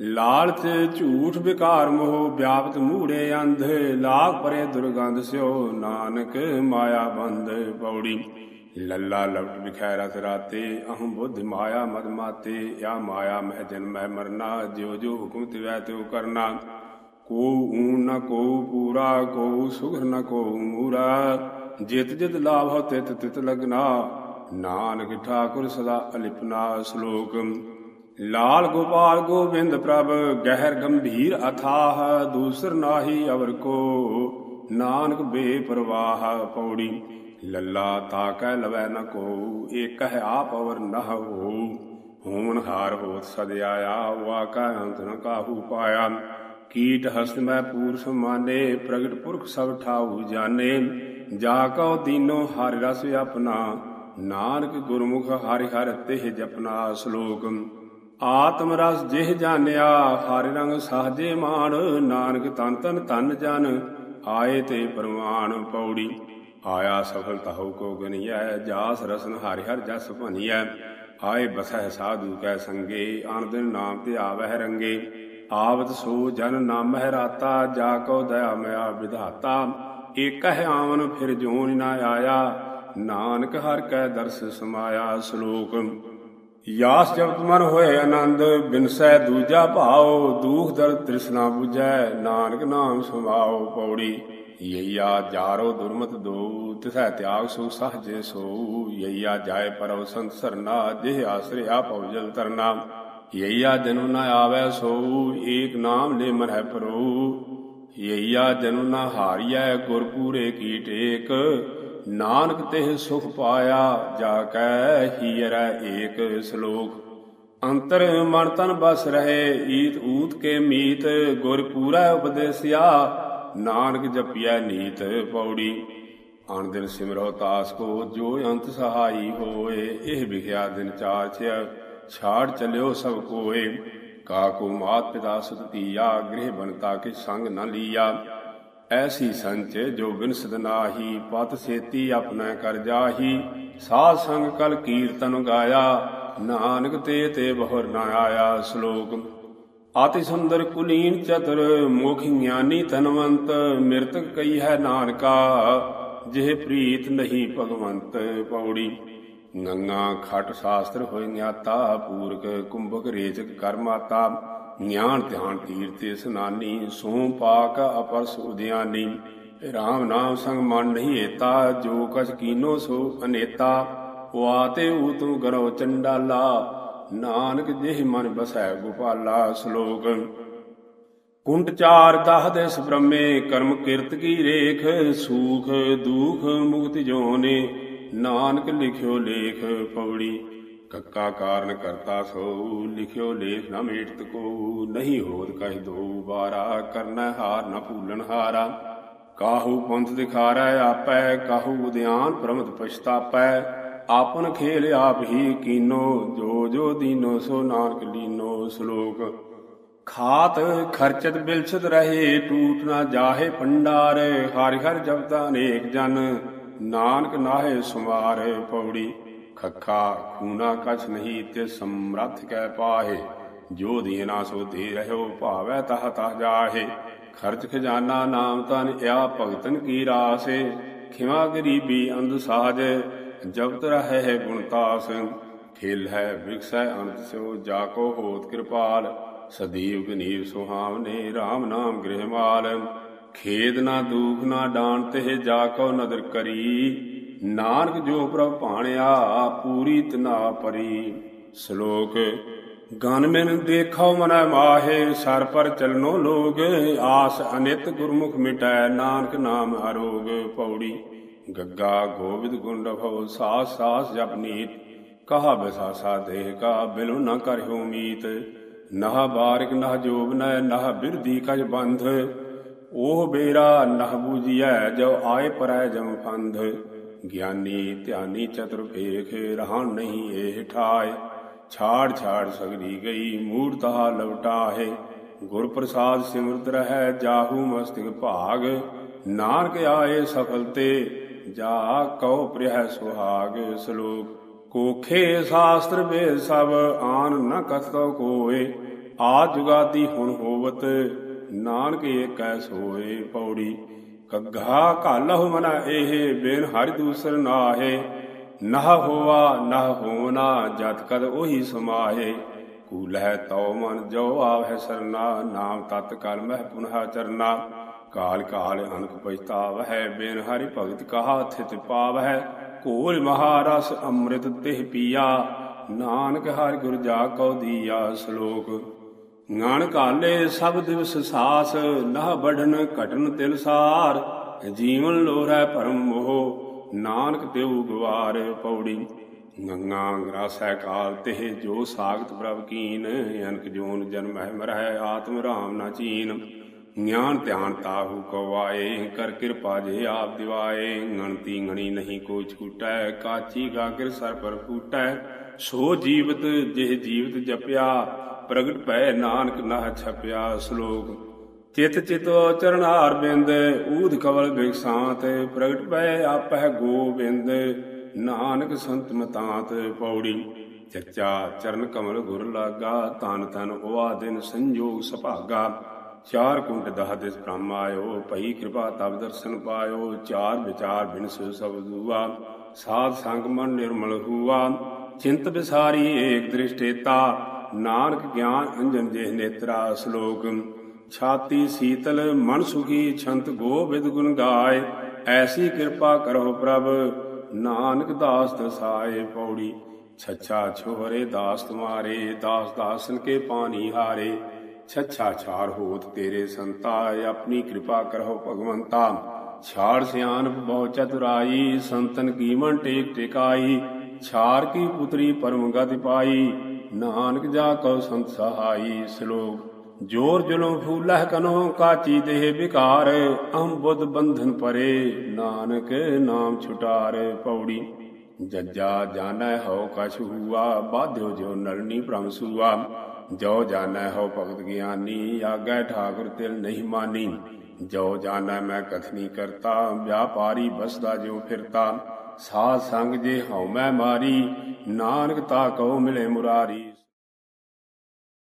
ਲਾਲਚ ਝੂਠ ਵਿਕਾਰ ਮੋਹ ਵਿਆਪਤ ਮੂੜੇ ਅੰਧ। ਲਾਗ ਪਰੇ ਦੁਰਗੰਧ ਸਿਓ ਨਾਨਕ ਮਾਇਆ ਬੰਧ ਪੌੜੀ। ਲੱਲਾ ਲਵਟ ਵਿਖੈ ਰਸ ਰਾਤੇ, ਅਹੰ ਬੁੱਧ ਮਾਇਆ ਮਦ ਮਾਤੇ। ਯਾ ਮਾਇਆ ਮਹਿ ਜਨਮੈ ਮਰਨਾ, ਜਿਉ ਜਿਉ ਹੁਕਮ ਤਿਵੈ ਤਿਉ ਕਰਨਾ। ਕੋ ਊ ਨ ਕੋ ਪੂਰਾ, ਕੋ ਸੁਗਰ ਨ ਕੋ ਮੂਰਾ। ਜਿਤ ਜਿਤ ਲਾਭ ਤਿਤ ਤਿਤ ਲਗਨਾ। ਨਾਨਕ ਠਾਕੁਰ ਸਦਾ ਅਲਿਪਨਾ ਸ਼ਲੋਕ। ਲਾਲ ਗੋਪਾਲ ਗੋਬਿੰਦ ਪ੍ਰਭ, ਗਹਿਰ ਗੰਭੀਰ ਅਥਾਹ, ਦੂਸਰ ਨਾਹੀ ਅਵਰ ਕੋ। ਨਾਨਕ ਬੇਪਰਵਾਹ ਪੌੜੀ, ਲੱਲਾ ਤਾਕੈ ਲਵੈ ਨ ਕੋ। ਏਕ ਹੈ ਆਪ ਅਵਰ ਨਹ ਹੋ ਹੋਮਨ ਹਾਰ ਹੋਤ ਸਦਿਆ ਆਇਆ ਵਾ ਕਾ ਅੰਤ ਨ ਕਾਹੂ ਪਾਇਆ। ਕੀਟ ਹਸਤ ਮੈਂ ਪੂਰ ਸਮਾਨੇ ਪ੍ਰਗਟ ਪੁਰਖ ਸਭ ਠਾਉ ਜਾਣੇ ਜਾ ਕਉ ਦੀਨੋ ਹਰਿ ਰਸ ਆਪਣਾ। ਨਾਨਕ ਗੁਰਮੁਖ ਹਰਿ ਹਰਿ ਤਿਹ ਜਪਨਾ ਸ਼ਲੋਕ। ਆਤਮ ਰਸ ਜਿਹ ਜਾਣਿਆ, ਹਰਿ ਰੰਗ ਸਾਜੇ ਮਾਨ ਨਾਨਕ ਤਨ ਤਨ ਤਨ ਜਨ, ਆਏ ਤੇ ਪਰਮਾਨ ਪੌੜੀ। ਆਇਆ ਸਫਲ ਤਹੁ ਕੋ ਗਨਿਐ ਜਾਸ ਰਸਨ ਹਰਿ ਹਰਿ ਜਸ ਭਨੀਐ। ਆਏ ਬਸਹਿ ਸਾਧੂ ਕੈ ਸੰਗੇ ਆਨ ਦਿਨ ਨਾਮ ਤੇ ਆਵਹਿ ਰੰਗੇ। ਆਵਤ ਸੋ ਜਨ ਨਾਮ ਹੈ ਰਾਤਾ, ਜਾ ਕੋ ਦਇਆ ਮਿਆ ਵਿਧਾਤਾ। ਏਕਹਿ ਆਵਨ ਫਿਰ ਜੋਨ ਨਾ ਆਇਆ ਨਾਨਕ ਹਰ ਕੈ ਦਰਸ ਸਮਾਇਆ ਸ਼ਲੋਕ। ਯਾਸ ਜਪਤ ਮਨ ਹੋਏ ਆਨੰਦ ਬਿਨਸੈ ਦੂਜਾ ਭਾਉ, ਦੂਖ ਦਰਦ ਤ੍ਰਿਸ਼ਨਾ 부ਜੈ ਨਾਨਕ ਨਾਮ ਸਮਾਓ ਪੌੜੀ। ਯਈਆ ਜਾਰੋ ਦੁਰਮਤ ਦੋ ਤਿਸੈ ਤਿਆਗ ਸੋ ਸਹਜੇ ਸੋ। ਯਈਆ ਜਾਏ ਪਰਵ ਸੰਤ ਸਰਨਾ ਜਿਹ ਆਸਰੇ ਪਉਜਲ ਤਰਨਾ। ਯਈਆ ਜਨਮ ਨ ਆਵੈ ਸੋ, ਏਕ ਨਾਮ ਲੈ ਮਰਹਿ ਪਰੋ। ਯਈਆ ਜਨਮ ਨ ਹਾਰੀਐ ਗੁਰ ਪੂਰੇ ਕੀ ਟੇਕ ਨਾਨਕ ਤੇ ਸੁਖ ਪਾਇਆ, ਜਾ ਕੈ ਹੀਰੈ ਏਕ ਸ਼ਲੋਕ। ਅੰਤਰ ਮਨ ਤਨ ਬਸ ਰਹੇ, ਈਤ ਊਤ ਕੇ ਮੀਤ, ਗੁਰ ਪੂਰਾ ਉਪਦੇਸਿਆ, ਨਾਨਕ ਜਪਿਆ ਨੀਤ ਪੌੜੀ। ਆਣ ਦਿਨ ਸਿਮਰੋ ਤਾਸ ਕੋ, ਜੋ ਅੰਤ ਸਹਾਈ ਹੋਏ, ਇਹ ਵਿਖਿਆ ਦਿਨ ਚਾਰ ਛਿਆ ਛਾੜ ਚਲਿਓ ਸਭ ਕੋਏ। ਕਾ ਕੋ ਮਾਤ ਪਿਤਾ ਸੁਤ ਧੀਆ ਗ੍ਰਹਿ ਬਨਤਾ ਕੇ ਸੰਗ ਨ ਲੀਆ। ਐਸੀ ਸੰਚ ਜੋ ਬਿਨਸਦ ਨਾਹੀ, ਪਤ ਸੇਤੀ ਆਪਣਾ ਕਰ ਜਾਹੀ। ਸਾਧ ਸੰਗ ਕਲ ਕੀਰਤਨ ਗਾਇਆ, ਨਾਨਕ ਤੇ ਤੇ ਬਹੁਰ ਨ ਆਇਆ ਸ਼ਲੋਕ। ਆਤਿ ਸੁੰਦਰ ਕੁਲੀਨ ਚਤੁਰ, ਮੁਖ ਗਿਆਨੀ ਤਨਵੰਤ ਮਿਰਤਕ ਕਈ ਹੈ ਨਾਨਕਾ, ਜਿਹ ਪ੍ਰੀਤ ਨਹੀਂ ਭਗਵੰਤ ਪੌੜੀ। ਨੰਗਾ ਖਟ ਸ਼ਾਸਤਰ ਹੋਇ ਗਿਆਤਾ ਪੂਰਕ ਕੁੰਭਕ ਰੇਚਕ ਕਰਮਾਤਾ ਗਿਆਨ ਧਿਆਨ ਤੀਰਥ ਇਸਨਾਨੀ ਸੋ ਪਾਕ ਅਪਰਸ ਉਦਿਆਨੀ। ਰਾਮ ਨਾਮ ਸੰਗ ਮਨ ਨਹੀਂ ਏਤਾ, ਜੋ ਕਛ ਕੀਨੋ ਸੋ ਅਨੇਤਾ। ਵਾਤੇ ਊ ਤੂੰ ਕਰੋ ਚੰਡਾਲਾ, ਨਾਨਕ ਜਿਹ ਮਨ ਬਸੈ ਗੋਪਾਲਾ ਸ਼ਲੋਕ। ਕੁੰਟ ਚਾਰ ਦਹ ਦੇਸ ਬ੍ਰਹਮੇ, ਕਰਮ ਕਿਰਤ ਕੀ ਰੇਖ, ਸੂਖ ਦੁਖ ਮੁਕਤ ਜੋਨੇ। ਨਾਨਕ ਲਿਖਿਓ ਲੇਖ ਪੌੜੀ। ਕੱਕਾ ਕਾਰਨ ਕਰਤਾ ਸੋ, ਲਿਖਿਓ ਲੇਖ ਨਾ ਮੇਟਤ ਕੋ। ਨਹੀਂ ਹੋਤ ਕਹਿ ਦੋ ਬਾਰਾ ਕਰਨਾ ਹਾਰ ਨਾ ਭੂਲਣ ਹਾਰਾ। ਕਾਹੂ ਪੰਥ ਦਿਖਾਰੈ ਆਪੈ, ਕਾਹੂ ਉਦਿਆਨ ਪ੍ਰਮਤ ਪਛਤਾਪੈ। ਆਪਨ ਖੇਲ ਆਪ ਹੀ ਕੀਨੋ, ਜੋ ਜੋ ਦੀਨੋ, ਸੋ ਨਾਨਕ ਲੀਨੋ ਸ਼ਲੋਕ। ਖਾਤ ਖਰਚਤ ਬਿਲਛਤ ਰਹੇ, ਟੂਟ ਨਾ ਜਾਹੇ ਪੰਡਾਰ। ਹਰਿ ਹਰਿ ਜਪਤਾ ਅਨੇਕ ਜਨ, ਨਾਨਕ ਨਾਹੇ ਸੁਮਾਰ ਪੌੜੀ। ਖੱਖਾ ਖੂਨਾ ਕਛ ਨਹੀਂ ਤੇ ਸਮਰੱਥ ਕੈ ਪਾਹੇ, ਜੋ ਦੀਨਾ ਸੋ ਦੇ ਰਹਿਓ ਭਾਵੈ ਤਹ ਤਹ ਜਾਹੇ। ਖਰਚ ਖਜ਼ਾਨਾ ਨਾਮ ਤਨ ਆ ਭਗਤਨ ਕੀ ਰਾਸੇ ਖਿਵਾ ਗਰੀਬੀ ਅੰਧ ਸਾਜ, ਜਪਤ ਰਹੇ ਹੈ ਗੁਣਤਾਸ ਖੇਲ ਹੈ, ਵਿਕਸੈ ਅੰਤ ਸੋ ਜਾ ਕੋ ਹੋਤ ਕਿਰਪਾਲ, ਸਦੀਵ ਗਨੀਵ ਸੁਹਾਵਨੇ RAM ਨਾਮ ਗ੍ਰਹਿ ਮਾਲ। ਖੇਦ ਨਾ ਦੂਖ ਨਾ ਡਾਣ ਤੇ ਜਾ ਕੋ ਨਦਰ ਕਰੀ ਨਾਨਕ ਜੋ ਪ੍ਰਭ ਭਾਣਿਆ ਪੂਰੀ ਤਨਾ ਪਰੀ। ਸ਼ਲੋਕ, ਗਨ ਮੈਨ ਦੇਖੋ ਮਨੈ ਮਾਹੇ, ਸਰ ਪਰ ਚਲਨੋ ਲੋਗ, ਆਸ ਅਨਿਤ ਗੁਰਮੁਖ ਮਿਟੈ, ਨਾਨਕ ਨਾਮ ਅਰੋਗ ਪੌੜੀ। ਗੱਗਾ ਗੋਬਿੰਦ ਗੁੰਡ ਭਉ ਸਾਸ ਸਾਸ ਜਪ ਨੀਤ। ਕਹਾ ਬਿਸਾਸਾ ਦੇਹ ਕਾ, ਬਿਲੁ ਨ ਕਰਿਓ ਮੀਤ। ਨਹ ਬਾਰਿਕ ਨਹ ਜੋਬ ਨੈ, ਨਹ ਬਿਰਦੀ ਕਜ ਬੰਧ। ਉਹ ਬੇਰਾ ਨਹ ਬੂਜੀਐ ਜੋ ਆਏ ਪਰੈ ਜਮ ਫੰਧ ਗਿਆਨੀ ਧਿਆਨੀ ਚਤੁਰ ਰਹਾਨ ਨਹੀਂ ਇਹ ਠਾਏ ਛਾੜ ਛਾੜ ਸਗਰੀ ਗਈ ਮੂਰਤਹਾ ਲਵਟਾਹੇ। ਗੁਰ ਪ੍ਰਸਾਦ ਸਿਮਰਤ ਰਹੈ ਜਾਹੂ ਮਸਤਿਕ ਭਾਗ। ਨਾਨਕ ਆਏ ਸਫਲ ਤੇ ਜਾ ਕਉ ਪ੍ਰਿਹ ਸੁਹਾਗ ਸ਼ਲੋਕ। ਕੋਖੇ ਸ਼ਾਸਤਰ ਵੇ ਸਭ ਆਨ ਨ ਕਥਤੋ ਕੋਏ। ਆ ਜੁਗਾਦੀ ਹੁਣ ਹੋਵਤ, ਨਾਨਕ ਏਕੈ ਸੋਏ ਪੌੜੀ। ਕੱਘਾ ਘਾਲਹੁ ਮਨਾ ਇਹ ਬੇਨ ਹਰਿ ਦੂਸਰ ਨਾਹੇ। ਨਹ ਹੋਵਾ ਨਹ ਹੋਵਨਾ, ਜਤ ਕਦ ਉਹੀ ਸਮਾਹੇ। ਕੂਲਹਿ ਤਉ ਮਨ ਜੋ ਆਵਹਿ ਸਰਨਾ, ਨਾਮ ਤਤ ਕਲ ਮਹਿ ਪੁਨਹ ਚਰਨਾ। ਕਾਲ ਕਾਲ ਅਨਕ ਪਛਤਾਵਹਿ, ਬੇਨ ਹਰਿ ਭਗਤ ਕਹਾ ਥਿਤ ਪਾਵਹਿ। ਕੋਲ ਮਹਾਰਸ ਅੰਮ੍ਰਿਤ ਤਿਹ ਪੀਆ। ਨਾਨਕ ਹਰਿ ਗੁਰ ਜਾ ਕਉ ਦੀਆ ਸ਼ਲੋਕ। ਨਾਨਕ ਕਾਲੇ ਸਭ ਦਿਵਸ ਸਾਸ ਨਾ ਬੜਨ ਘਟਨ ਤਿਲ ਸਾਰ, ਜੀਵਨ ਲੋਰੈ ਪਰਮ ਮੋਹ, ਨਾਨਕ ਤਿਉ ਗਵਾਰ ਪੌੜੀ। ਗੰਗਾ ਗਰਾਸੈ ਕਾਲ ਤਿਹ ਜੋ ਸਾਗਤ ਪ੍ਰਭ ਕੀਨ, ਅਨਕ ਜੋਨ ਜਨਮ ਹੈ ਮਰਹਿ ਆਤਮ ਰਾਮ ਨਾ ਚੀਨ। ਗਿਆਨ ਧਿਆਨ ਤਾਹੂ ਕਵਾਏ ਕਰ ਕਿਰਪਾ ਜੇ ਆਪ ਦਿਵਾਏ। ਗਣਤੀ ਗਣੀ ਨਹੀਂ ਕੋਈ ਛੂਟੈ, ਕਾਚੀ ਗਾਗਰ ਸਰ ਪਰ ਫੂਟੈ ਸੋ ਜੀਵਤ, ਜਿਹ ਜੀਵਤ ਜਪਿਆ ਪ੍ਰਗਟ ਭੈ ਨਾਨਕ ਨਾਹ ਛਪਿਆ ਸ਼ਲੋਕ। ਚਿਤ ਚਿਤੋ ਚਰਨਾਰ ਬਿੰਦ, ਊਧ ਕਵਲ ਬਿਕਸਾਤ ਪ੍ਰਗਟ ਭੈ ਆਪਹਿ ਗੋਬਿੰਦ ਨਾਨਕ ਸੰਤ ਮਤਾਤ ਪੌੜੀ। ਚੱਚਾ ਚਰਨ ਕਮਲ ਗੁਰ ਲਾਗਾ ਤਨ ਤਨ ਹੋਆ ਦਿਨ ਸੰਜੋਗ ਸੁਭਾਗਾ। ਚਾਰ ਕੁੰਟ ਦਹ ਦਿਸ ਬ੍ਰਹਮ ਆਇਓ ਭਈ ਕਿਰਪਾ ਤਬ ਦਰਸ਼ਨ ਪਾਇਓ, ਚਾਰ ਵਿਚਾਰ ਬਿਨਸ ਸਭ ਦੂਆ। ਸਾਧ ਸੰਗ ਮਨ ਨਿਰਮਲ ਹੁਆ, ਚਿੰਤ ਵਿਸਾਰੀ ਏਕ ਦ੍ਰਿਸ਼ਟੇਤਾ ਨਾਨਕ ਗਿਆਨ ਅੰਜਨ ਜੇ ਨੇਤਰਾ ਸ਼ਲੋਕ, ਛਾਤੀ ਸੀਤਲ ਮਨ ਸੁਖੀ ਛੰਤ ਗੋਬਿੰਦ ਗੁਣ ਗਾਏ, ਐਸੀ ਕਿਰਪਾ ਕਰੋ ਪ੍ਰਭ, ਨਾਨਕ ਦਾਸ ਦਸਾਏ ਪੌੜੀ। ਛੱਛਾ ਛੋਹਰੇ ਦਾਸ ਤੁਮਾਰੇ, ਦਾਸ ਦਾਸਨ ਕੇ ਪਾਣੀ ਹਾਰੇ। ਛੱਛਾ ਛਾਰ ਹੋਤ ਤੇਰੇ ਸੰਤਾ ਆਪਣੀ ਕਿਰਪਾ ਕਰੋ ਭਗਵੰਤਾ। ਛਾੜ ਸਿਆਨ ਬਹੁ ਚਤੁਰਾਈ, ਸੰਤਨ ਕੀਮਨ ਟੇਕ ਟਿਕਾਈ। ਛਾਰ ਕੀ ਪੁਤਰੀ ਪਰਮ ਗਤਿ ਪਾਈ। ਨਾਨਕ ਜਾ ਕਉ ਸੰਤ ਸਹਾਈ ਸ਼ਲੋਕ। ਜੋਰ ਜੁਲਮ ਫੂਲਹ ਕਨੋ ਕਾਚੀ ਦੇਹ ਵਿਕਾਰ ਅਹੰ ਬੁੱਧ ਬੰਧਨ ਪਰੇ ਨਾਨਕ ਨਾਮ ਛੁਟਾਰ ਪੌੜੀ। ਜੱਜਾ ਜਾਣੈ ਹਉ ਕਛ ਹੁਆ, ਬਾਧਿਓ ਜੋ ਨਰਨੀ ਭ੍ਰਮ ਸੁਆ। ਜੋ ਜਾਣੈ ਹਉ ਭਗਤ ਗਿਆਨੀ, ਆਗੈ ਠਾਕੁਰ ਤਿਲ ਨਹੀਂ ਮਾਨੀ। ਜੋ ਜਾਣੈ ਮੈਂ ਕਥਨੀ ਕਰਤਾ, ਵਿਆਪਾਰੀ ਬਸਦਾ ਜੋ ਫਿਰਤਾ। ਸਾਧ ਸੰਗ ਜੇ ਹਉ ਮੈਂ ਮਾਰੀ ਨਾਨਕ ਤਾ ਕਉ ਮਿਲੇ ਮੁਰਾਰੀ।